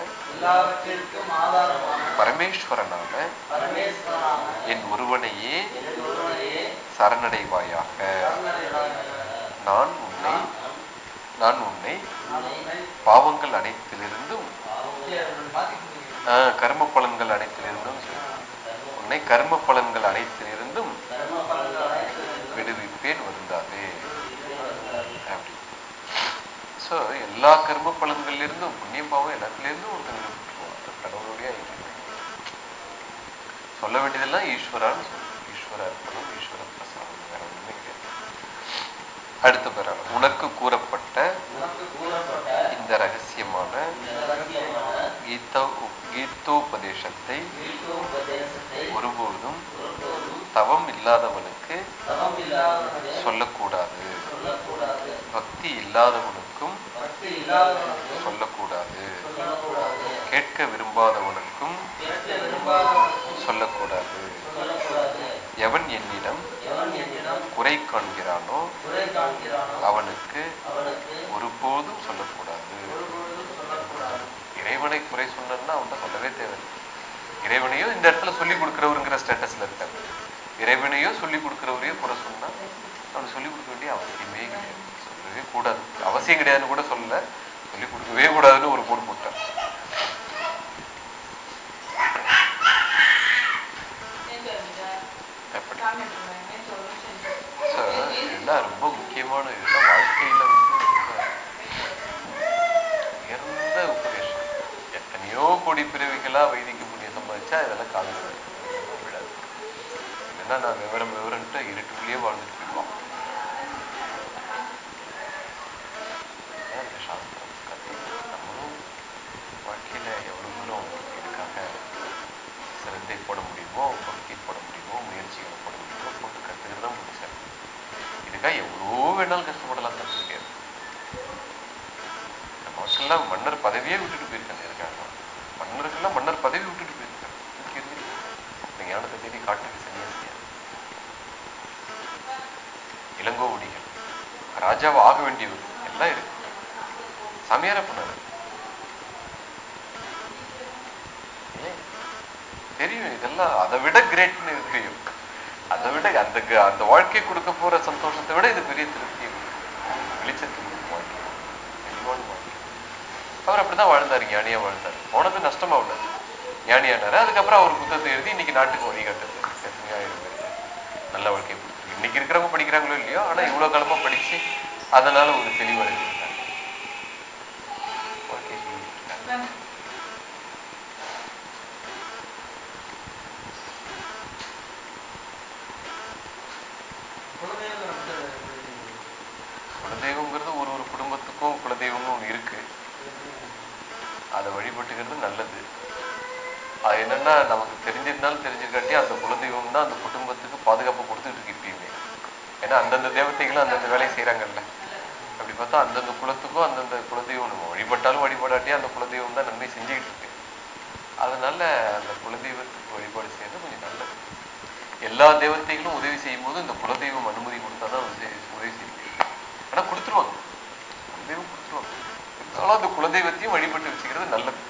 பரமேஸ்வரனான என் ஒருவனையே சரணடைவாயாக. நான் உன்னை நான் உன்னை பாவங்கள் அனைத்திலிருந்தும் கர்ம பலன்கள் அனைத்திலிருந்தும் உன்னை கர்ம பலன்கள் அனைத்திலிருந்தும் கர்ம பலன்கள் அனைத்திலிருந்தும் விடுவிப்பேன் வருந்தாதே அப்படி ஸோ எல்லா கர்ம பலன்கள்ல இருந்தும் புண்ணியம் பாவம் எல்லாத்துலேருந்தும் அது கடவுளுடைய. சொல்ல வேண்டியதெல்லாம் ஈஸ்வரான்னு சொல்லணும் ஈஸ்வர அர்ப்பணம் ஈஸ்வர பிரசாதம் வேற ஒண்ணுமே கிடையாது அடுத்த பிறகு உனக்கு கூறப்பட்ட இந்த ரகசியமான கீதா கீதோபதேசத்தை ஒருபோதும் தவம் இல்லாதவனுக்கு சொல்லக்கூடாது. பக்தி இல்லாதவனுக்கு சொல்லக்கூடாது. கேட்க விரும்பாதவனுக்கும் சொல்லக்கூடாது. எவன் என்னிடம் குறை காண்கிறானோ அவனுக்கு ஒருபோதும் சொல்லக்கூடாது. இறைவனை குறை சொன்னா அவன் சொல்லவே தேவையில்லை. இறைவனையும் இந்த இடத்துல சொல்லி கொடுக்குறவருங்கிற ஸ்டேட்டஸ்ல இருக்காரு. இறைவனையும் சொல்லி கொடுக்குறவரையோ குறை சொன்னா அவனுக்கு சொல்லி கொடுக்க வேண்டிய அவசியமே கிடையாது. கொடுக்கவே கூடாது. அவசியம் கிடையாதுன்னு கூட சொல்லல. சொல்லி கொடுக்கவே கூடாதுன்னு ஒரு போடு போட்டார் இதெல்லாம் ரொம்ப முக்கியமான இதெல்லாம் வாழ்க்கையில வந்து உயர்ந்த உபதேசம். எத்தனையோ கோடி பிறவிகளா வைதிக்க முடிய சம்பாதிச்சா இதெல்லாம் காதல் விடாது இல்லைன்னா நான் விவரம் விவரம்ட்டு இருட்டுக்குள்ளேயே வாழ்ந்துட்டு போயிடுவோம் அதான் இந்த சாஸ்திரம் கத்துக்கணும். நம்மளும் வாழ்க்கையில எவ்வளவு தூரம் இதுக்காக சிரத்தை போட முடியுமோ பக்தி போட முடியுமோ முயற்சிகளை போட முடியுமோ போட்டு கத்துக்கிறது தான் முடிச்சார் இதுக்காக எவ்வளோ வேணாலும் கஷ்டப்படலாம் தப்பு கிடையாது மன்னர் பதவியே விட்டுட்டு போயிருக்காங்க இருக்காங்க மன்னருக்கெல்லாம் மன்னர் பதவி விட்டுட்டு போயிருக்காங்க. இதுக்கு இந்த ஞானத்தை தேடி காட்டுக்கு சன்னியாசியா இளங்கோவடிகள் ராஜாவை ஆக வேண்டியவர் எல்லாம் இருக்கு. சமையர பண்ணாரு தெரியும் இதெல்லாம் அதை விட கிரேட்னு தெரியும். அதை விட அந்த க- அந்த வாழ்க்கை கொடுக்க போற சந்தோஷத்தை விட இது பெரிய திருப்தி. வெளிச்சத்துக்கு வாழ்க்கை. அவர் அப்படிதான் வாழ்ந்தாரு ஞானியா வாழ்ந்தார். போனது நஷ்டமா உள்ளது ஞானியானாரு. அதுக்கப்புறம் அவர் புத்தகத்தை எழுதி இன்னைக்கு நாட்டுக்கு வழிகாட்டுறது நல்ல வாழ்க்கை இன்னைக்கு இருக்கிறவங்க படிக்கிறாங்களோ இல்லையோ ஆனா இவ்வளவு காலமா படிச்சு அதனால ஒரு தெளிவு அடைஞ்சிருக்காங்க வாழ்க்கை சொல்லிட்டு இருக்காங்க. குலதெய்வம் வந்து குலதெய்வங்கிறது ஒரு ஒரு குடும்பத்துக்கும் குலதெய்வம்னு ஒன்று இருக்கு அதை வழிபட்டுக்கிறது நல்லது அது என்னன்னா நமக்கு தெரிஞ்சிருந்தாலும் தெரிஞ்சுக்காட்டி அந்த குலதெய்வம் தான் அந்த குடும்பத்துக்கு பாதுகாப்பு கொடுத்துட்டு இருக்கு இப்பயுமே ஏன்னா அந்தந்த தேவதைகளும் அந்தந்த வேலையை செய்றாங்கல்ல அப்படி பார்த்தா அந்தந்த குலத்துக்கும் அந்தந்த குலதெய்வம் நம்ம வழிபட்டாலும் வழிபடாட்டியும் அந்த குலதெய்வம் தான் நன்மை செஞ்சுக்கிட்டு இருக்கு. அதனால அந்த குலதெய்வத்துக்கு வழிபாடு செய்யறது கொஞ்சம் நல்லது. எல்லா தெய்வத்தைகளும் உதவி செய்யும் போது இந்த குலதெய்வம் அனுமதி கொடுத்தாதான் உதவி உதவி செய்யும் ஆனால் கொடுத்துருவாங்க. குலதெய்வம் கொடுத்துருவாங்க. இருந்தாலும் அந்த குலதெய்வத்தையும் வழிபட்டு வச்சுக்கிறது நல்லது.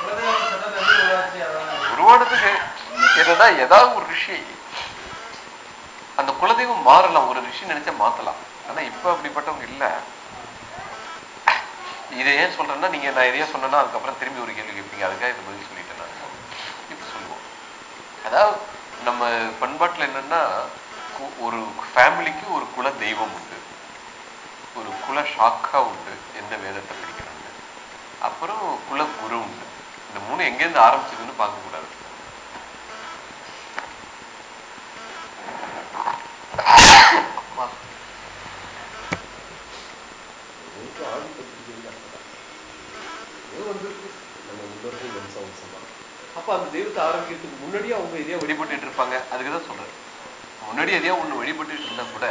குலதெய்வம் சட்டம் உருவானதுக்கு என்னன்னா ஏதாவது ஒரு ரிஷி அந்த குலதெய்வம் மாறலாம். ஒரு ரிஷி நினைச்சா மாத்தலாம். ஆனா இப்ப அப்படிப்பட்டவங்க இல்ல. இதை ஏன் சொல்றேன்னா நீங்க நான் இதையே சொன்னேன்னா அதுக்கப்புறம் திரும்பி ஒரு கேள்வி கேட்பீங்க. அதுக்காக இது பதில் சொல்லிட்டேன் நான். இப்போ சொல்லுவோம். அதாவது நம்ம பண்பாட்டுல என்னன்னா கு- ஒரு ஃபேமிலிக்கு ஒரு குல தெய்வம் உண்டு. ஒரு குல ஷாக்கா உண்டு எந்த வேதத்தை படிக்கிறாங்க. அப்புறம் குல குரு உண்டு. இந்த மூணு எங்கேருந்து ஆரம்பிச்சதுன்னு பார்க்க கூடாது எனக்கு ஆதி பத்திரிகையில் அப்பதான் ஏதோ வந்திருக்கு நம்ம முன்னோர்கள் வம்சாவம்சமா அப்போ அந்த தெய்வத்தை ஆரம்பிக்கிறதுக்கு முன்னாடியே அவங்க இதையே வழிபட்டுட்டு இருப்பாங்க. அதுக்கு தான் சொல்றேன் முன்னாடி எதையோ ஒண்ணு வழிபட்டுட்டு இருந்தால் கூட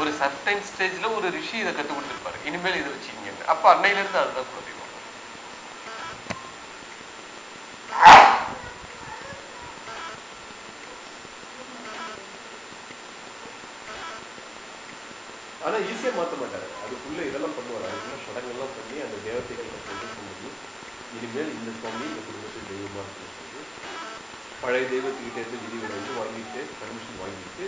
ஒரு சர்டைன் ஸ்டேஜ்ல ஒரு ரிஷி இதை கற்றுக் கொடுத்துருப்பாரு. இனிமேல் இதை வச்சுக்கிங்க அப்போ அன்னையில இருந்து அதுதான் குலதெய்வம். Thank you.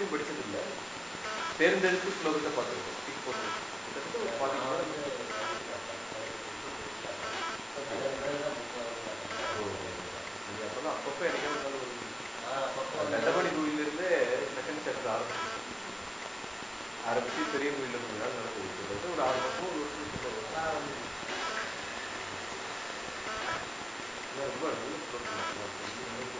ஸ்லோகத்தையும் படிச்சது இல்ல தேர்ந்தெடுத்து ஸ்லோகத்தை பார்த்துருக்கோம். டிக் போட்டு அப்பதான் அப்பப்போ எனக்கு கோயில்ல இருந்தே செகண்ட் சாப்டர் ஆரம்பிச்சு ஆரம்பிச்சு பெரிய கோயில்ல கொஞ்ச நாள் ஒரு ஆறு ஒரு வருஷம் ரொம்ப நல்ல ஸ்லோகம்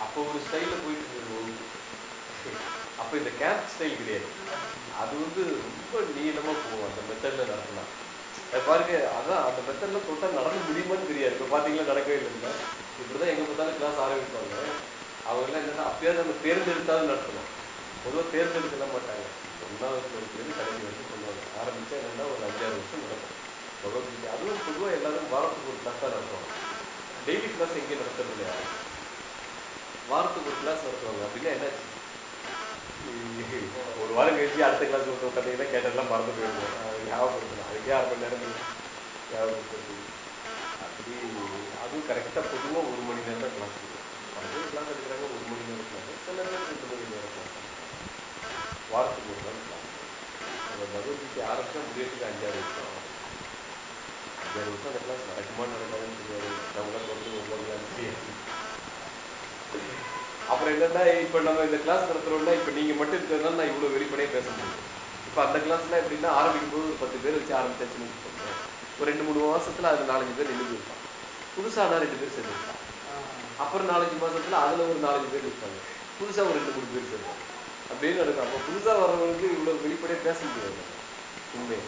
அப்போ ஒரு ஸ்டைல்ல போயிட்டு இருந்தது ஒரு அப்போ இந்த கேம்ப் ஸ்டைல் கிடையாது அது வந்து ரொம்ப போகும் அந்த மெத்தட்ல நடக்கலாம் பாருங்க அதான் அந்த மெத்தட்ல தொட்டா நடக்க முடியுமான்னு தெரியாது. இப்போ பாத்தீங்களா நடக்கவே இல்லை இப்படிதான் எங்க பார்த்தாலும் கிளாஸ் ஆரம்பிப்பாங்க. அவங்க எல்லாம் என்னன்னா அப்பயாவது நம்ம தேர்ந்தெடுத்தாவது நடத்தணும். பொதுவாக தேர்ந்தெடுக்க மாட்டாங்க. ஒன்றாவது வகுப்புலேருந்து கடைசி வரைக்கும் சொல்லுவாங்க. ஆரம்பிச்சா என்னன்னா ஒரு அஞ்சாறு வருஷம் நடக்கும். பகவத்கீதை. அதுவும் பொதுவாக எல்லாரும் வாரத்துக்கு ஒரு கிளாஸ் தான் நடத்துவாங்க. டெய்லி கிளாஸ் எங்கேயும் நடத்துறது இல்லையா? வாரத்துக்கு ஒரு கிளாஸ் நடத்துவாங்க. அப்படின்னா என்னாச்சு? ஒரு வாரம் கழிச்சு அடுத்த கிளாஸ் விட்டு உட்காந்தீங்கன்னா கேட்டதெல்லாம் மறந்து போயிடுவோம் ஞாபகப்படுத்தணும் அதுக்கே அரை மணி நேரம் ஞாபகப்படுத்தி அப்படி அதுவும் கரெக்டாக பொதுவாக ஒரு மணி நேரம் தான் கிளாஸ் இருக்கும் பல பேர் கிளாஸ் எடுக்கிறாங்க ஒரு மணி நேரம் கிளாஸ் சில நேரம் ரெண்டு மணி நேரம் கிளாஸ் வாரத்துக்கு ஒரு நாள் கிளாஸ் அந்த பகவத்கீதை ஆரம்பிச்சா முடியறதுக்கு அஞ்சாறு வருஷம் ஆகும் அஞ்சாறு வருஷம் அந்த கிளாஸ் நடக்குமா நடக்காதுன்னு தெரியாது நம்மளால் வந்து ஒவ்வொரு நாள் தெரியாது அப்புறம் என்னன்னா இப்போ நம்ம இந்த கிளாஸ் நடத்துகிறோம்னா இப்போ நீங்கள் மட்டும் இருக்கிறதுனால நான் இவ்வளோ வெளிப்படையாக பேச முடியும். இப்போ அந்த கிளாஸில் எப்படின்னா ஆரம்பிக்கும் போது ஒரு பத்து பேர் வச்சு ஆரம்பிச்சாச்சுன்னு வச்சுக்கோங்க ஒரு ரெண்டு மூணு மாதத்தில் அது நாலஞ்சு பேர் நின்று இருப்பான் நான் ரெண்டு பேர் சேர்ந்துருப்பான். அப்புறம் நாலஞ்சு மாதத்தில் அதில் ஒரு நாலஞ்சு பேர் இருப்பாங்க புதுசாக ஒரு ரெண்டு மூணு பேர் சேர்ப்பாங்க அப்படின்னு நடக்கும். அப்போ புதுசாக வர்றவங்களுக்கு இவ்வளோ வெளிப்படையாக பேச முடியாது. உண்மை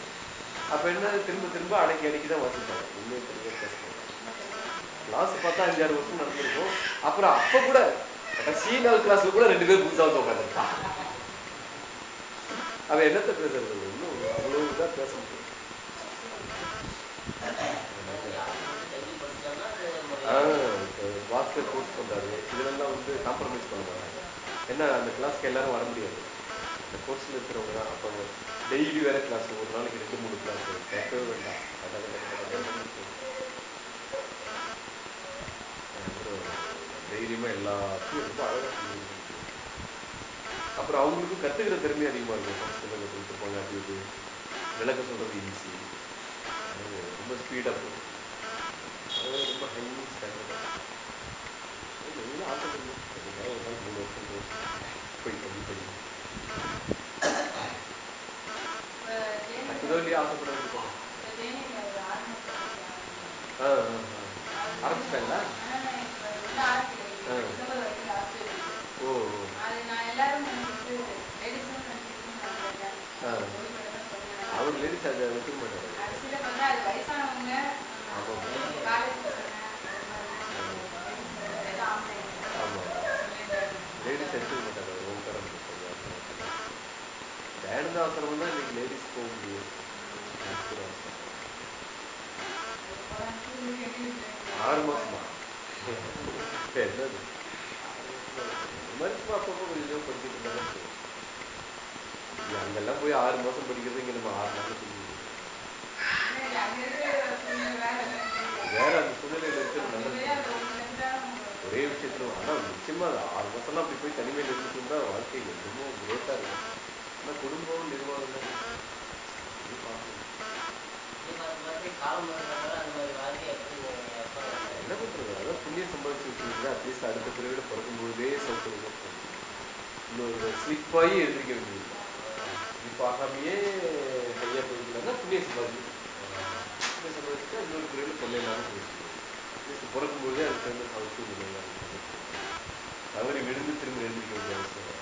அப்போ என்ன திரும்ப திரும்ப அடக்கி அடக்கி தான் வச்சுருப்பாங்க உண்மையை திரும்ப பேச கிளாஸ் பார்த்தா அஞ்சாறு வருஷம் நடந்திருக்கும். அப்புறம் அப்போ கூட சீனல் கிளாஸ்ல கூட ரெண்டு பேர் புதுசாக வந்து உட்காந்துருக்கான் அவன் என்னத்த பேசுறது? இன்னும் அவ்வளவு இதா பேச முடியும் ஆஹ் பாஸ்கெட் கோர்ஸ் பண்றாரு. இதெல்லாம் வந்து காம்ப்ரமைஸ் பண்ண மாட்டாங்க என்ன அந்த கிளாஸ்க்கு எல்லாரும் வர முடியாது. அந்த கோர்ஸ்ல இருக்கிறவங்க தான். அப்போ டெய்லி வேற கிளாஸ் ஒரு நாளைக்கு ரெண்டு மூணு கிளாஸ் கேட்கவே வேண்டாம். தைரியமா எல்லாத்தையும் ரொம்ப அழகா சொல்லி அப்புறம் அவங்களுக்கும் கத்துக்கிற திறமை அதிகமா இருக்கும் ஃபர்ஸ்ட்ல கொடுத்துருப்பாங்க அப்படி இது. விளக்க சொல்றது ஈஸி ரொம்ப ஸ்பீடா இருக்கும் ரொம்ப ஹை ஸ்டாண்டர்ட் நீங்களும் ஆசைப்படுங்க அதுக்காக ஒரு நாள் மூணு வருஷம் போய் பண்ணி பண்ணி இருக்கும் ஆ ஆ, ஆ. ஆரம்பிச்சிட்டாங்களா? ஓ அவர் லேடிஸ் அதை வைக்க மாட்டாரு லேடிஸ் எடுத்துக்க மாட்டாங்க ஓங்காரம் தயானந்த ஆசிரமம் தான் இன்னைக்கு லேடிஸ் போக முடியும் ஆறு மாசமா? என்னது இந்த அப்பப்போ கொஞ்சம் படிச்சுட்டு இருந்தாலும் அங்கெல்லாம் போய் ஆறு மாசம் படிக்கிறது இங்க நம்ம ஆறு மாசம் வேற அந்த சூழ்நிலையில இருக்கிறது நல்லது ஒரே விஷயத்துல அதான் நிச்சயமா அது ஆறு மாசம்லாம் அப்படி போய் தனிமையில் இருந்துட்டு இருந்தா வாழ்க்கை எதுவுமோ கிரேட்டா இருக்கும் ஆனா குடும்பம் நிர்வாகம் தான் இது பார்க்கணும். என்ன பண்ணுறது அதான் புண்ணியம் சம்பாதிச்சு வச்சுருந்தா அட்லீஸ்ட் அடுத்த பிறவிட பிறக்கும்போதே சௌகரியமா இன்னொரு ஸ்லிப் ஆகி எழுதிக்க வேண்டியது. ஸ்லிப் ஆகாமையே கையாக போயிருந்தாங்க புண்ணியம் சம்பாதிச்சு புண்ணியம் சம்பாதிச்சுட்டா இன்னொரு பிறவிட தொல்லை இல்லாமல் போயிருக்கு அட்லீஸ்ட் பிறக்கும்போதே அதுக்கு சேர்ந்து சௌக்கியம் இல்லை தவறி விழுந்து திரும்ப எழுந்திருக்க வேண்டிய அவசியம்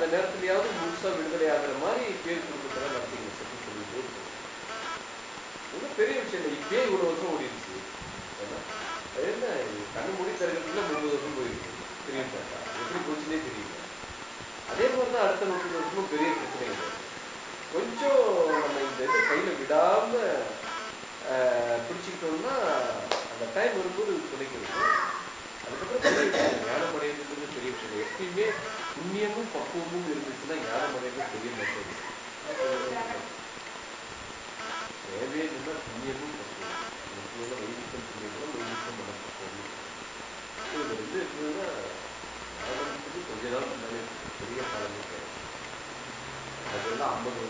அந்த நேரத்துலயாவது முழுசா விடுதலை ஆகுற மாதிரி பேர் குடும்பத்தெல்லாம் நடத்திங்க சொல்லி சொல்லிட்டு ஒன்றும் பெரிய விஷயம் இல்லை இப்பயே இவ்வளோ வருஷம் ஓடிடுச்சு. ஏன்னா, அது என்ன? கண்ணு மூடி திறக்கிறதுக்குள்ள முப்பது வருஷம் போயிருக்கு தெரியும் பார்த்தா எப்படி போச்சுன்னே தெரியல. அதே மாதிரி தான் அடுத்த முப்பது வருஷமும் பெரிய பிரச்சனை இல்லை கொஞ்சம் நம்ம இந்த இதை கையில விடாம ஆஹ், பிடிச்சிக்கிட்டோம்னா அந்த டைம் வரும்போது துணைக்கு இருக்கும் அதுக்கப்புறம் பெரிய ஞானம் பெரிய விஷயம் எப்பயுமே துல்லியமும் பக்குவமும் இருந்துச்சுன்னா ஞானம் அடையிறது பெரிய மாட்டேங்குது தேவையே இல்லைன்னா துல்லியமும் பக்குவம் முக்கியமாக வைதிக்கம் புண்ணியங்களும் வைதிக்கம் மனப்பக்குவமும். இது ரெண்டு இருந்ததுன்னா ஆரம்பிச்சது கொஞ்ச நாள் முன்னாடி பெரிய காலம் கிடையாது அதெல்லாம் ஐம்பது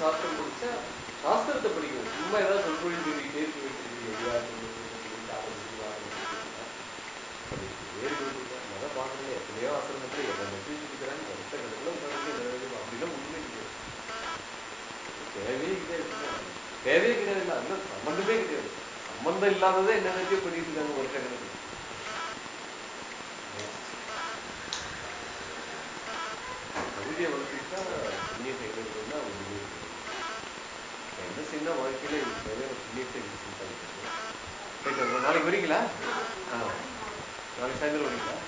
சாஸ்திரம் படித்தா சாஸ்திரத்தை படிக்கணும். சும்மா ஏதாவது சொற்பொழிவு சொல்லிக்கிட்டே இருக்க வேண்டியது ஐயா மத பார்க்கல எத்தனையோ ஆசிரமத்தில் எதை நம்பி இருக்கிறாங்க வருஷ கணக்கில் உட்காந்து உண்மை கிடையாது. தேவையே கிடையாது. தேவையே கிடையாது இல்லை சம்மந்தமே கிடையாது. சம்மந்தம் இல்லாததை என்ன பண்ணிட்டு இருக்காங்க வருஷ கணக்கில். சின்ன வாழ்க்கையில் எனக்கு நிறைய நீட்டு நாளைக்கு வரீங்களா ஆ. நாளைக்கு சாயந்தரம் வரீங்களா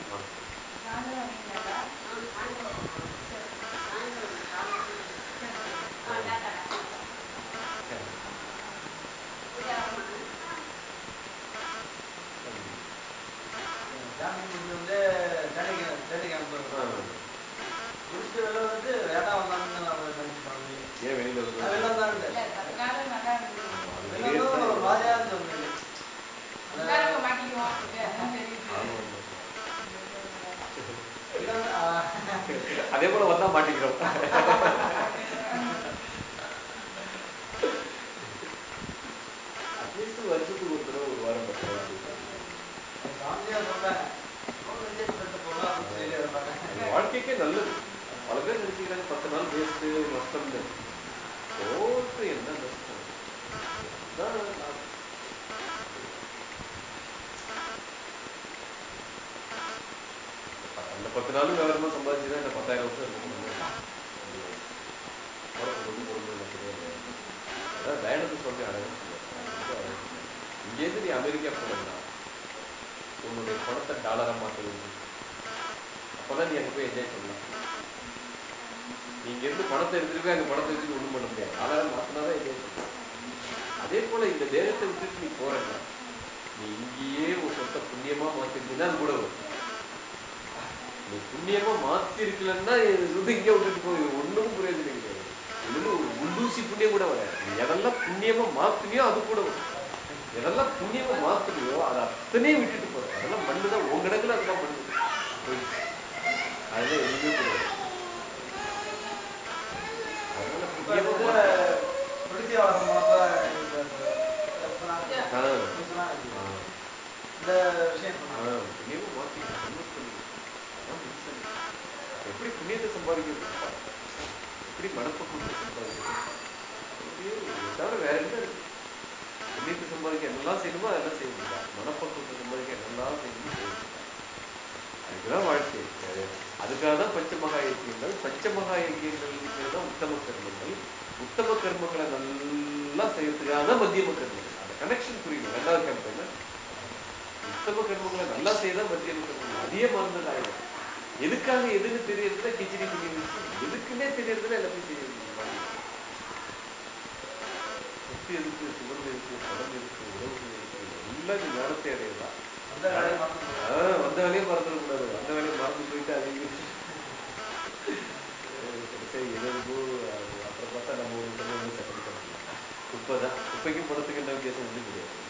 எப்படி மனப்பக்கம் தவிர வேற என்ன இருக்கு? இன்னைக்கு சம்பாதிக்க எல்லாம் செய்யணுமோ அதெல்லாம் செய்ய முடியாது மனப்பக்கம் சம்பாதிக்க என்னெல்லாம் செய்யணும் செய்ய அதுதான் வாழ்க்கை. அதுக்காக தான் பஞ்சமகா இயக்கியங்கள் பஞ்சமகா இயக்கியங்கள் தான் உத்தம கர்மங்கள். உத்தம கர்மங்களை நல்லா செய்யறதுக்காக தான் மத்தியம கர்மங்கள். அந்த கனெக்ஷன் புரியுது. ரெண்டாவது கம்பெனி உத்தம கர்மங்களை நல்லா செய்யதான் மத்தியம கர்மங்கள். அதே மருந்து ஆயிடும் எதுக்காக எதுக்கு தெரியறதுல கிச்சடி பிடிக்கிறது எதுக்குன்னே தெரியறதுல எல்லாத்தையும் தெரியுது சக்தி இருக்கு சுகம் இருக்கு படம் இருக்கு உறவுகள் இருக்கு எல்லாம் நேரத்தை அடையலாம் வந்த வேலையை மறந்துடக்கூடாது. வந்த வேலையை மறந்து போயிட்டு அது சரி எதற்கு அப்புறம் பார்த்தா நம்ம ஒரு சட்டம் குப்பை தான். குப்பைக்கும் படத்துக்கு என்ன வித்தியாசம்? வந்து கிடையாது.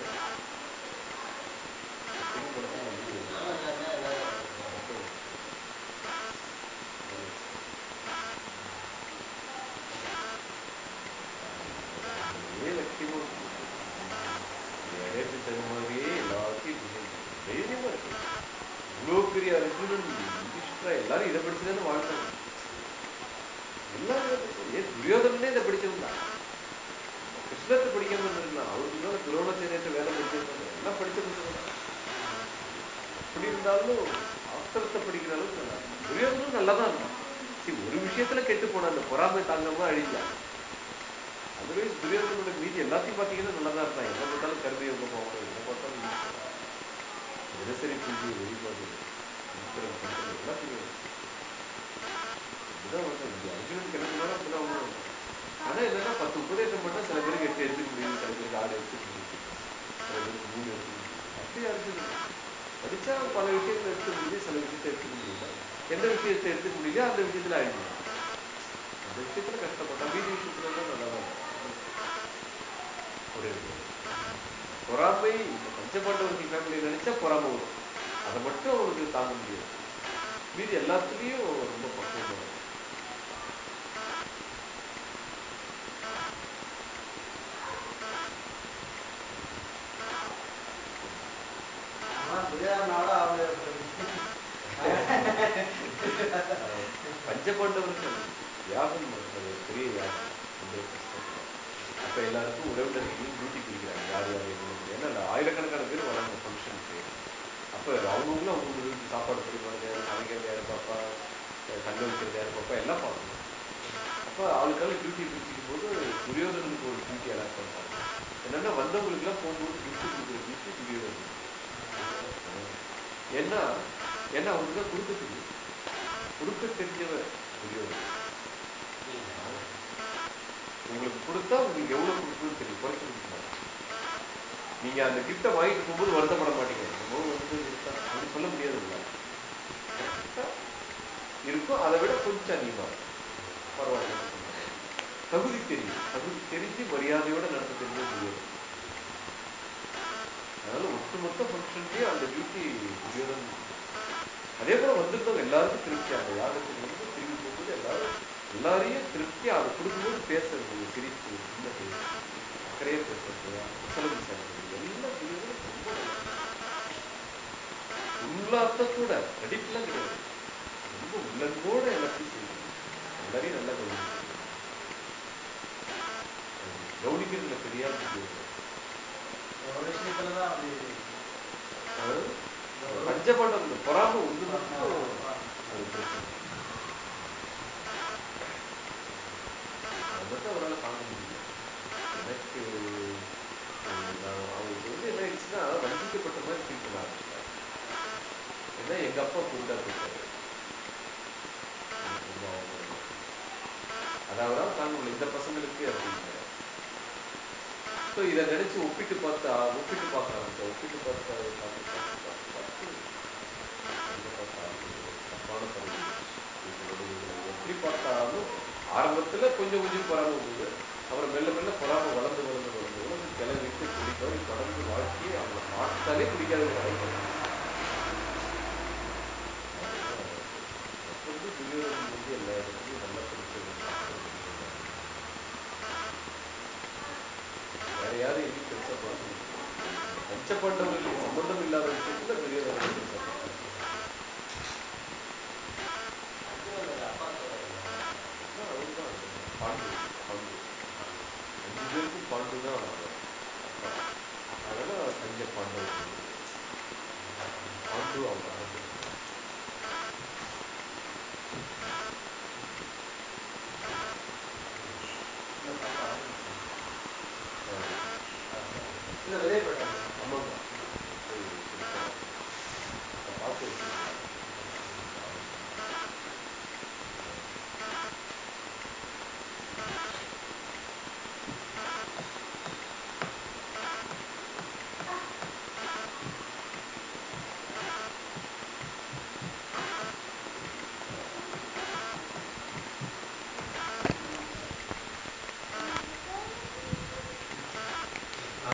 ஏன்னா அவங்களுக்கு தான் கொடுக்க தெரியும். கொடுக்க தெரிஞ்சவர் துரியோதனன் உங்களுக்கு கொடுத்தா உங்களுக்கு எவ்வளவு கொடுக்கணும்னு தெரியும். குறைச்சு கொடுக்கணும் நீங்க அந்த கிஃப்டை வாங்கிட்டு போகும்போது வருத்தப்பட மாட்டீங்க. என்னமோ வந்து அப்படி சொல்ல முடியாது இருக்கும் அதை விட கொஞ்சம் அதிகமா. பரவாயில்ல. தகுதி தெரியும். தகுதி தெரிஞ்சு மரியாதையோட நடத்த தெரிஞ்சு முடியாது அதனால ஒட்டுமொத்த ஃபங்க்ஷன்லயே அந்த டியூட்டி துரியோதன் அதே போல வந்திருந்தவங்க எல்லாருக்கும் திருப்தி. அந்த யாகத்துக்கு வந்து திரும்பி போகும்போது எல்லாரும் எல்லாரையும் திருப்தியா அதை கொடுக்கும்போது பேசுறது சிரிப்பு சின்னது அக்கறையா பேசுறது அசலம் பேசுறது எல்லாம் துரியோதனன் ரொம்ப நல்லா உள்ளார்த்தத்தோட நடிப்புலாம் கிடையாது. ரொம்ப உள்ளன்போட எல்லாத்தையும் செய்யும் எல்லாரையும் நல்லா கவனிச்சு கவனிக்கிறதுல பெரியார் அதாவது பஞ்சபாண்டம் இந்த பொறாம மட்டும் அவரால் முடியல எனக்கு நான் வந்து என்ன ஆயிடுச்சுன்னா வஞ்சிக்கப்பட்ட மாதிரி ஃபீல் பண்ண ஏன்னா எங்க அப்பா கூட்டா போயிட்டாரு அது அவரால் முடியல இந்த பசங்களுக்கு அப்படின்னு ஸோ இதை நினைச்சு ஒப்பிட்டு பார்த்தா ஒப்பிட்டு பார்க்க ஒப்பிட்டு பார்த்தா பார்த்து பார்த்து கடினமான பகுதி பார்த்தாலும் ஆரம்பத்தில் கொஞ்சம் கொஞ்சம் பொறாமல் இருந்தது. அப்புறம் மெல்ல மெல்ல பொறாமல் வளர்ந்து வளர்ந்து வளர்ந்து வளர்ந்து கிளை விட்டு தொடர்ந்து வாழ்க்கையை அவங்களை பார்த்தாலே பிடிக்காத ஒரு வாழ்க்கை வந்து எல்லா இடத்துலையும் நல்லா